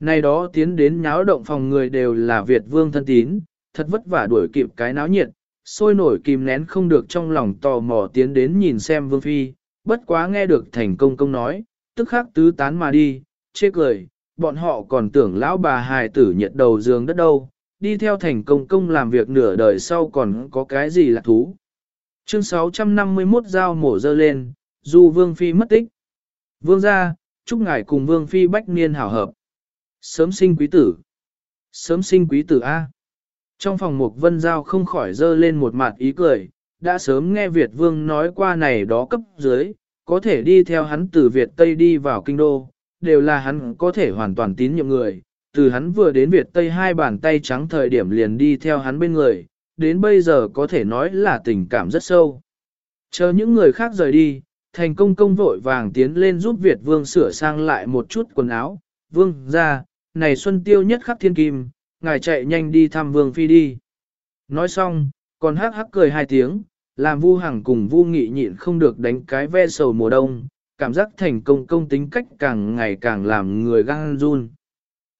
nay đó tiến đến nháo động phòng người đều là Việt vương thân tín, thật vất vả đuổi kịp cái náo nhiệt, sôi nổi kìm nén không được trong lòng tò mò tiến đến nhìn xem vương phi, bất quá nghe được thành công công nói, tức khắc tứ tán mà đi, chê cười, bọn họ còn tưởng lão bà hài tử nhiệt đầu giường đất đâu, đi theo thành công công làm việc nửa đời sau còn có cái gì là thú. Chương 651 giao mổ dơ lên, du vương phi mất tích. Vương gia, chúc ngài cùng vương phi bách niên hảo hợp. Sớm sinh quý tử. Sớm sinh quý tử A. Trong phòng mục vân giao không khỏi dơ lên một mặt ý cười, đã sớm nghe Việt vương nói qua này đó cấp dưới, có thể đi theo hắn từ Việt Tây đi vào kinh đô, đều là hắn có thể hoàn toàn tín nhiệm người. Từ hắn vừa đến Việt Tây hai bàn tay trắng thời điểm liền đi theo hắn bên người, đến bây giờ có thể nói là tình cảm rất sâu. Chờ những người khác rời đi, thành công công vội vàng tiến lên giúp Việt Vương sửa sang lại một chút quần áo. Vương ra, này Xuân Tiêu nhất khắc thiên kim, ngài chạy nhanh đi thăm Vương Phi đi. Nói xong, còn hắc hắc cười hai tiếng, làm Vu Hằng cùng Vu Nghị nhịn không được đánh cái ve sầu mùa đông, cảm giác thành công công tính cách càng ngày càng làm người gan run.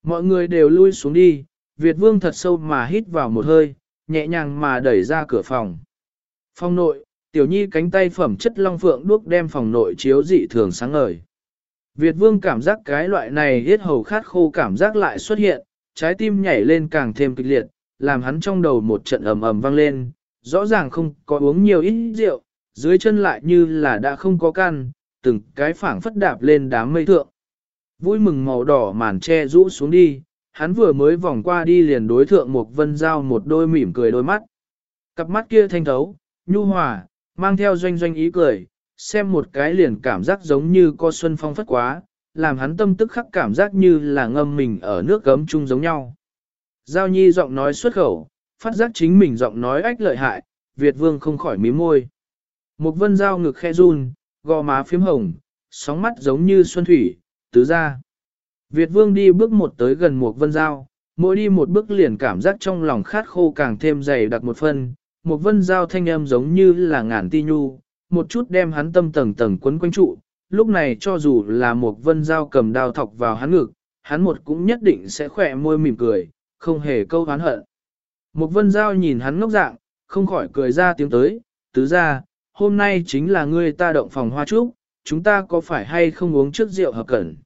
Mọi người đều lui xuống đi, Việt Vương thật sâu mà hít vào một hơi, nhẹ nhàng mà đẩy ra cửa phòng. Phòng nội, tiểu nhi cánh tay phẩm chất long phượng đuốc đem phòng nội chiếu dị thường sáng ngời. Việt vương cảm giác cái loại này hết hầu khát khô cảm giác lại xuất hiện, trái tim nhảy lên càng thêm kịch liệt, làm hắn trong đầu một trận ầm ầm vang lên, rõ ràng không có uống nhiều ít rượu, dưới chân lại như là đã không có can, từng cái phảng phất đạp lên đám mây thượng. Vui mừng màu đỏ màn che rũ xuống đi, hắn vừa mới vòng qua đi liền đối thượng một vân giao một đôi mỉm cười đôi mắt. Cặp mắt kia thanh thấu, nhu hòa, mang theo doanh doanh ý cười, xem một cái liền cảm giác giống như co xuân phong phất quá, làm hắn tâm tức khắc cảm giác như là ngâm mình ở nước gấm chung giống nhau. Giao nhi giọng nói xuất khẩu, phát giác chính mình giọng nói ách lợi hại, Việt vương không khỏi mím môi. Một vân giao ngực khe run, gò má phím hồng, sóng mắt giống như xuân thủy, tứ ra. Việt vương đi bước một tới gần một vân giao, mỗi đi một bước liền cảm giác trong lòng khát khô càng thêm dày đặc một phân, một vân giao thanh âm giống như là ngàn ti nhu, một chút đem hắn tâm tầng tầng quấn quanh trụ, lúc này cho dù là một vân giao cầm đao thọc vào hắn ngực, hắn một cũng nhất định sẽ khỏe môi mỉm cười, không hề câu hán hận. Một vân giao nhìn hắn ngốc dạng, không khỏi cười ra tiếng tới, tứ ra, hôm nay chính là ngươi ta động phòng hoa trúc, chúng ta có phải hay không uống trước rượu hợp cẩn.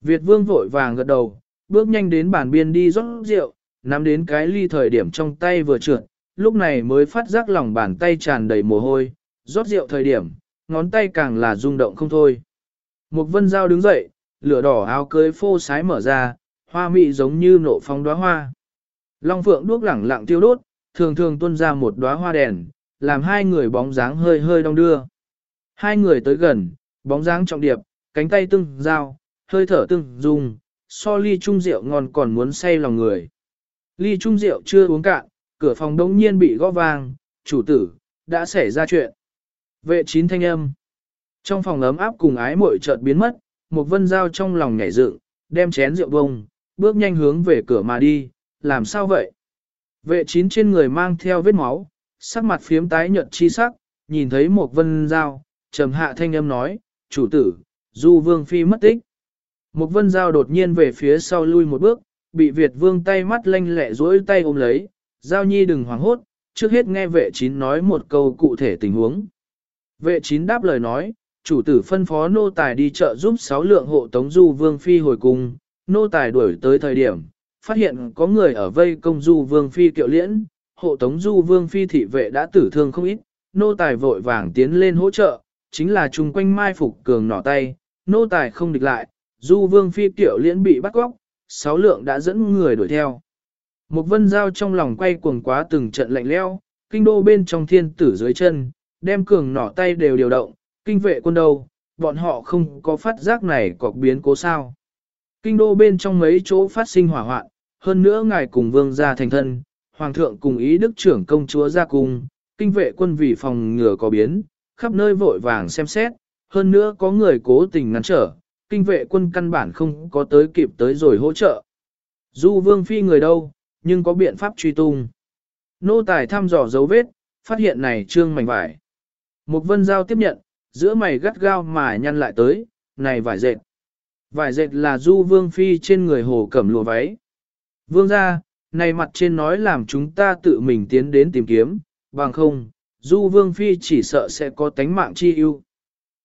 Việt vương vội vàng gật đầu, bước nhanh đến bàn biên đi rót rượu, nắm đến cái ly thời điểm trong tay vừa trượt, lúc này mới phát giác lòng bàn tay tràn đầy mồ hôi, rót rượu thời điểm, ngón tay càng là rung động không thôi. Một vân dao đứng dậy, lửa đỏ áo cưới phô sái mở ra, hoa mị giống như nộ phong đóa hoa. Long phượng đuốc lẳng lặng tiêu đốt, thường thường tuôn ra một đóa hoa đèn, làm hai người bóng dáng hơi hơi đong đưa. Hai người tới gần, bóng dáng trọng điệp, cánh tay tương giao, hơi thở tương dung, so ly trung rượu ngon còn muốn say lòng người. Ly trung rượu chưa uống cạn, cửa phòng đống nhiên bị gõ vang, chủ tử, đã xảy ra chuyện. Vệ chín thanh âm. Trong phòng ấm áp cùng ái muội chợt biến mất, một vân dao trong lòng nhảy dựng, đem chén rượu bông, bước nhanh hướng về cửa mà đi, làm sao vậy? Vệ chín trên người mang theo vết máu, sắc mặt phiếm tái nhợt chi sắc, nhìn thấy một vân Giao, trầm hạ thanh âm nói, chủ tử, du vương phi mất tích. Một vân Giao đột nhiên về phía sau lui một bước, bị Việt vương tay mắt lanh lẹ duỗi tay ôm lấy, giao nhi đừng hoảng hốt, trước hết nghe vệ chín nói một câu cụ thể tình huống. Vệ chín đáp lời nói, chủ tử phân phó nô tài đi chợ giúp sáu lượng hộ tống du vương phi hồi cung, nô tài đuổi tới thời điểm, phát hiện có người ở vây công du vương phi kiệu liễn, hộ tống du vương phi thị vệ đã tử thương không ít, nô tài vội vàng tiến lên hỗ trợ, chính là chung quanh mai phục cường nỏ tay, nô tài không địch lại, du vương phi Tiểu liễn bị bắt góc, sáu lượng đã dẫn người đuổi theo. Một vân giao trong lòng quay cuồng quá từng trận lạnh leo, kinh đô bên trong thiên tử dưới chân, đem cường nỏ tay đều điều động, kinh vệ quân đâu, bọn họ không có phát giác này cọc biến cố sao. Kinh đô bên trong mấy chỗ phát sinh hỏa hoạn, hơn nữa ngài cùng vương gia thành thân, hoàng thượng cùng ý đức trưởng công chúa ra cung, kinh vệ quân vì phòng ngừa có biến, khắp nơi vội vàng xem xét, hơn nữa có người cố tình ngăn trở, kinh vệ quân căn bản không có tới kịp tới rồi hỗ trợ. Du vương phi người đâu, nhưng có biện pháp truy tung. Nô tài thăm dò dấu vết, phát hiện này trương mảnh vải. Một vân giao tiếp nhận, giữa mày gắt gao mà nhăn lại tới, này vải dệt. Vải dệt là du vương phi trên người hồ cẩm lùa váy. Vương ra, này mặt trên nói làm chúng ta tự mình tiến đến tìm kiếm, bằng không, du vương phi chỉ sợ sẽ có tánh mạng chi ưu.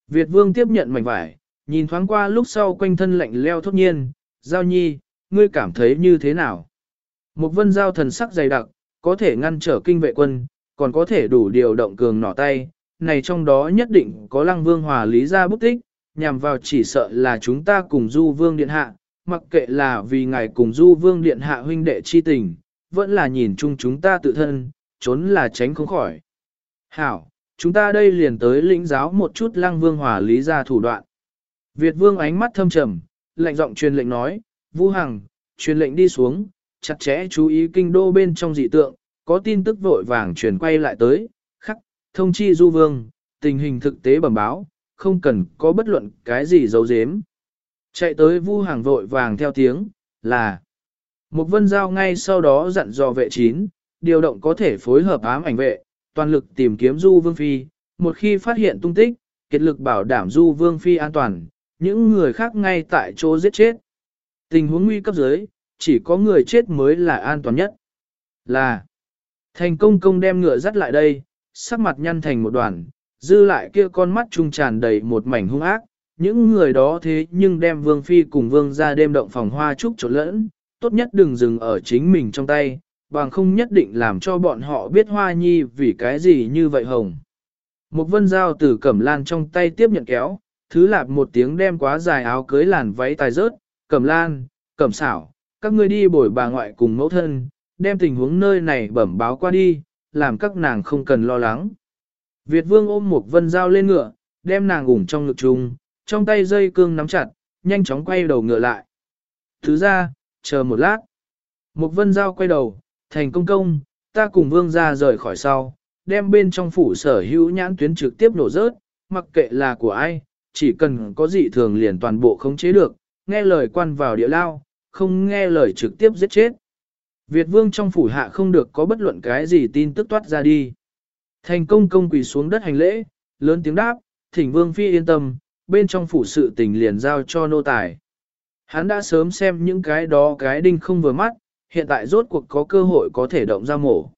Việt vương tiếp nhận mảnh vải, nhìn thoáng qua lúc sau quanh thân lạnh leo thốt nhiên, giao nhi, ngươi cảm thấy như thế nào? Một vân giao thần sắc dày đặc, có thể ngăn trở kinh vệ quân, còn có thể đủ điều động cường nỏ tay, này trong đó nhất định có lăng vương hòa lý ra bút tích, nhằm vào chỉ sợ là chúng ta cùng du vương điện hạ, mặc kệ là vì ngài cùng du vương điện hạ huynh đệ chi tình, vẫn là nhìn chung chúng ta tự thân, trốn là tránh không khỏi. Hảo, chúng ta đây liền tới lĩnh giáo một chút lăng vương hòa lý ra thủ đoạn. Việt vương ánh mắt thâm trầm, lạnh giọng truyền lệnh nói, Vu Hằng, truyền lệnh đi xuống, chặt chẽ chú ý kinh đô bên trong dị tượng, có tin tức vội vàng truyền quay lại tới, khắc, thông chi du vương, tình hình thực tế bẩm báo, không cần có bất luận cái gì giấu giếm. Chạy tới vu hàng vội vàng theo tiếng, là một vân giao ngay sau đó dặn dò vệ chín, điều động có thể phối hợp ám ảnh vệ, toàn lực tìm kiếm du vương phi, một khi phát hiện tung tích, kết lực bảo đảm du vương phi an toàn, những người khác ngay tại chỗ giết chết. Tình huống nguy cấp dưới, chỉ có người chết mới là an toàn nhất. Là, thành công công đem ngựa dắt lại đây, sắc mặt nhăn thành một đoàn, dư lại kia con mắt trung tràn đầy một mảnh hung ác, những người đó thế nhưng đem vương phi cùng vương ra đêm động phòng hoa trúc trộn lẫn, tốt nhất đừng dừng ở chính mình trong tay, bằng không nhất định làm cho bọn họ biết hoa nhi vì cái gì như vậy hồng. Một vân dao từ cẩm lan trong tay tiếp nhận kéo, thứ lạp một tiếng đem quá dài áo cưới làn váy tài rớt, cẩm lan, cẩm xảo, các ngươi đi bồi bà ngoại cùng mẫu thân, đem tình huống nơi này bẩm báo qua đi, làm các nàng không cần lo lắng. Việt vương ôm một vân dao lên ngựa, đem nàng ủng trong ngực chung, trong tay dây cương nắm chặt, nhanh chóng quay đầu ngựa lại. Thứ ra, chờ một lát. mục vân giao quay đầu, thành công công, ta cùng vương ra rời khỏi sau, đem bên trong phủ sở hữu nhãn tuyến trực tiếp nổ rớt, mặc kệ là của ai, chỉ cần có dị thường liền toàn bộ khống chế được, nghe lời quan vào địa lao, không nghe lời trực tiếp giết chết. Việt vương trong phủ hạ không được có bất luận cái gì tin tức toát ra đi. Thành công công quỳ xuống đất hành lễ, lớn tiếng đáp, thỉnh vương phi yên tâm, bên trong phủ sự tình liền giao cho nô tài. Hắn đã sớm xem những cái đó cái đinh không vừa mắt, hiện tại rốt cuộc có cơ hội có thể động ra mổ.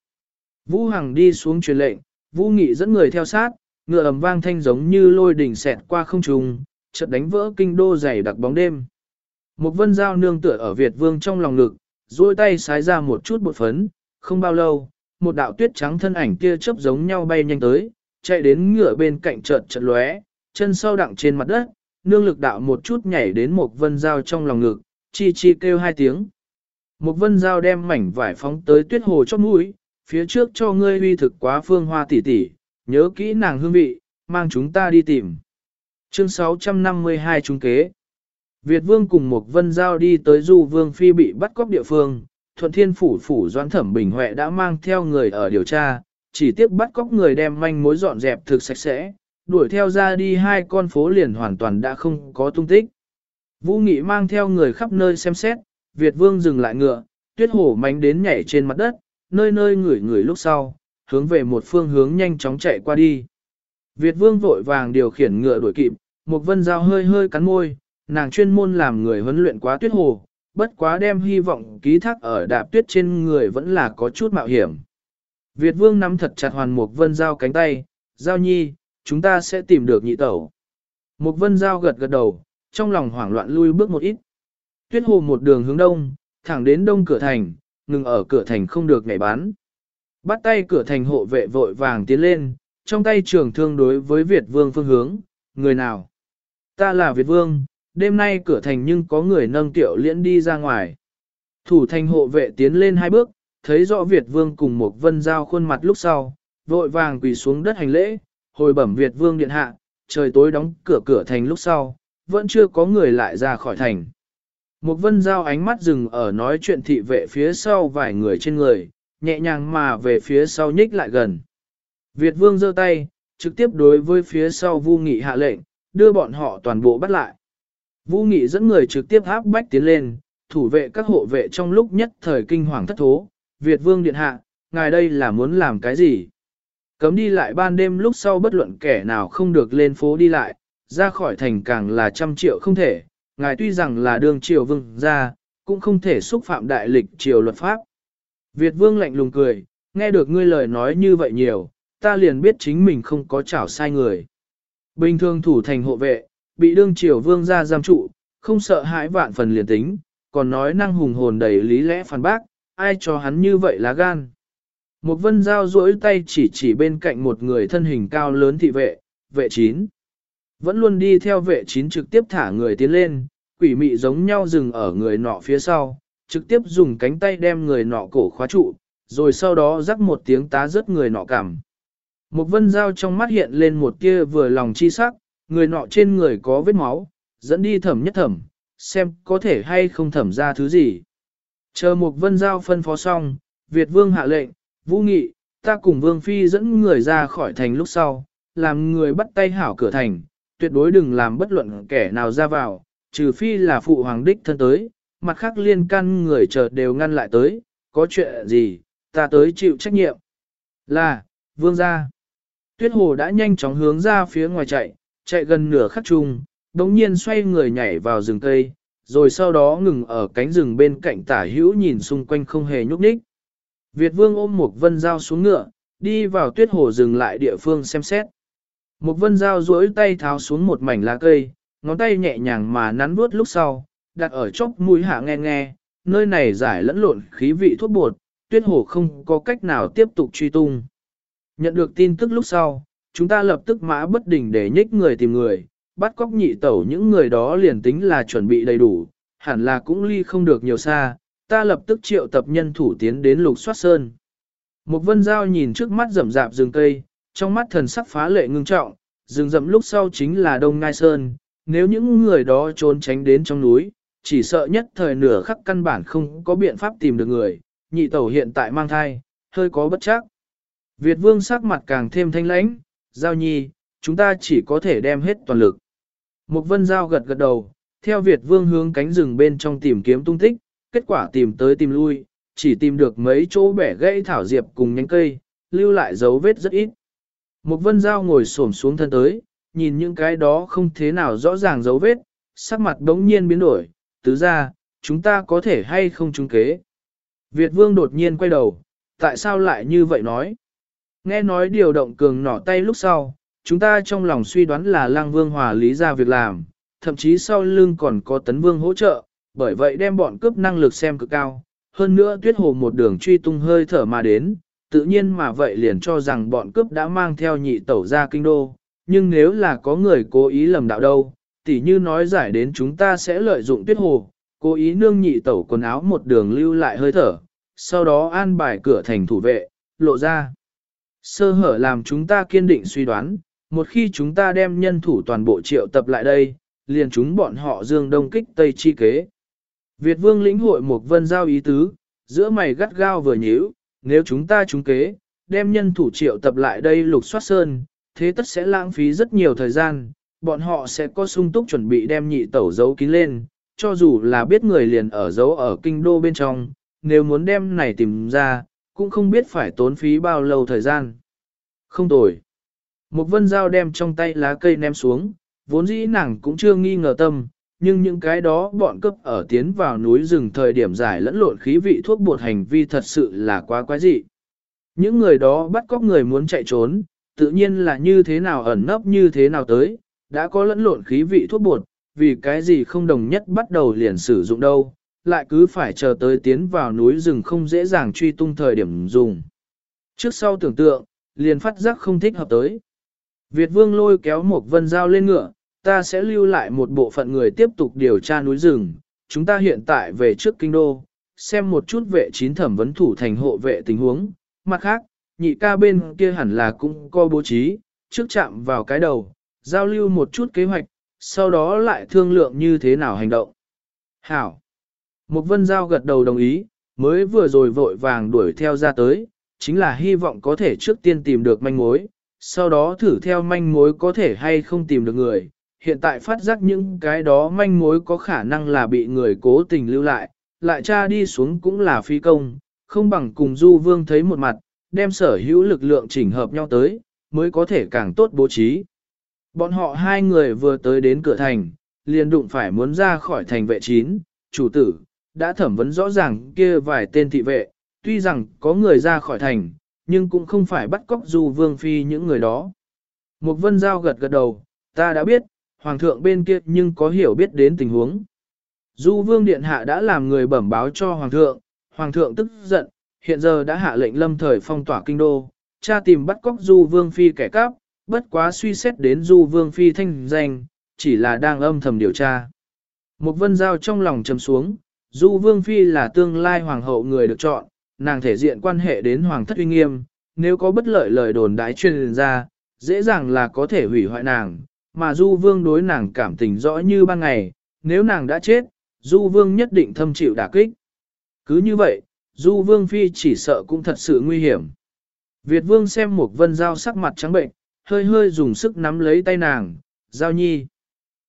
Vũ Hằng đi xuống truyền lệnh, Vũ Nghị dẫn người theo sát, ngựa ầm vang thanh giống như lôi đỉnh xẹt qua không trung, chợt đánh vỡ kinh đô dày đặc bóng đêm. Một vân giao nương tựa ở Việt vương trong lòng ngực, duỗi tay sái ra một chút bột phấn, không bao lâu, một đạo tuyết trắng thân ảnh kia chớp giống nhau bay nhanh tới, chạy đến ngựa bên cạnh chợt chợt lóe, chân sau đặng trên mặt đất, nương lực đạo một chút nhảy đến một vân dao trong lòng ngực, chi chi kêu hai tiếng. Một vân dao đem mảnh vải phóng tới tuyết hồ chót mũi, phía trước cho ngươi uy thực quá phương hoa tỷ tỷ, nhớ kỹ nàng hương vị, mang chúng ta đi tìm. Chương 652 trung kế Việt vương cùng một vân giao đi tới du vương phi bị bắt cóc địa phương, thuận thiên phủ phủ doãn thẩm bình huệ đã mang theo người ở điều tra, chỉ tiếc bắt cóc người đem manh mối dọn dẹp thực sạch sẽ, đuổi theo ra đi hai con phố liền hoàn toàn đã không có tung tích. Vũ Nghị mang theo người khắp nơi xem xét, Việt Vương dừng lại ngựa, tuyết hổ mánh đến nhảy trên mặt đất, nơi nơi ngửi ngửi lúc sau, hướng về một phương hướng nhanh chóng chạy qua đi. Việt Vương vội vàng điều khiển ngựa đuổi kịp, một vân dao hơi hơi cắn môi, nàng chuyên môn làm người huấn luyện quá tuyết hồ, bất quá đem hy vọng ký thác ở đạp tuyết trên người vẫn là có chút mạo hiểm. Việt Vương nắm thật chặt hoàn một vân dao cánh tay, giao nhi, chúng ta sẽ tìm được nhị tẩu. Một vân giao gật gật đầu, trong lòng hoảng loạn lui bước một ít. Tuyết hồ một đường hướng đông, thẳng đến đông cửa thành, ngừng ở cửa thành không được nhảy bán. Bắt tay cửa thành hộ vệ vội vàng tiến lên, trong tay trường thương đối với Việt vương phương hướng, người nào? Ta là Việt vương, đêm nay cửa thành nhưng có người nâng tiểu liễn đi ra ngoài. Thủ thành hộ vệ tiến lên hai bước, thấy rõ Việt vương cùng một vân giao khuôn mặt lúc sau, vội vàng quỳ xuống đất hành lễ, hồi bẩm Việt vương điện hạ, trời tối đóng cửa cửa thành lúc sau, vẫn chưa có người lại ra khỏi thành. Một vân giao ánh mắt dừng ở nói chuyện thị vệ phía sau vài người trên người, nhẹ nhàng mà về phía sau nhích lại gần. Việt vương giơ tay, trực tiếp đối với phía sau Vu Nghị hạ lệnh, đưa bọn họ toàn bộ bắt lại. Vu Nghị dẫn người trực tiếp áp bách tiến lên, thủ vệ các hộ vệ trong lúc nhất thời kinh hoàng thất thố. Việt vương điện hạ, ngài đây là muốn làm cái gì? Cấm đi lại ban đêm lúc sau bất luận kẻ nào không được lên phố đi lại, ra khỏi thành càng là trăm triệu không thể, ngài tuy rằng là đường triều vương ra, cũng không thể xúc phạm đại lịch triều luật pháp. Việt vương lạnh lùng cười, nghe được ngươi lời nói như vậy nhiều, ta liền biết chính mình không có chảo sai người. Bình thường thủ thành hộ vệ, bị đương triều vương ra giam trụ, không sợ hãi vạn phần liền tính, còn nói năng hùng hồn đầy lý lẽ phản bác, ai cho hắn như vậy là gan. Một vân giao duỗi tay chỉ chỉ bên cạnh một người thân hình cao lớn thị vệ, vệ chín. Vẫn luôn đi theo vệ chín trực tiếp thả người tiến lên, quỷ mị giống nhau dừng ở người nọ phía sau, trực tiếp dùng cánh tay đem người nọ cổ khóa trụ, rồi sau đó rắc một tiếng tá rớt người nọ cảm. Một vân dao trong mắt hiện lên một tia vừa lòng chi sắc, người nọ trên người có vết máu, dẫn đi thẩm nhất thẩm, xem có thể hay không thẩm ra thứ gì. Chờ một vân giao phân phó xong, Việt vương hạ lệnh, Vũ Nghị, ta cùng Vương Phi dẫn người ra khỏi thành lúc sau, làm người bắt tay hảo cửa thành, tuyệt đối đừng làm bất luận kẻ nào ra vào, trừ phi là phụ hoàng đích thân tới, mặt khác liên căn người chợt đều ngăn lại tới, có chuyện gì, ta tới chịu trách nhiệm. Là, Vương gia. Tuyết Hồ đã nhanh chóng hướng ra phía ngoài chạy, chạy gần nửa khắc chung, đống nhiên xoay người nhảy vào rừng cây, rồi sau đó ngừng ở cánh rừng bên cạnh tả hữu nhìn xung quanh không hề nhúc nhích. Việt vương ôm một vân dao xuống ngựa, đi vào tuyết hồ dừng lại địa phương xem xét. Một vân dao duỗi tay tháo xuống một mảnh lá cây, ngón tay nhẹ nhàng mà nắn vuốt lúc sau, đặt ở chốc mũi hạ nghe nghe, nơi này giải lẫn lộn khí vị thuốc bột, tuyết hồ không có cách nào tiếp tục truy tung. Nhận được tin tức lúc sau, chúng ta lập tức mã bất đình để nhích người tìm người, bắt cóc nhị tẩu những người đó liền tính là chuẩn bị đầy đủ, hẳn là cũng ly không được nhiều xa, ta lập tức triệu tập nhân thủ tiến đến lục soát sơn. Một vân giao nhìn trước mắt rậm rạp rừng cây, trong mắt thần sắc phá lệ ngưng trọng, rừng rậm lúc sau chính là Đông Ngai Sơn, nếu những người đó trốn tránh đến trong núi, chỉ sợ nhất thời nửa khắc căn bản không có biện pháp tìm được người, nhị tẩu hiện tại mang thai, hơi có bất chắc. Việt vương sắc mặt càng thêm thanh lãnh, giao nhi, chúng ta chỉ có thể đem hết toàn lực. Một vân giao gật gật đầu, theo Việt vương hướng cánh rừng bên trong tìm kiếm tung tích, kết quả tìm tới tìm lui, chỉ tìm được mấy chỗ bẻ gãy thảo diệp cùng nhánh cây, lưu lại dấu vết rất ít. Một vân giao ngồi xổm xuống thân tới, nhìn những cái đó không thế nào rõ ràng dấu vết, sắc mặt đống nhiên biến đổi, tứ ra, chúng ta có thể hay không trúng kế. Việt vương đột nhiên quay đầu, tại sao lại như vậy nói? Nghe nói điều động cường nỏ tay lúc sau, chúng ta trong lòng suy đoán là lang vương hòa lý ra việc làm, thậm chí sau lưng còn có tấn vương hỗ trợ, bởi vậy đem bọn cướp năng lực xem cực cao. Hơn nữa tuyết hồ một đường truy tung hơi thở mà đến, tự nhiên mà vậy liền cho rằng bọn cướp đã mang theo nhị tẩu ra kinh đô, nhưng nếu là có người cố ý lầm đạo đâu, tỉ như nói giải đến chúng ta sẽ lợi dụng tuyết hồ, cố ý nương nhị tẩu quần áo một đường lưu lại hơi thở, sau đó an bài cửa thành thủ vệ, lộ ra. Sơ hở làm chúng ta kiên định suy đoán, một khi chúng ta đem nhân thủ toàn bộ triệu tập lại đây, liền chúng bọn họ dương đông kích tây chi kế. Việt vương lĩnh hội một vân giao ý tứ, giữa mày gắt gao vừa nhíu, nếu chúng ta trúng kế, đem nhân thủ triệu tập lại đây lục soát sơn, thế tất sẽ lãng phí rất nhiều thời gian, bọn họ sẽ có sung túc chuẩn bị đem nhị tẩu giấu kín lên, cho dù là biết người liền ở giấu ở kinh đô bên trong, nếu muốn đem này tìm ra, cũng không biết phải tốn phí bao lâu thời gian. Không tồi. Một vân dao đem trong tay lá cây ném xuống, vốn dĩ nàng cũng chưa nghi ngờ tâm, nhưng những cái đó bọn cấp ở tiến vào núi rừng thời điểm giải lẫn lộn khí vị thuốc bột hành vi thật sự là quá quái dị. Những người đó bắt cóc người muốn chạy trốn, tự nhiên là như thế nào ẩn nấp như thế nào tới, đã có lẫn lộn khí vị thuốc bột, vì cái gì không đồng nhất bắt đầu liền sử dụng đâu, lại cứ phải chờ tới tiến vào núi rừng không dễ dàng truy tung thời điểm dùng. Trước sau tưởng tượng, liền phát giác không thích hợp tới. Việt vương lôi kéo một vân dao lên ngựa, ta sẽ lưu lại một bộ phận người tiếp tục điều tra núi rừng, chúng ta hiện tại về trước kinh đô, xem một chút vệ chín thẩm vấn thủ thành hộ vệ tình huống, mặt khác, nhị ca bên kia hẳn là cũng có bố trí, trước chạm vào cái đầu, giao lưu một chút kế hoạch, sau đó lại thương lượng như thế nào hành động. Hảo! Một vân giao gật đầu đồng ý, mới vừa rồi vội vàng đuổi theo ra tới, chính là hy vọng có thể trước tiên tìm được manh mối, sau đó thử theo manh mối có thể hay không tìm được người. Hiện tại phát giác những cái đó manh mối có khả năng là bị người cố tình lưu lại, lại tra đi xuống cũng là phi công, không bằng cùng Du Vương thấy một mặt, đem sở hữu lực lượng chỉnh hợp nhau tới, mới có thể càng tốt bố trí. Bọn họ hai người vừa tới đến cửa thành, liền đụng phải muốn ra khỏi thành vệ chín, chủ tử, đã thẩm vấn rõ ràng kia vài tên thị vệ, tuy rằng có người ra khỏi thành, nhưng cũng không phải bắt cóc du vương phi những người đó. Một vân giao gật gật đầu, ta đã biết, hoàng thượng bên kia nhưng có hiểu biết đến tình huống. Du vương điện hạ đã làm người bẩm báo cho hoàng thượng, hoàng thượng tức giận, hiện giờ đã hạ lệnh lâm thời phong tỏa kinh đô, cha tìm bắt cóc du vương phi kẻ cắp, bất quá suy xét đến du vương phi thanh danh, chỉ là đang âm thầm điều tra. Một vân giao trong lòng trầm xuống, du vương phi là tương lai hoàng hậu người được chọn, nàng thể diện quan hệ đến hoàng thất uy nghiêm, nếu có bất lợi lời đồn đái truyền ra, dễ dàng là có thể hủy hoại nàng, mà du vương đối nàng cảm tình rõ như ban ngày, nếu nàng đã chết, du vương nhất định thâm chịu đả kích. Cứ như vậy, du vương phi chỉ sợ cũng thật sự nguy hiểm. Việt vương xem một vân giao sắc mặt trắng bệnh, hơi hơi dùng sức nắm lấy tay nàng, giao nhi.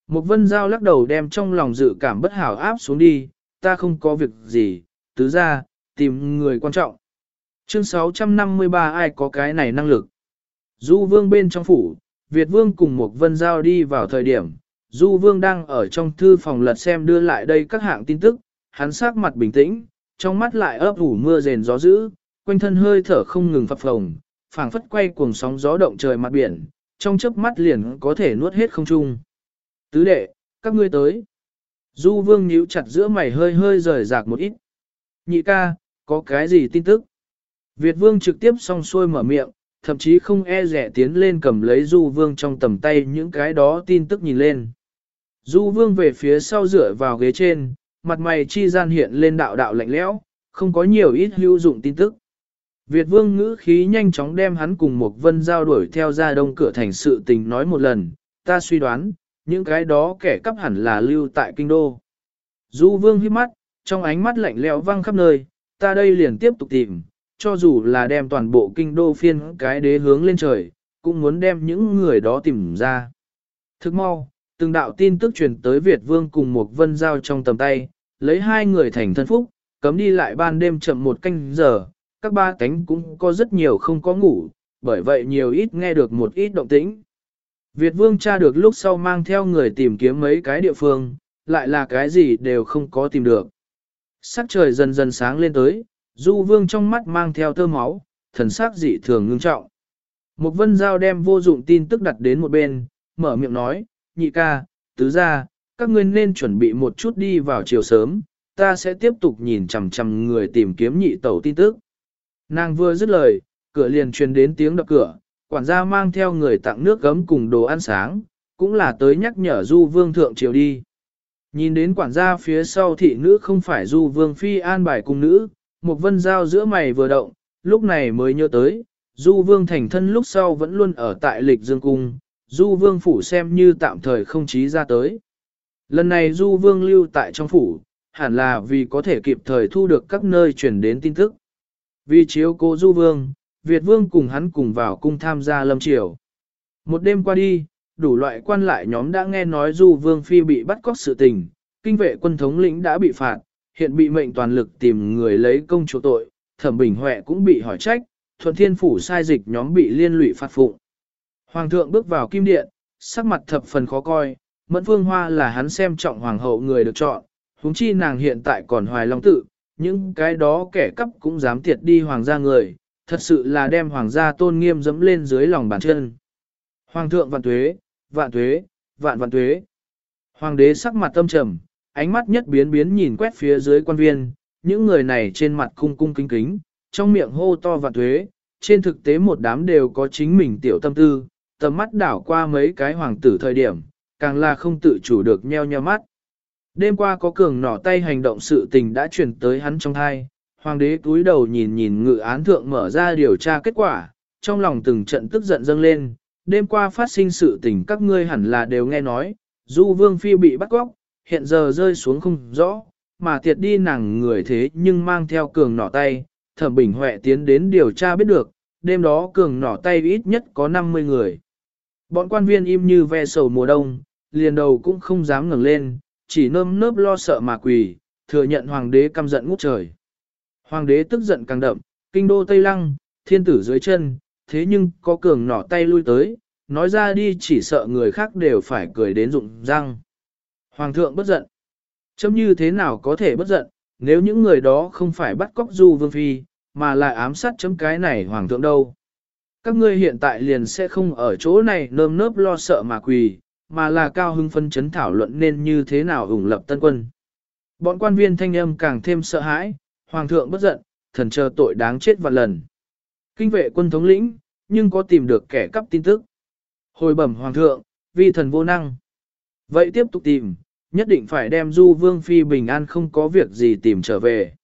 Một vân giao lắc đầu đem trong lòng dự cảm bất hảo áp xuống đi, ta không có việc gì, tứ ra, tìm người quan trọng. Chương 653 ai có cái này năng lực. Du vương bên trong phủ, Việt vương cùng một vân giao đi vào thời điểm, Du vương đang ở trong thư phòng lật xem đưa lại đây các hạng tin tức, hắn sắc mặt bình tĩnh, trong mắt lại ấp ủ mưa rền gió dữ, quanh thân hơi thở không ngừng phập phồng, phảng phất quay cuồng sóng gió động trời mặt biển, trong chớp mắt liền có thể nuốt hết không trung. Tứ đệ, các ngươi tới. Du vương nhíu chặt giữa mày hơi hơi rời rạc một ít. Nhị ca, có cái gì tin tức? Việt vương trực tiếp song xuôi mở miệng, thậm chí không e rẻ tiến lên cầm lấy du vương trong tầm tay những cái đó tin tức nhìn lên. Du vương về phía sau dựa vào ghế trên, mặt mày chi gian hiện lên đạo đạo lạnh lẽo, không có nhiều ít hữu dụng tin tức. Việt vương ngữ khí nhanh chóng đem hắn cùng một vân giao đuổi theo ra đông cửa thành sự tình nói một lần, ta suy đoán, những cái đó kẻ cắp hẳn là lưu tại kinh đô. Du vương hiếp mắt, trong ánh mắt lạnh lẽo văng khắp nơi, ta đây liền tiếp tục tìm, cho dù là đem toàn bộ kinh đô phiên cái đế hướng lên trời, cũng muốn đem những người đó tìm ra. Thức mau, Từng đạo tin tức truyền tới Việt Vương cùng một vân giao trong tầm tay, lấy hai người thành thân phúc, cấm đi lại ban đêm chậm một canh giờ, các ba cánh cũng có rất nhiều không có ngủ, bởi vậy nhiều ít nghe được một ít động tĩnh. Việt Vương tra được lúc sau mang theo người tìm kiếm mấy cái địa phương, lại là cái gì đều không có tìm được. Sắc trời dần dần sáng lên tới, Du Vương trong mắt mang theo tơ máu, thần sắc dị thường ngưng trọng. Một vân giao đem vô dụng tin tức đặt đến một bên, mở miệng nói, nhị ca, tứ ra, các ngươi nên chuẩn bị một chút đi vào chiều sớm, ta sẽ tiếp tục nhìn chằm chằm người tìm kiếm nhị tẩu tin tức. Nàng vừa dứt lời, cửa liền truyền đến tiếng đập cửa, quản gia mang theo người tặng nước gấm cùng đồ ăn sáng, cũng là tới nhắc nhở Du Vương thượng triều đi. Nhìn đến quản gia phía sau thị nữ không phải Du Vương phi an bài cung nữ, một vân giao giữa mày vừa động, lúc này mới nhớ tới, Du Vương thành thân lúc sau vẫn luôn ở tại lịch dương cung, Du Vương phủ xem như tạm thời không trí ra tới. Lần này Du Vương lưu tại trong phủ, hẳn là vì có thể kịp thời thu được các nơi truyền đến tin tức. Vì chiếu cố Du Vương, Việt Vương cùng hắn cùng vào cung tham gia lâm triều. Một đêm qua đi, đủ loại quan lại nhóm đã nghe nói Du Vương Phi bị bắt cóc sự tình, kinh vệ quân thống lĩnh đã bị phạt, hiện bị mệnh toàn lực tìm người lấy công chỗ tội, thẩm bình huệ cũng bị hỏi trách, thuận thiên phủ sai dịch nhóm bị liên lụy phạt phụng. Hoàng thượng bước vào kim điện, sắc mặt thập phần khó coi, mẫn phương hoa là hắn xem trọng hoàng hậu người được chọn, huống chi nàng hiện tại còn hoài long tự, những cái đó kẻ cắp cũng dám tiệt đi hoàng gia người, thật sự là đem hoàng gia tôn nghiêm dẫm lên dưới lòng bàn chân. Hoàng thượng vạn tuế, vạn tuế, vạn vạn tuế. Hoàng đế sắc mặt tâm trầm, ánh mắt nhất biến biến nhìn quét phía dưới quan viên, những người này trên mặt cung cung kính kính, trong miệng hô to vạn thuế. trên thực tế một đám đều có chính mình tiểu tâm tư, tầm mắt đảo qua mấy cái hoàng tử thời điểm, càng là không tự chủ được nheo nheo mắt. Đêm qua có cường nỏ tay hành động sự tình đã chuyển tới hắn trong thai, hoàng đế túi đầu nhìn nhìn ngự án thượng mở ra điều tra kết quả, trong lòng từng trận tức giận dâng lên, đêm qua phát sinh sự tình các ngươi hẳn là đều nghe nói, du vương phi bị bắt cóc, hiện giờ rơi xuống không rõ, mà thiệt đi nàng người thế nhưng mang theo cường nỏ tay, thẩm bình huệ tiến đến điều tra biết được, đêm đó cường nỏ tay ít nhất có 50 người. Bọn quan viên im như ve sầu mùa đông, liền đầu cũng không dám ngẩng lên, chỉ nơm nớp lo sợ mà quỳ, thừa nhận hoàng đế căm giận ngút trời. Hoàng đế tức giận càng đậm, kinh đô Tây Lăng, thiên tử dưới chân, thế nhưng có cường nỏ tay lui tới, nói ra đi chỉ sợ người khác đều phải cười đến rụng răng. Hoàng thượng bất giận. Chấm như thế nào có thể bất giận, nếu những người đó không phải bắt cóc du vương phi, mà lại ám sát chấm cái này hoàng thượng đâu. Các ngươi hiện tại liền sẽ không ở chỗ này nơm nớp lo sợ mà quỳ, mà là cao hưng phân chấn thảo luận nên như thế nào ủng lập tân quân. Bọn quan viên thanh âm càng thêm sợ hãi, hoàng thượng bất giận, thần chờ tội đáng chết vạn lần. Kinh vệ quân thống lĩnh, nhưng có tìm được kẻ cắp tin tức. Hồi bẩm hoàng thượng, vi thần vô năng. Vậy tiếp tục tìm, nhất định phải đem Du Vương Phi bình an không có việc gì tìm trở về.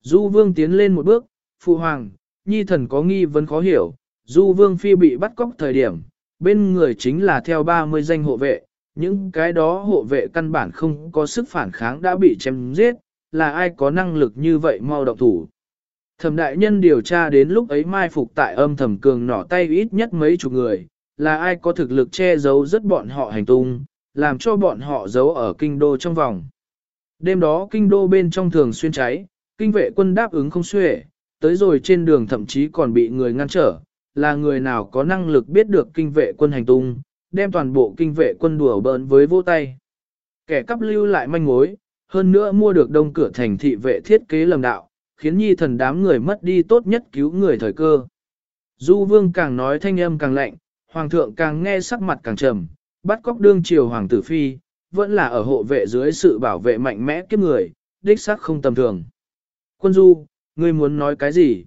Du Vương tiến lên một bước, phụ hoàng, nhi thần có nghi vấn khó hiểu, Du Vương Phi bị bắt cóc thời điểm, bên người chính là theo 30 danh hộ vệ, những cái đó hộ vệ căn bản không có sức phản kháng đã bị chém giết, là ai có năng lực như vậy mau động thủ. Thẩm đại nhân điều tra đến lúc ấy mai phục tại âm thẩm cường nỏ tay ít nhất mấy chục người, là ai có thực lực che giấu rất bọn họ hành tung, làm cho bọn họ giấu ở kinh đô trong vòng. Đêm đó kinh đô bên trong thường xuyên cháy, kinh vệ quân đáp ứng không xuể, tới rồi trên đường thậm chí còn bị người ngăn trở, là người nào có năng lực biết được kinh vệ quân hành tung, đem toàn bộ kinh vệ quân đùa bỡn với vô tay. Kẻ cắp lưu lại manh mối, hơn nữa mua được đông cửa thành thị vệ thiết kế lầm đạo, khiến nhi thần đám người mất đi tốt nhất cứu người thời cơ. Du vương càng nói thanh âm càng lạnh, hoàng thượng càng nghe sắc mặt càng trầm, bắt cóc đương triều hoàng tử phi, vẫn là ở hộ vệ dưới sự bảo vệ mạnh mẽ kiếp người, đích xác không tầm thường. Quân du, ngươi muốn nói cái gì?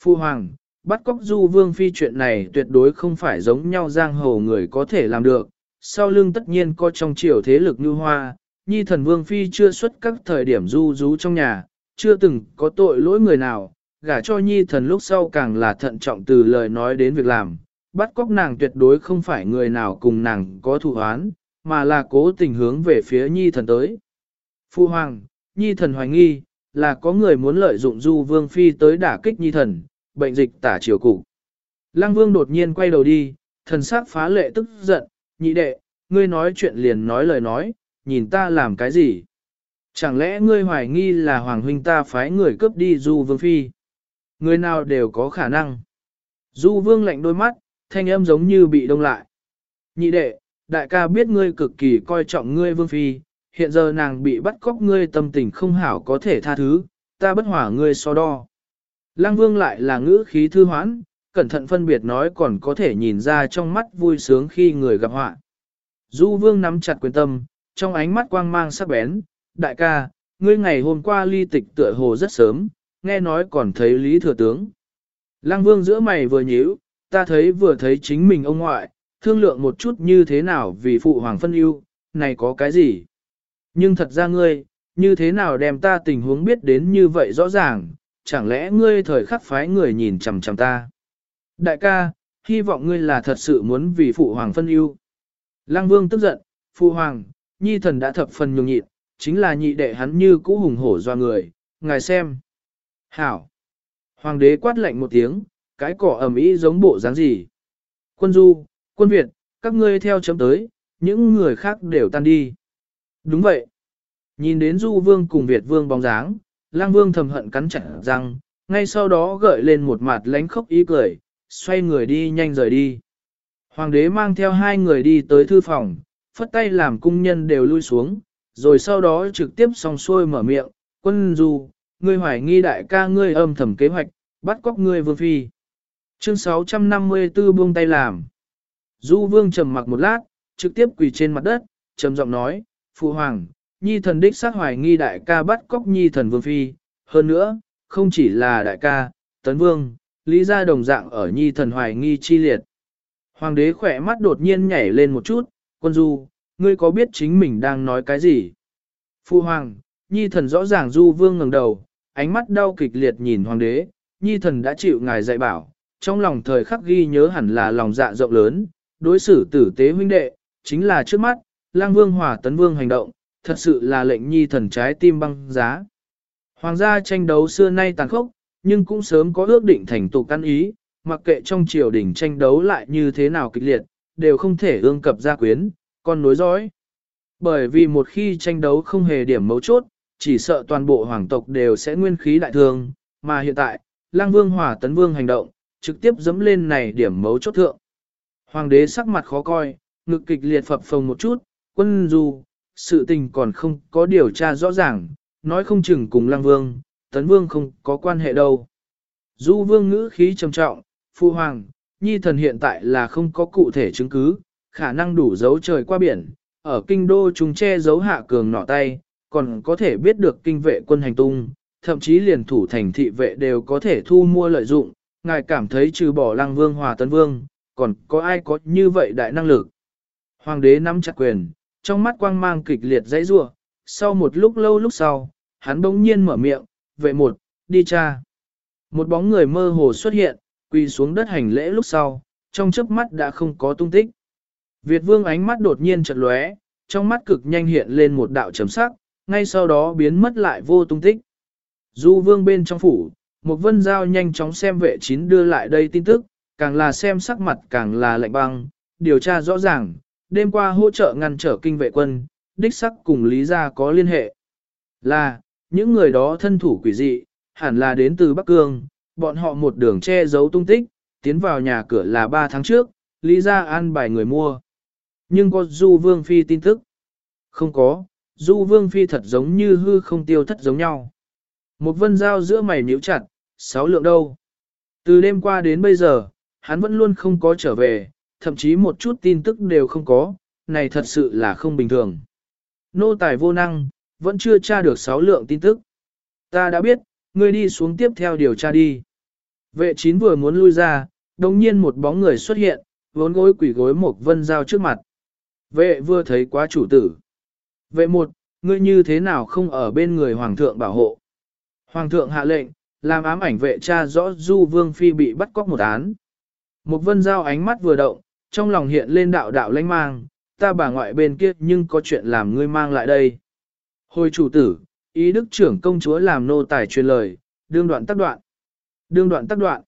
Phu hoàng, bắt cóc du vương phi chuyện này tuyệt đối không phải giống nhau giang hồ người có thể làm được, sau lưng tất nhiên có trong triều thế lực như hoa, nhi thần vương phi chưa xuất các thời điểm du rú trong nhà, chưa từng có tội lỗi người nào, gả cho nhi thần lúc sau càng là thận trọng từ lời nói đến việc làm, bắt cóc nàng tuyệt đối không phải người nào cùng nàng có thù oán, mà là cố tình hướng về phía nhi thần tới. Phu hoàng, nhi thần hoài nghi, là có người muốn lợi dụng du vương phi tới đả kích nhi thần, bệnh dịch tả triều cục. Lăng vương đột nhiên quay đầu đi, thần sắc phá lệ tức giận, nhị đệ, ngươi nói chuyện liền nói lời nói, nhìn ta làm cái gì? Chẳng lẽ ngươi hoài nghi là Hoàng huynh ta phái người cướp đi Du Vương Phi? Người nào đều có khả năng. Du Vương lạnh đôi mắt, thanh âm giống như bị đông lại. Nhị đệ, đại ca biết ngươi cực kỳ coi trọng ngươi Vương Phi, hiện giờ nàng bị bắt cóc ngươi tâm tình không hảo có thể tha thứ, ta bất hỏa ngươi so đo. Lăng Vương lại là ngữ khí thư hoãn, cẩn thận phân biệt nói còn có thể nhìn ra trong mắt vui sướng khi người gặp họa. Du Vương nắm chặt quyền tâm, trong ánh mắt quang mang sắc bén, đại ca, ngươi ngày hôm qua ly tịch tựa hồ rất sớm, nghe nói còn thấy Lý Thừa Tướng. Lăng Vương giữa mày vừa nhíu, ta thấy vừa thấy chính mình ông ngoại, thương lượng một chút như thế nào vì phụ hoàng phân ưu, này có cái gì? Nhưng thật ra ngươi, như thế nào đem ta tình huống biết đến như vậy rõ ràng, chẳng lẽ ngươi thời khắc phái người nhìn chằm chằm ta? Đại ca, hy vọng ngươi là thật sự muốn vì phụ hoàng phân ưu. Lăng Vương tức giận, phụ hoàng, nhi thần đã thập phần nhường nhịn, chính là nhị đệ hắn như cũ hùng hổ doa người, ngài xem. Hảo! Hoàng đế quát lạnh một tiếng, cái cỏ ẩm ý giống bộ dáng gì. Quân du, quân Việt, các ngươi theo chấm tới, những người khác đều tan đi. Đúng vậy. Nhìn đến du vương cùng Việt vương bóng dáng, lang vương thầm hận cắn chặt răng, ngay sau đó gợi lên một mặt lánh khóc ý cười, xoay người đi nhanh rời đi. Hoàng đế mang theo hai người đi tới thư phòng, phất tay làm cung nhân đều lui xuống, rồi sau đó trực tiếp song xuôi mở miệng, quân du, ngươi hoài nghi đại ca ngươi âm thầm kế hoạch, bắt cóc ngươi vương phi. Chương 654 buông tay làm. Du vương trầm mặc một lát, trực tiếp quỳ trên mặt đất, trầm giọng nói, Phụ Hoàng, Nhi thần đích xác hoài nghi đại ca bắt cóc Nhi thần vương phi, hơn nữa, không chỉ là đại ca, tấn vương, lý gia đồng dạng ở Nhi thần hoài nghi chi liệt. Hoàng đế khỏe mắt đột nhiên nhảy lên một chút, quân du, ngươi có biết chính mình đang nói cái gì? phụ hoàng, nhi thần rõ ràng du vương ngẩng đầu, ánh mắt đau kịch liệt nhìn hoàng đế, nhi thần đã chịu ngài dạy bảo, trong lòng thời khắc ghi nhớ hẳn là lòng dạ rộng lớn, đối xử tử tế huynh đệ, chính là trước mắt, lang vương hòa tấn vương hành động, thật sự là lệnh nhi thần trái tim băng giá. Hoàng gia tranh đấu xưa nay tàn khốc, nhưng cũng sớm có ước định thành tục căn ý, mặc kệ trong triều đình tranh đấu lại như thế nào kịch liệt, đều không thể ương cập gia quyến, con nối dõi. Bởi vì một khi tranh đấu không hề điểm mấu chốt, chỉ sợ toàn bộ hoàng tộc đều sẽ nguyên khí đại thương, mà hiện tại, lang vương hỏa tấn vương hành động, trực tiếp dẫm lên này điểm mấu chốt thượng. Hoàng đế sắc mặt khó coi, ngực kịch liệt phập phồng một chút, quân du, sự tình còn không có điều tra rõ ràng, nói không chừng cùng lang vương, tấn vương không có quan hệ đâu. Du vương ngữ khí trầm trọng, phu hoàng, nhi thần hiện tại là không có cụ thể chứng cứ, khả năng đủ giấu trời qua biển, ở kinh đô chúng che giấu hạ cường nọ tay, còn có thể biết được kinh vệ quân hành tung, thậm chí liền thủ thành thị vệ đều có thể thu mua lợi dụng, ngài cảm thấy trừ bỏ lăng vương hòa tấn vương, còn có ai có như vậy đại năng lực. Hoàng đế nắm chặt quyền, trong mắt quang mang kịch liệt dãy rua, sau một lúc lâu lúc sau, hắn bỗng nhiên mở miệng, vệ một, đi cha. Một bóng người mơ hồ xuất hiện, quỳ xuống đất hành lễ lúc sau, trong chớp mắt đã không có tung tích. Việt vương ánh mắt đột nhiên chợt lóe, trong mắt cực nhanh hiện lên một đạo chấm sắc, ngay sau đó biến mất lại vô tung tích. Du vương bên trong phủ, một vân giao nhanh chóng xem vệ chín đưa lại đây tin tức, càng là xem sắc mặt càng là lạnh băng, điều tra rõ ràng, đêm qua hỗ trợ ngăn trở kinh vệ quân, đích sắc cùng lý gia có liên hệ. Là, những người đó thân thủ quỷ dị, hẳn là đến từ Bắc Cương, bọn họ một đường che giấu tung tích, tiến vào nhà cửa là 3 tháng trước, lý gia an bài người mua. Nhưng có Du Vương Phi tin tức? Không có, Du Vương Phi thật giống như hư không tiêu thất giống nhau. Một vân dao giữa mày nhíu chặt, sáu lượng đâu? Từ đêm qua đến bây giờ, hắn vẫn luôn không có trở về, thậm chí một chút tin tức đều không có, này thật sự là không bình thường. Nô tài vô năng, vẫn chưa tra được sáu lượng tin tức. Ta đã biết, ngươi đi xuống tiếp theo điều tra đi. Vệ chín vừa muốn lui ra, đồng nhiên một bóng người xuất hiện, vốn gối quỷ gối một vân dao trước mặt. Vệ vừa thấy quá chủ tử. Vệ một, ngươi như thế nào không ở bên người hoàng thượng bảo hộ? Hoàng thượng hạ lệnh, làm ám ảnh vệ cha rõ du vương phi bị bắt cóc một án. Một vân giao ánh mắt vừa động, trong lòng hiện lên đạo đạo lanh mang, ta bà ngoại bên kia nhưng có chuyện làm ngươi mang lại đây. Hồi chủ tử, ý đức trưởng công chúa làm nô tài truyền lời, đương đoạn tắc đoạn. Đương đoạn tắc đoạn.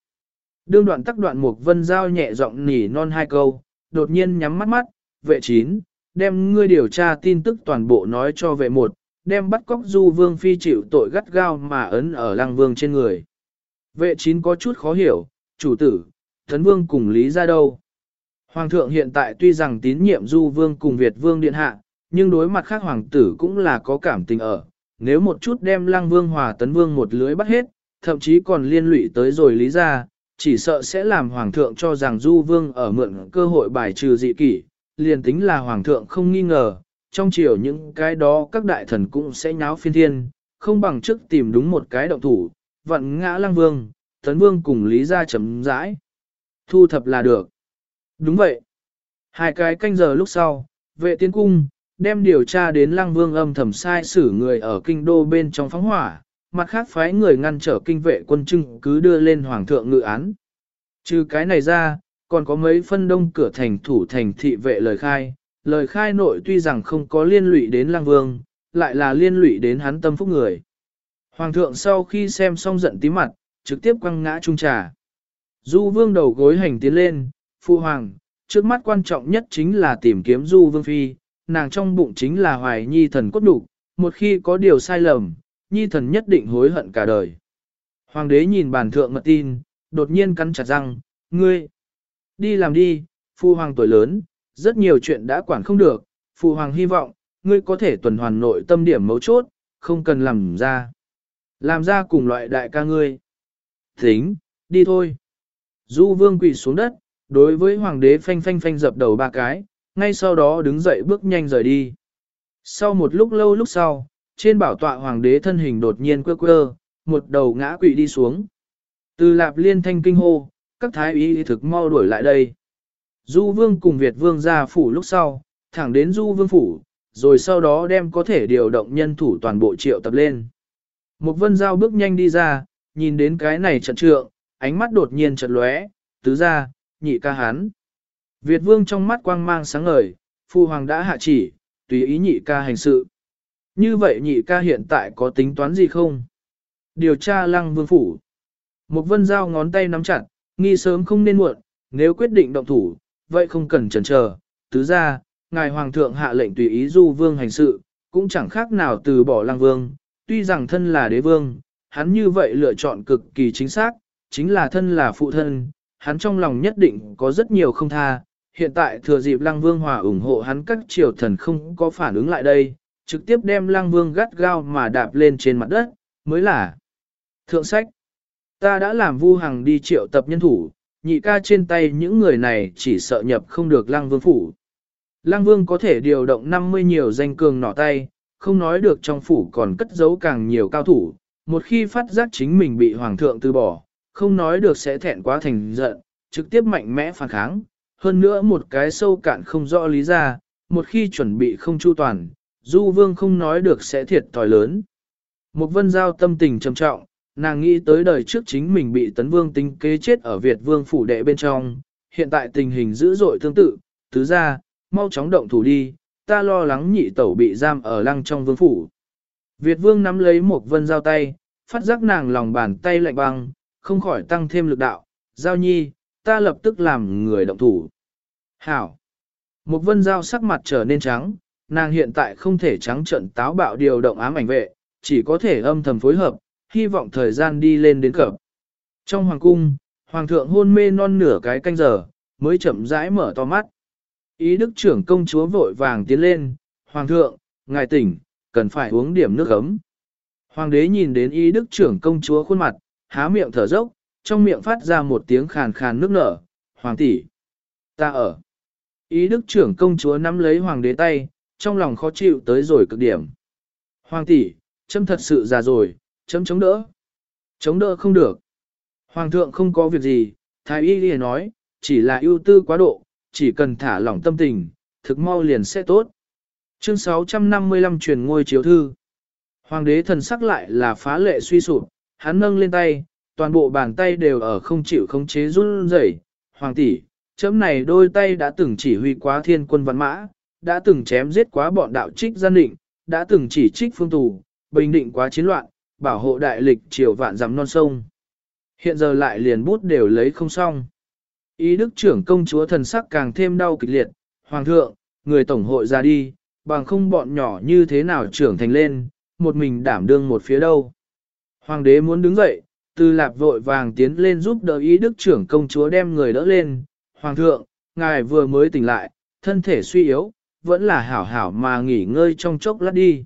Đương đoạn tắc đoạn một vân giao nhẹ giọng nỉ non hai câu, đột nhiên nhắm mắt mắt, vệ chín, đem ngươi điều tra tin tức toàn bộ nói cho vệ một, đem bắt cóc du vương phi chịu tội gắt gao mà ấn ở lăng vương trên người. Vệ chín có chút khó hiểu, chủ tử, thấn vương cùng lý ra đâu. Hoàng thượng hiện tại tuy rằng tín nhiệm du vương cùng Việt vương điện hạ, nhưng đối mặt khác hoàng tử cũng là có cảm tình ở. Nếu một chút đem lăng vương hòa tấn vương một lưới bắt hết, thậm chí còn liên lụy tới rồi lý ra, chỉ sợ sẽ làm hoàng thượng cho rằng du vương ở mượn cơ hội bài trừ dị kỷ, liền tính là hoàng thượng không nghi ngờ, trong chiều những cái đó các đại thần cũng sẽ nháo phiên thiên, không bằng trước tìm đúng một cái động thủ, vận ngã lăng vương, tấn vương cùng lý ra chấm rãi. Thu thập là được. Đúng vậy. Hai cái canh giờ lúc sau, vệ tiến cung, đem điều tra đến lăng vương âm thầm sai xử người ở kinh đô bên trong phóng hỏa, mặt khác phái người ngăn trở kinh vệ quân trưng cứ đưa lên hoàng thượng ngự án. Trừ cái này ra, còn có mấy phân đông cửa thành thủ thành thị vệ lời khai, lời khai nội tuy rằng không có liên lụy đến lang vương, lại là liên lụy đến hắn tâm phúc người. Hoàng thượng sau khi xem xong giận tí mặt, trực tiếp quăng ngã trung trà. Du vương đầu gối hành tiến lên, phu hoàng, trước mắt quan trọng nhất chính là tìm kiếm du vương phi, nàng trong bụng chính là hoài nhi thần cốt đủ, một khi có điều sai lầm, nhi thần nhất định hối hận cả đời. Hoàng đế nhìn bản thượng mật tin, đột nhiên cắn chặt răng, ngươi, đi làm đi, phu hoàng tuổi lớn, rất nhiều chuyện đã quản không được, phụ hoàng hy vọng, ngươi có thể tuần hoàn nội tâm điểm mấu chốt, không cần làm ra. Làm ra cùng loại đại ca ngươi. Thính, đi thôi. Du vương quỳ xuống đất, đối với hoàng đế phanh phanh phanh dập đầu ba cái, ngay sau đó đứng dậy bước nhanh rời đi. Sau một lúc lâu lúc sau, trên bảo tọa hoàng đế thân hình đột nhiên quơ quơ, một đầu ngã quỵ đi xuống. Từ lạp liên thanh kinh hô, các thái y thực mau đuổi lại đây. Du vương cùng Việt vương ra phủ lúc sau, thẳng đến du vương phủ, rồi sau đó đem có thể điều động nhân thủ toàn bộ triệu tập lên. Một vân giao bước nhanh đi ra, nhìn đến cái này trận trượng, ánh mắt đột nhiên chợt lóe, tứ ra, nhị ca hán. Việt vương trong mắt quang mang sáng ngời, phu hoàng đã hạ chỉ, tùy ý nhị ca hành sự. Như vậy nhị ca hiện tại có tính toán gì không? Điều tra lăng vương phủ. Một vân giao ngón tay nắm chặt, nghi sớm không nên muộn, nếu quyết định động thủ, vậy không cần chần chờ. Tứ ra, ngài hoàng thượng hạ lệnh tùy ý du vương hành sự, cũng chẳng khác nào từ bỏ lang vương. Tuy rằng thân là đế vương, hắn như vậy lựa chọn cực kỳ chính xác, chính là thân là phụ thân, hắn trong lòng nhất định có rất nhiều không tha. Hiện tại thừa dịp lang vương hòa ủng hộ hắn các triều thần không có phản ứng lại đây, trực tiếp đem lang vương gắt gao mà đạp lên trên mặt đất, mới là thượng sách. Ta đã làm vu hằng đi triệu tập nhân thủ, nhị ca trên tay những người này chỉ sợ nhập không được lăng vương phủ. Lăng vương có thể điều động 50 nhiều danh cường nỏ tay, không nói được trong phủ còn cất giấu càng nhiều cao thủ, một khi phát giác chính mình bị hoàng thượng từ bỏ, không nói được sẽ thẹn quá thành giận, trực tiếp mạnh mẽ phản kháng. Hơn nữa một cái sâu cạn không rõ lý ra, một khi chuẩn bị không chu toàn, Du Vương không nói được sẽ thiệt thòi lớn. Một vân giao tâm tình trầm trọng, nàng nghĩ tới đời trước chính mình bị tấn vương tính kế chết ở Việt Vương phủ đệ bên trong, hiện tại tình hình dữ dội tương tự, tứ ra, mau chóng động thủ đi, ta lo lắng nhị tẩu bị giam ở lăng trong vương phủ. Việt Vương nắm lấy một vân giao tay, phát giác nàng lòng bàn tay lạnh băng, không khỏi tăng thêm lực đạo, giao nhi, ta lập tức làm người động thủ. Hảo! Một vân giao sắc mặt trở nên trắng, nàng hiện tại không thể trắng trận táo bạo điều động ám ảnh vệ, chỉ có thể âm thầm phối hợp, hy vọng thời gian đi lên đến cập. Trong hoàng cung, hoàng thượng hôn mê non nửa cái canh giờ, mới chậm rãi mở to mắt. Ý đức trưởng công chúa vội vàng tiến lên, hoàng thượng, ngài tỉnh, cần phải uống điểm nước ấm. Hoàng đế nhìn đến ý đức trưởng công chúa khuôn mặt, há miệng thở dốc, trong miệng phát ra một tiếng khàn khàn nước nở, hoàng tỷ, ta ở. Ý đức trưởng công chúa nắm lấy hoàng đế tay, trong lòng khó chịu tới rồi cực điểm. Hoàng tỷ, châm thật sự già rồi, chấm chống đỡ. Chống đỡ không được. Hoàng thượng không có việc gì, thái y liền nói, chỉ là ưu tư quá độ, chỉ cần thả lỏng tâm tình, thực mau liền sẽ tốt. Chương 655 truyền ngôi chiếu thư. Hoàng đế thần sắc lại là phá lệ suy sụp, hắn nâng lên tay, toàn bộ bàn tay đều ở không chịu khống chế run rẩy. Hoàng tỷ, chấm này đôi tay đã từng chỉ huy quá thiên quân văn mã, đã từng chém giết quá bọn đạo trích gian định, đã từng chỉ trích phương tù, bình định quá chiến loạn, bảo hộ đại lịch triều vạn dặm non sông. Hiện giờ lại liền bút đều lấy không xong. Ý đức trưởng công chúa thần sắc càng thêm đau kịch liệt, Hoàng thượng, người tổng hội ra đi, bằng không bọn nhỏ như thế nào trưởng thành lên, một mình đảm đương một phía đâu. Hoàng đế muốn đứng dậy, từ lạp vội vàng tiến lên giúp đỡ ý đức trưởng công chúa đem người đỡ lên. Hoàng thượng, ngài vừa mới tỉnh lại, thân thể suy yếu, vẫn là hảo hảo mà nghỉ ngơi trong chốc lát đi.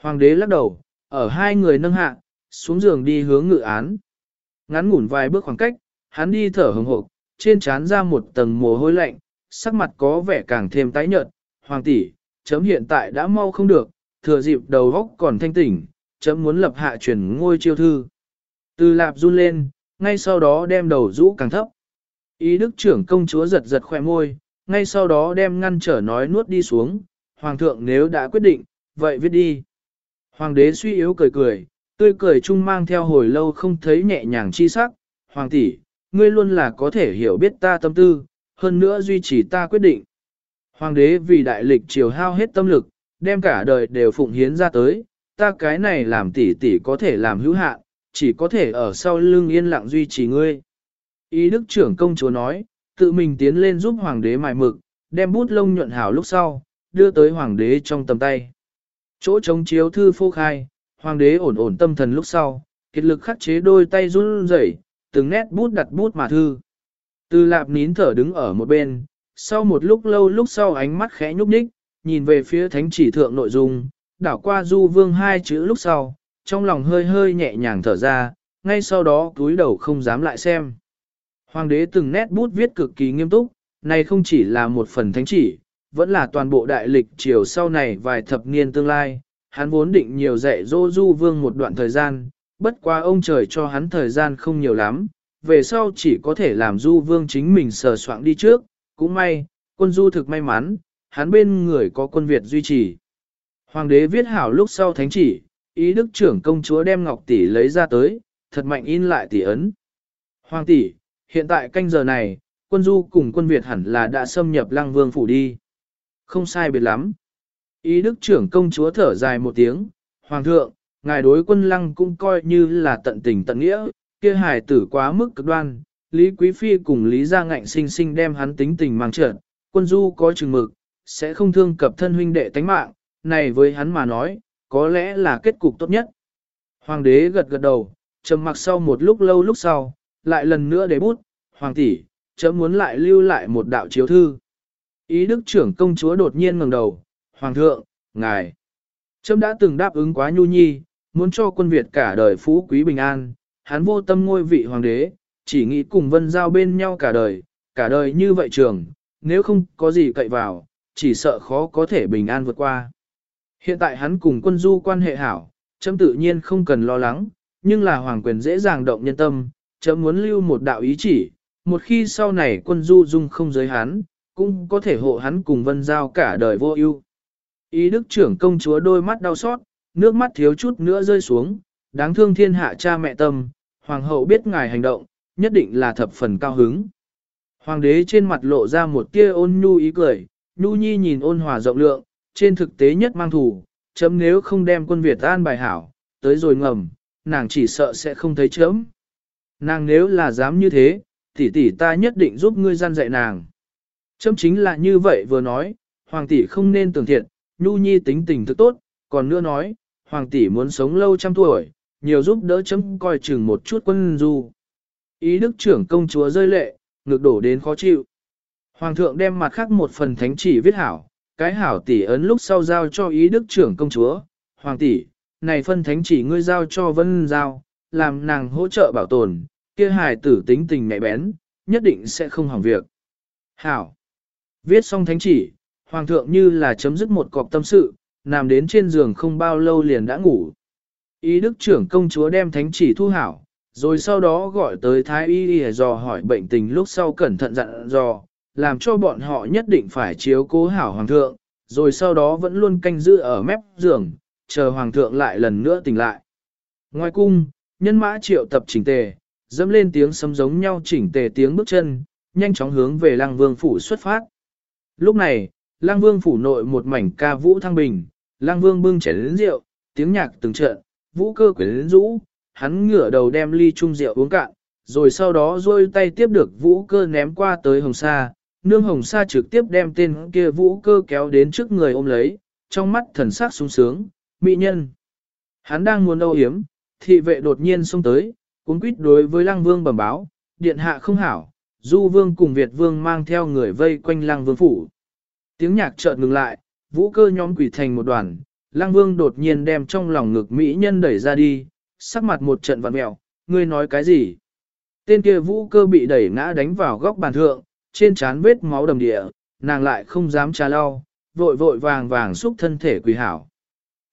Hoàng đế lắc đầu, ở hai người nâng hạ, xuống giường đi hướng ngự án. Ngắn ngủn vài bước khoảng cách, hắn đi thở hừng hộp, trên trán ra một tầng mồ hôi lạnh, sắc mặt có vẻ càng thêm tái nhợt. Hoàng tỷ, chấm hiện tại đã mau không được, thừa dịp đầu góc còn thanh tỉnh, chấm muốn lập hạ truyền ngôi chiêu thư. Từ lạp run lên, ngay sau đó đem đầu rũ càng thấp. Ý đức trưởng công chúa giật giật khỏe môi, ngay sau đó đem ngăn trở nói nuốt đi xuống, hoàng thượng nếu đã quyết định, vậy viết đi. Hoàng đế suy yếu cười cười, tươi cười chung mang theo hồi lâu không thấy nhẹ nhàng chi sắc, hoàng tỷ, ngươi luôn là có thể hiểu biết ta tâm tư, hơn nữa duy trì ta quyết định. Hoàng đế vì đại lịch triều hao hết tâm lực, đem cả đời đều phụng hiến ra tới, ta cái này làm tỷ tỷ có thể làm hữu hạn, chỉ có thể ở sau lưng yên lặng duy trì ngươi. Ý đức trưởng công chúa nói, tự mình tiến lên giúp hoàng đế mài mực, đem bút lông nhuận hảo lúc sau, đưa tới hoàng đế trong tầm tay. Chỗ chống chiếu thư phô khai, hoàng đế ổn ổn tâm thần lúc sau, kết lực khắc chế đôi tay run rẩy, từng nét bút đặt bút mà thư. Từ lạp nín thở đứng ở một bên, sau một lúc lâu lúc sau ánh mắt khẽ nhúc nhích, nhìn về phía thánh chỉ thượng nội dung, đảo qua du vương hai chữ lúc sau, trong lòng hơi hơi nhẹ nhàng thở ra, ngay sau đó cúi đầu không dám lại xem. Hoàng đế từng nét bút viết cực kỳ nghiêm túc, này không chỉ là một phần thánh chỉ, vẫn là toàn bộ đại lịch triều sau này vài thập niên tương lai, hắn vốn định nhiều dạy dỗ du vương một đoạn thời gian, bất quá ông trời cho hắn thời gian không nhiều lắm, về sau chỉ có thể làm du vương chính mình sờ soạn đi trước, cũng may, quân du thực may mắn, hắn bên người có quân Việt duy trì. Hoàng đế viết hảo lúc sau thánh chỉ, ý đức trưởng công chúa đem ngọc tỷ lấy ra tới, thật mạnh in lại tỷ ấn. Hoàng tỷ, hiện tại canh giờ này, quân du cùng quân Việt hẳn là đã xâm nhập lăng vương phủ đi. Không sai biệt lắm. Ý đức trưởng công chúa thở dài một tiếng, Hoàng thượng, ngài đối quân lăng cũng coi như là tận tình tận nghĩa, kia hài tử quá mức cực đoan, Lý Quý Phi cùng Lý Gia Ngạnh sinh sinh đem hắn tính tình mang trợn, quân du có chừng mực, sẽ không thương cập thân huynh đệ tánh mạng, này với hắn mà nói, có lẽ là kết cục tốt nhất. Hoàng đế gật gật đầu, trầm mặc sau một lúc lâu lúc sau, lại lần nữa để bút, hoàng tỷ, chấm muốn lại lưu lại một đạo chiếu thư. Ý đức trưởng công chúa đột nhiên ngẩng đầu, hoàng thượng, ngài, Trâm đã từng đáp ứng quá nhu nhi, muốn cho quân Việt cả đời phú quý bình an, hắn vô tâm ngôi vị hoàng đế, chỉ nghĩ cùng vân giao bên nhau cả đời, cả đời như vậy trường, nếu không có gì cậy vào, chỉ sợ khó có thể bình an vượt qua. Hiện tại hắn cùng quân du quan hệ hảo, chấm tự nhiên không cần lo lắng, nhưng là hoàng quyền dễ dàng động nhân tâm, chấm muốn lưu một đạo ý chỉ, một khi sau này quân du dung không giới hắn, cũng có thể hộ hắn cùng vân giao cả đời vô ưu. Ý đức trưởng công chúa đôi mắt đau xót, nước mắt thiếu chút nữa rơi xuống, đáng thương thiên hạ cha mẹ tâm, hoàng hậu biết ngài hành động, nhất định là thập phần cao hứng. Hoàng đế trên mặt lộ ra một tia ôn nhu ý cười, nhu nhi nhìn ôn hòa rộng lượng, trên thực tế nhất mang thủ, chấm nếu không đem quân Việt an bài hảo, tới rồi ngầm, nàng chỉ sợ sẽ không thấy chấm. Nàng nếu là dám như thế, tỷ tỷ ta nhất định giúp ngươi gian dạy nàng châm chính là như vậy vừa nói, hoàng tỷ không nên tưởng thiện, nhu nhi tính tình thức tốt, còn nữa nói, hoàng tỷ muốn sống lâu trăm tuổi, nhiều giúp đỡ chấm coi chừng một chút quân du. Ý đức trưởng công chúa rơi lệ, ngược đổ đến khó chịu. Hoàng thượng đem mặt khác một phần thánh chỉ viết hảo, cái hảo tỷ ấn lúc sau giao cho ý đức trưởng công chúa. Hoàng tỷ, này phân thánh chỉ ngươi giao cho vân giao, làm nàng hỗ trợ bảo tồn, kia hài tử tính tình mẹ bén, nhất định sẽ không hỏng việc. Hảo. Viết xong thánh chỉ, hoàng thượng như là chấm dứt một cọc tâm sự, nằm đến trên giường không bao lâu liền đã ngủ. Ý đức trưởng công chúa đem thánh chỉ thu hảo, rồi sau đó gọi tới thái y y dò hỏi bệnh tình lúc sau cẩn thận dặn dò, làm cho bọn họ nhất định phải chiếu cố hảo hoàng thượng, rồi sau đó vẫn luôn canh giữ ở mép giường, chờ hoàng thượng lại lần nữa tỉnh lại. Ngoài cung, nhân mã triệu tập chỉnh tề, dẫm lên tiếng sấm giống nhau chỉnh tề tiếng bước chân, nhanh chóng hướng về lăng vương phủ xuất phát. Lúc này, lăng vương phủ nội một mảnh ca vũ thăng bình, lăng vương bưng chén lớn rượu, tiếng nhạc từng trận, vũ cơ quyến rũ, hắn ngửa đầu đem ly chung rượu uống cạn, rồi sau đó rôi tay tiếp được vũ cơ ném qua tới hồng sa, nương hồng sa trực tiếp đem tên kia vũ cơ kéo đến trước người ôm lấy, trong mắt thần sắc sung sướng, mỹ nhân. Hắn đang muốn âu hiếm, thị vệ đột nhiên xông tới, cuốn quýt đối với lăng vương bẩm báo, điện hạ không hảo, du vương cùng Việt vương mang theo người vây quanh lăng vương phủ. Tiếng nhạc chợt ngừng lại, vũ cơ nhóm quỷ thành một đoàn, lăng vương đột nhiên đem trong lòng ngực mỹ nhân đẩy ra đi, sắc mặt một trận vặn mèo. ngươi nói cái gì? Tên kia vũ cơ bị đẩy ngã đánh vào góc bàn thượng, trên trán vết máu đầm địa, nàng lại không dám trà lau, vội vội vàng vàng xúc thân thể quỳ hảo.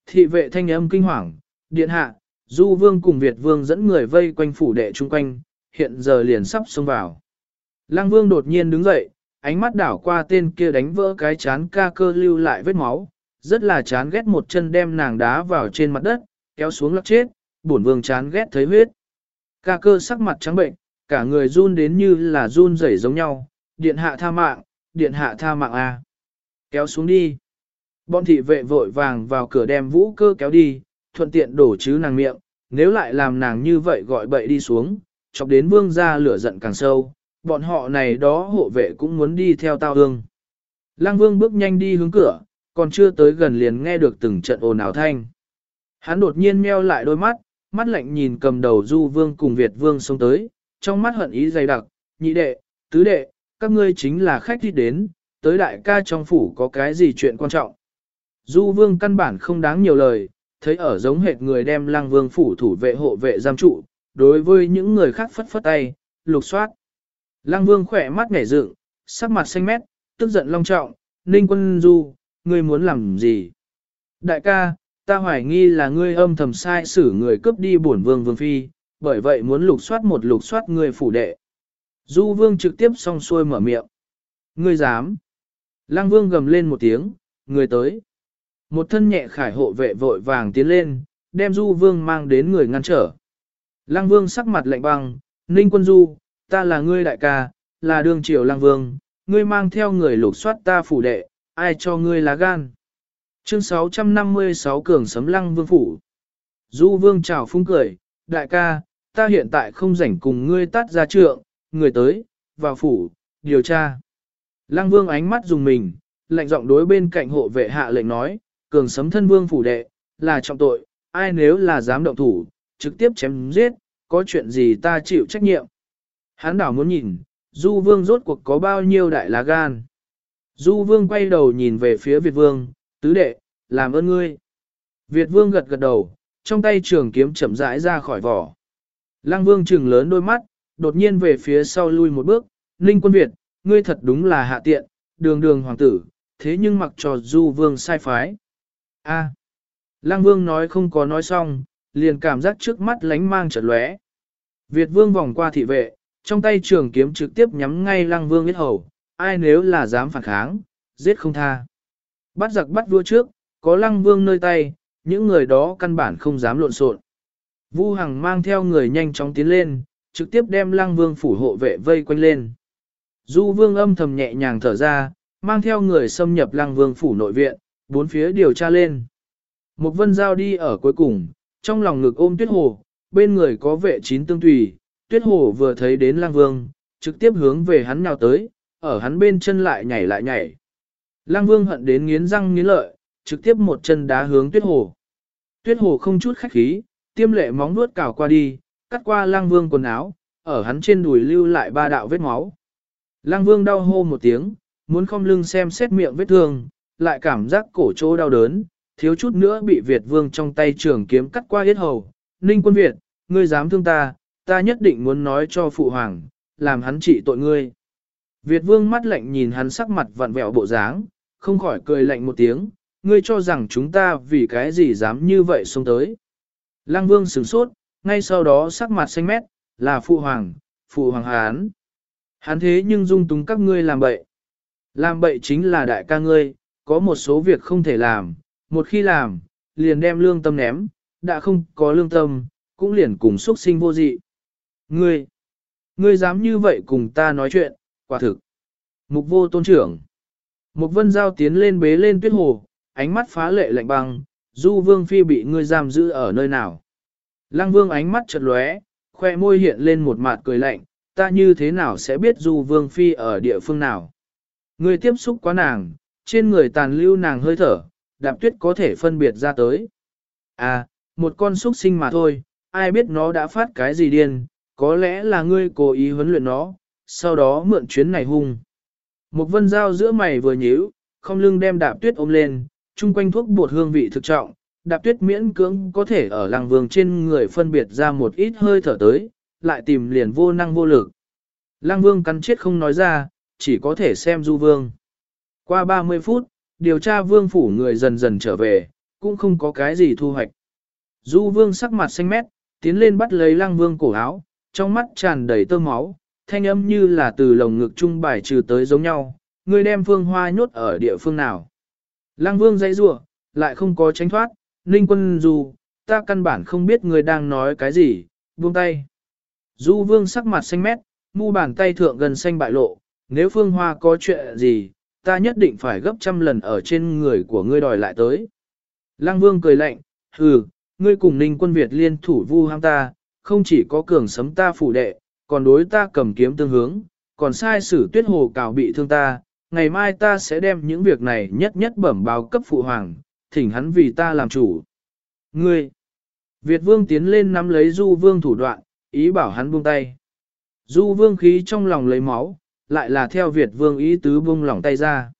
Thị vệ thanh âm kinh hoàng, điện hạ, du vương cùng Việt vương dẫn người vây quanh phủ đệ chung quanh, hiện giờ liền sắp xông vào. Lăng vương đột nhiên đứng dậy, ánh mắt đảo qua tên kia đánh vỡ cái chán ca cơ lưu lại vết máu, rất là chán ghét một chân đem nàng đá vào trên mặt đất, kéo xuống lắc chết, bổn vương chán ghét thấy huyết. Ca cơ sắc mặt trắng bệnh, cả người run đến như là run rẩy giống nhau, điện hạ tha mạng, điện hạ tha mạng a. Kéo xuống đi. Bọn thị vệ vội vàng vào cửa đem vũ cơ kéo đi, thuận tiện đổ chứ nàng miệng, nếu lại làm nàng như vậy gọi bậy đi xuống, chọc đến vương ra lửa giận càng sâu, bọn họ này đó hộ vệ cũng muốn đi theo tao hương. Lăng vương bước nhanh đi hướng cửa, còn chưa tới gần liền nghe được từng trận ồn ào thanh. Hắn đột nhiên meo lại đôi mắt, mắt lạnh nhìn cầm đầu du vương cùng Việt vương xông tới, trong mắt hận ý dày đặc, nhị đệ, tứ đệ, các ngươi chính là khách đi đến, tới đại ca trong phủ có cái gì chuyện quan trọng. Du vương căn bản không đáng nhiều lời, thấy ở giống hệt người đem lăng vương phủ thủ vệ hộ vệ giam trụ, đối với những người khác phất phất tay, lục soát. Lăng vương khỏe mắt nhảy dựng, sắc mặt xanh mét, tức giận long trọng, ninh quân du, ngươi muốn làm gì? Đại ca, ta hoài nghi là ngươi âm thầm sai xử người cướp đi bổn vương vương phi, bởi vậy muốn lục soát một lục soát người phủ đệ. Du vương trực tiếp song xuôi mở miệng. Ngươi dám. Lăng vương gầm lên một tiếng, người tới. Một thân nhẹ khải hộ vệ vội vàng tiến lên, đem du vương mang đến người ngăn trở. Lăng vương sắc mặt lạnh băng, ninh quân du, ta là ngươi đại ca, là đương triều Lang vương, ngươi mang theo người lục soát ta phủ đệ, ai cho ngươi lá gan. Chương 656 Cường Sấm Lăng Vương Phủ Du Vương chào phúng cười, đại ca, ta hiện tại không rảnh cùng ngươi tắt ra trượng, người tới, vào phủ, điều tra. Lăng Vương ánh mắt dùng mình, lạnh giọng đối bên cạnh hộ vệ hạ lệnh nói, Cường Sấm thân Vương Phủ đệ, là trọng tội, ai nếu là dám động thủ, trực tiếp chém giết, có chuyện gì ta chịu trách nhiệm. Hán đảo muốn nhìn, Du Vương rốt cuộc có bao nhiêu đại lá gan. Du Vương quay đầu nhìn về phía Việt Vương, tứ đệ, làm ơn ngươi. Việt Vương gật gật đầu, trong tay trường kiếm chậm rãi ra khỏi vỏ. Lăng Vương trừng lớn đôi mắt, đột nhiên về phía sau lui một bước, Ninh quân Việt, ngươi thật đúng là hạ tiện, đường đường hoàng tử, thế nhưng mặc cho Du Vương sai phái. A. Lăng Vương nói không có nói xong, liền cảm giác trước mắt lánh mang chợt lóe. Việt Vương vòng qua thị vệ, trong tay trường kiếm trực tiếp nhắm ngay Lăng Vương biết hầu, ai nếu là dám phản kháng, giết không tha. Bắt giặc bắt vua trước, có lăng vương nơi tay, những người đó căn bản không dám lộn xộn. Vu Hằng mang theo người nhanh chóng tiến lên, trực tiếp đem lăng vương phủ hộ vệ vây quanh lên. Du vương âm thầm nhẹ nhàng thở ra, mang theo người xâm nhập lăng vương phủ nội viện, bốn phía điều tra lên. Một vân giao đi ở cuối cùng, trong lòng ngực ôm tuyết hồ, bên người có vệ chín tương tùy, tuyết hồ vừa thấy đến Lang vương, trực tiếp hướng về hắn nhào tới, ở hắn bên chân lại nhảy lại nhảy. Lang vương hận đến nghiến răng nghiến lợi, trực tiếp một chân đá hướng tuyết hồ. Tuyết hồ không chút khách khí, tiêm lệ móng nuốt cào qua đi, cắt qua Lang vương quần áo, ở hắn trên đùi lưu lại ba đạo vết máu. Lang vương đau hô một tiếng, muốn không lưng xem xét miệng vết thương, lại cảm giác cổ chỗ đau đớn, thiếu chút nữa bị Việt vương trong tay trường kiếm cắt qua yết hầu. Ninh quân Việt, ngươi dám thương ta, ta nhất định muốn nói cho phụ hoàng, làm hắn trị tội ngươi. Việt vương mắt lạnh nhìn hắn sắc mặt vặn vẹo bộ dáng, không khỏi cười lạnh một tiếng, ngươi cho rằng chúng ta vì cái gì dám như vậy xông tới. Lăng vương sửng sốt, ngay sau đó sắc mặt xanh mét, là phụ hoàng, phụ hoàng hán. Hắn thế nhưng dung túng các ngươi làm bậy. Làm bậy chính là đại ca ngươi, có một số việc không thể làm, một khi làm, liền đem lương tâm ném, đã không có lương tâm, cũng liền cùng xuất sinh vô dị. Ngươi, ngươi dám như vậy cùng ta nói chuyện, quả thực. Mục vô tôn trưởng. Mục vân giao tiến lên bế lên tuyết hồ, ánh mắt phá lệ lạnh băng, du vương phi bị ngươi giam giữ ở nơi nào. Lăng vương ánh mắt chật lóe, khoe môi hiện lên một mặt cười lạnh, ta như thế nào sẽ biết du vương phi ở địa phương nào. Ngươi tiếp xúc quá nàng, trên người tàn lưu nàng hơi thở, đạp tuyết có thể phân biệt ra tới. À, một con xúc sinh mà thôi, ai biết nó đã phát cái gì điên, có lẽ là ngươi cố ý huấn luyện nó, sau đó mượn chuyến này hung. Một vân dao giữa mày vừa nhíu, không lưng đem đạp tuyết ôm lên, chung quanh thuốc bột hương vị thực trọng, đạp tuyết miễn cưỡng có thể ở làng vương trên người phân biệt ra một ít hơi thở tới, lại tìm liền vô năng vô lực. Lăng vương cắn chết không nói ra, chỉ có thể xem du vương. Qua 30 phút, điều tra vương phủ người dần dần trở về, cũng không có cái gì thu hoạch. Du vương sắc mặt xanh mét, tiến lên bắt lấy lăng vương cổ áo, trong mắt tràn đầy tơ máu, thanh âm như là từ lồng ngực trung bài trừ tới giống nhau, người đem phương hoa nhốt ở địa phương nào. Lăng vương dãy rủa lại không có tránh thoát, ninh quân dù ta căn bản không biết người đang nói cái gì, buông tay. Du vương sắc mặt xanh mét, mu bàn tay thượng gần xanh bại lộ, nếu phương hoa có chuyện gì, ta nhất định phải gấp trăm lần ở trên người của ngươi đòi lại tới. Lăng vương cười lạnh, hừ, ngươi cùng ninh quân Việt liên thủ vu ham ta, không chỉ có cường sấm ta phủ đệ, còn đối ta cầm kiếm tương hướng, còn sai sử tuyết hồ cào bị thương ta, ngày mai ta sẽ đem những việc này nhất nhất bẩm báo cấp phụ hoàng, thỉnh hắn vì ta làm chủ. Ngươi! Việt vương tiến lên nắm lấy du vương thủ đoạn, ý bảo hắn buông tay. Du vương khí trong lòng lấy máu, lại là theo Việt vương ý tứ buông lỏng tay ra.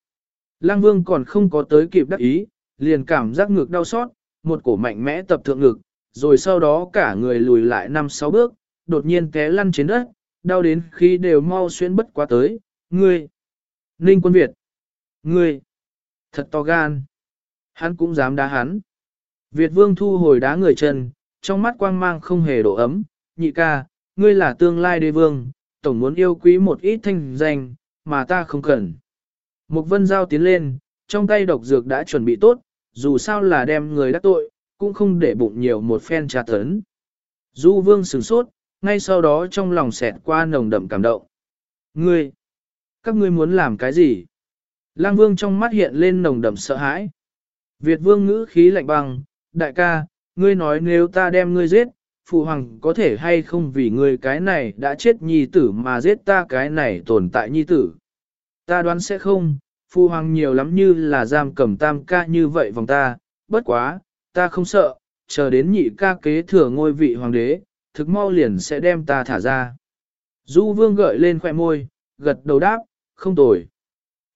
Lăng vương còn không có tới kịp đắc ý, liền cảm giác ngực đau xót, một cổ mạnh mẽ tập thượng ngực, rồi sau đó cả người lùi lại năm sáu bước, đột nhiên té lăn trên đất, đau đến khi đều mau xuyên bất quá tới, ngươi. Ninh quân Việt. Ngươi. Thật to gan. Hắn cũng dám đá hắn. Việt vương thu hồi đá người chân, trong mắt quang mang không hề độ ấm, nhị ca, ngươi là tương lai đế vương, tổng muốn yêu quý một ít thanh danh, mà ta không cần. Một vân giao tiến lên, trong tay độc dược đã chuẩn bị tốt, dù sao là đem người đắc tội, cũng không để bụng nhiều một phen trà tấn. Du vương sửng sốt, ngay sau đó trong lòng xẹt qua nồng đậm cảm động. Ngươi, các ngươi muốn làm cái gì? Lang vương trong mắt hiện lên nồng đậm sợ hãi. Việt vương ngữ khí lạnh băng, đại ca, ngươi nói nếu ta đem ngươi giết, phụ hoàng có thể hay không vì ngươi cái này đã chết nhi tử mà giết ta cái này tồn tại nhi tử. Ta đoán sẽ không, phụ hoàng nhiều lắm như là giam cầm tam ca như vậy vòng ta, bất quá, ta không sợ, chờ đến nhị ca kế thừa ngôi vị hoàng đế, thực mau liền sẽ đem ta thả ra. Du vương gợi lên khoẻ môi, gật đầu đáp, không tồi.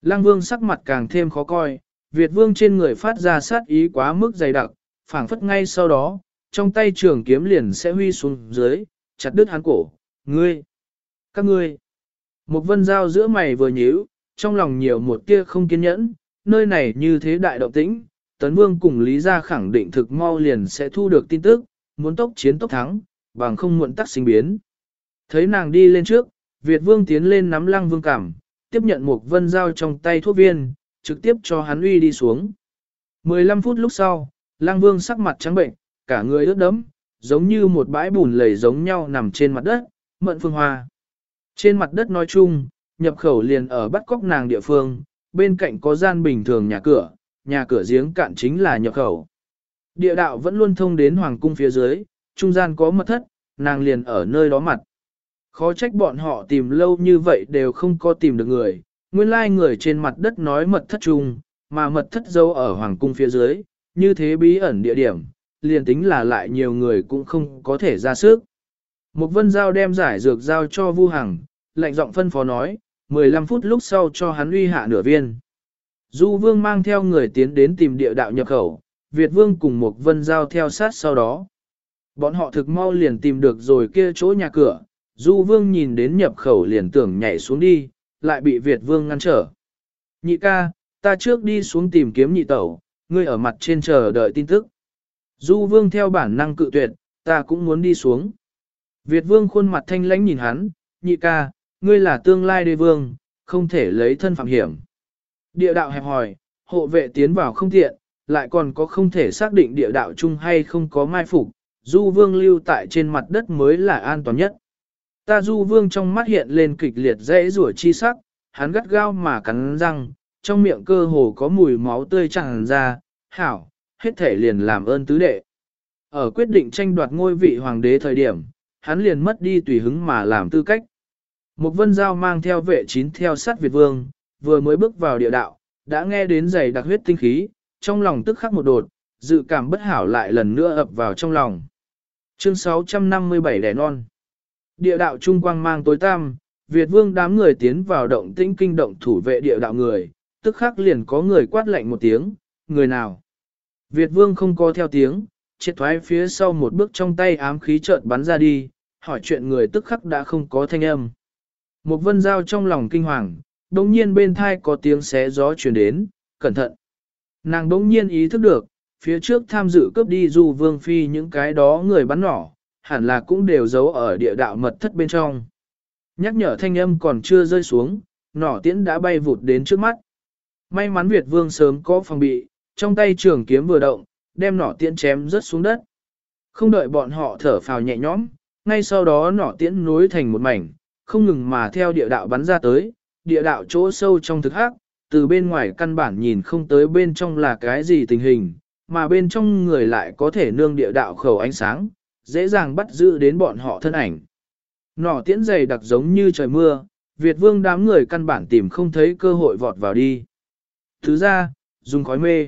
Lăng vương sắc mặt càng thêm khó coi, Việt vương trên người phát ra sát ý quá mức dày đặc, phảng phất ngay sau đó, trong tay trường kiếm liền sẽ huy xuống dưới, chặt đứt hắn cổ, ngươi, các ngươi. Một vân dao giữa mày vừa nhíu, trong lòng nhiều một tia không kiên nhẫn, nơi này như thế đại động tĩnh, Tấn Vương cùng Lý Gia khẳng định thực mau liền sẽ thu được tin tức, muốn tốc chiến tốc thắng, bằng không muộn tắc sinh biến. Thấy nàng đi lên trước, Việt Vương tiến lên nắm lăng vương cảm, tiếp nhận một vân dao trong tay thuốc viên, trực tiếp cho hắn uy đi xuống. 15 phút lúc sau, lăng vương sắc mặt trắng bệnh, cả người ướt đẫm, giống như một bãi bùn lầy giống nhau nằm trên mặt đất, mận phương hoa. Trên mặt đất nói chung, nhập khẩu liền ở bắt cóc nàng địa phương, bên cạnh có gian bình thường nhà cửa, nhà cửa giếng cạn chính là nhập khẩu. Địa đạo vẫn luôn thông đến hoàng cung phía dưới, trung gian có mật thất, nàng liền ở nơi đó mặt. Khó trách bọn họ tìm lâu như vậy đều không có tìm được người, nguyên lai người trên mặt đất nói mật thất chung, mà mật thất dâu ở hoàng cung phía dưới, như thế bí ẩn địa điểm, liền tính là lại nhiều người cũng không có thể ra sức. Một vân giao đem giải dược giao cho Vu Hằng, lạnh giọng phân phó nói, 15 phút lúc sau cho hắn uy hạ nửa viên. Du Vương mang theo người tiến đến tìm địa đạo nhập khẩu, Việt Vương cùng một vân giao theo sát sau đó. Bọn họ thực mau liền tìm được rồi kia chỗ nhà cửa, Du Vương nhìn đến nhập khẩu liền tưởng nhảy xuống đi, lại bị Việt Vương ngăn trở. Nhị ca, ta trước đi xuống tìm kiếm nhị tẩu, ngươi ở mặt trên chờ đợi tin tức. Du Vương theo bản năng cự tuyệt, ta cũng muốn đi xuống. Việt Vương khuôn mặt thanh lãnh nhìn hắn, nhị ca, ngươi là tương lai đế vương, không thể lấy thân phạm hiểm. Địa đạo hẹp hòi, hộ vệ tiến vào không tiện, lại còn có không thể xác định địa đạo chung hay không có mai phục, du vương lưu tại trên mặt đất mới là an toàn nhất. Ta du vương trong mắt hiện lên kịch liệt dễ rủa chi sắc, hắn gắt gao mà cắn răng, trong miệng cơ hồ có mùi máu tươi tràn ra, hảo, hết thể liền làm ơn tứ đệ. Ở quyết định tranh đoạt ngôi vị hoàng đế thời điểm, hắn liền mất đi tùy hứng mà làm tư cách. Một vân giao mang theo vệ chín theo sát Việt vương, vừa mới bước vào địa đạo, đã nghe đến giày đặc huyết tinh khí, trong lòng tức khắc một đột, dự cảm bất hảo lại lần nữa ập vào trong lòng. Chương 657 đẻ non Địa đạo trung quang mang tối tăm, Việt vương đám người tiến vào động tĩnh kinh động thủ vệ địa đạo người, tức khắc liền có người quát lạnh một tiếng, người nào? Việt vương không có theo tiếng, triệt thoái phía sau một bước trong tay ám khí chợt bắn ra đi, hỏi chuyện người tức khắc đã không có thanh âm. Một vân giao trong lòng kinh hoàng, đồng nhiên bên thai có tiếng xé gió truyền đến, cẩn thận. Nàng đống nhiên ý thức được, phía trước tham dự cướp đi du vương phi những cái đó người bắn nỏ, hẳn là cũng đều giấu ở địa đạo mật thất bên trong. Nhắc nhở thanh âm còn chưa rơi xuống, nỏ tiễn đã bay vụt đến trước mắt. May mắn Việt vương sớm có phòng bị, trong tay trường kiếm vừa động, đem nỏ tiễn chém rớt xuống đất. Không đợi bọn họ thở phào nhẹ nhõm, ngay sau đó nỏ tiễn nối thành một mảnh, không ngừng mà theo địa đạo bắn ra tới, địa đạo chỗ sâu trong thực hắc, từ bên ngoài căn bản nhìn không tới bên trong là cái gì tình hình, mà bên trong người lại có thể nương địa đạo khẩu ánh sáng, dễ dàng bắt giữ đến bọn họ thân ảnh. Nỏ tiễn dày đặc giống như trời mưa, Việt vương đám người căn bản tìm không thấy cơ hội vọt vào đi. Thứ ra, dùng khói mê.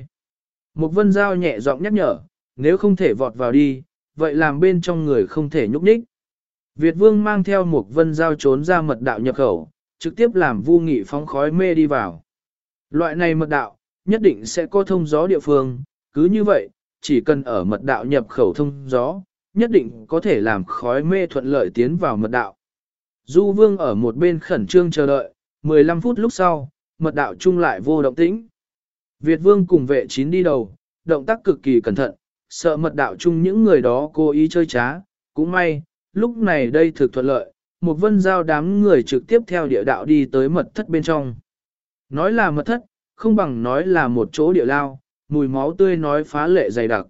Một vân dao nhẹ giọng nhắc nhở, nếu không thể vọt vào đi, vậy làm bên trong người không thể nhúc nhích. Việt vương mang theo một vân dao trốn ra mật đạo nhập khẩu, trực tiếp làm vu nghị phóng khói mê đi vào. Loại này mật đạo, nhất định sẽ có thông gió địa phương, cứ như vậy, chỉ cần ở mật đạo nhập khẩu thông gió, nhất định có thể làm khói mê thuận lợi tiến vào mật đạo. Du vương ở một bên khẩn trương chờ đợi, 15 phút lúc sau, mật đạo chung lại vô động tĩnh. Việt vương cùng vệ chín đi đầu, động tác cực kỳ cẩn thận, sợ mật đạo chung những người đó cố ý chơi trá, cũng may, lúc này đây thực thuận lợi, một vân giao đám người trực tiếp theo địa đạo đi tới mật thất bên trong. Nói là mật thất, không bằng nói là một chỗ địa lao, mùi máu tươi nói phá lệ dày đặc.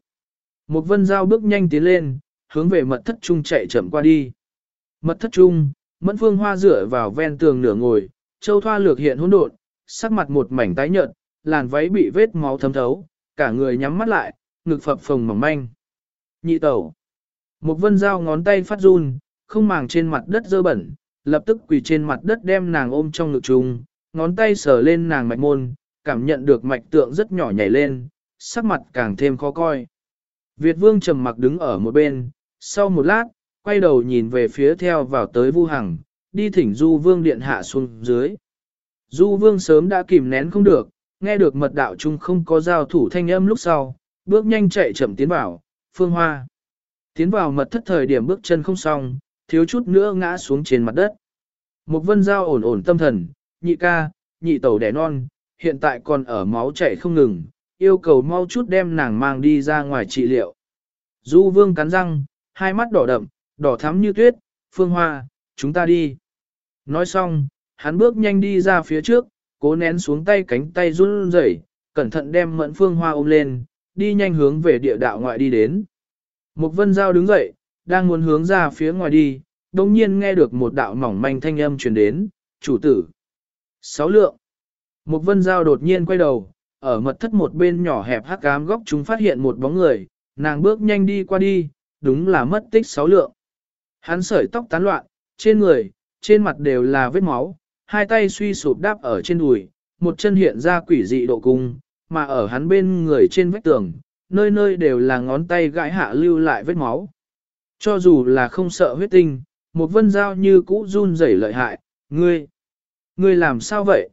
Một vân giao bước nhanh tiến lên, hướng về mật thất trung chạy chậm qua đi. Mật thất trung, mẫn phương hoa dựa vào ven tường nửa ngồi, châu thoa lược hiện hỗn độn, sắc mặt một mảnh tái nhợt, làn váy bị vết máu thấm thấu, cả người nhắm mắt lại, ngực phập phồng mỏng manh. Nhị tẩu. Một vân dao ngón tay phát run, không màng trên mặt đất dơ bẩn, lập tức quỳ trên mặt đất đem nàng ôm trong ngực chung, ngón tay sờ lên nàng mạch môn, cảm nhận được mạch tượng rất nhỏ nhảy lên, sắc mặt càng thêm khó coi. Việt vương trầm mặc đứng ở một bên, sau một lát, quay đầu nhìn về phía theo vào tới Vu Hằng, đi thỉnh Du Vương điện hạ xuống dưới. Du Vương sớm đã kìm nén không được, nghe được mật đạo chung không có giao thủ thanh âm lúc sau, bước nhanh chạy chậm tiến vào, phương hoa. Tiến vào mật thất thời điểm bước chân không xong, thiếu chút nữa ngã xuống trên mặt đất. Một vân giao ổn ổn tâm thần, nhị ca, nhị tẩu đẻ non, hiện tại còn ở máu chảy không ngừng, yêu cầu mau chút đem nàng mang đi ra ngoài trị liệu. Du vương cắn răng, hai mắt đỏ đậm, đỏ thắm như tuyết, phương hoa, chúng ta đi. Nói xong, hắn bước nhanh đi ra phía trước, cố nén xuống tay cánh tay run rẩy, cẩn thận đem mẫn phương hoa ôm lên, đi nhanh hướng về địa đạo ngoại đi đến. Mục vân giao đứng dậy, đang muốn hướng ra phía ngoài đi, đồng nhiên nghe được một đạo mỏng manh thanh âm truyền đến, chủ tử. Sáu lượng. Một vân giao đột nhiên quay đầu, ở mật thất một bên nhỏ hẹp hắc ám góc chúng phát hiện một bóng người, nàng bước nhanh đi qua đi, đúng là mất tích sáu lượng. Hắn sợi tóc tán loạn, trên người, trên mặt đều là vết máu, hai tay suy sụp đáp ở trên đùi, một chân hiện ra quỷ dị độ cung, mà ở hắn bên người trên vách tường, nơi nơi đều là ngón tay gãi hạ lưu lại vết máu. Cho dù là không sợ huyết tinh, một vân giao như cũ run rẩy lợi hại, ngươi, ngươi làm sao vậy?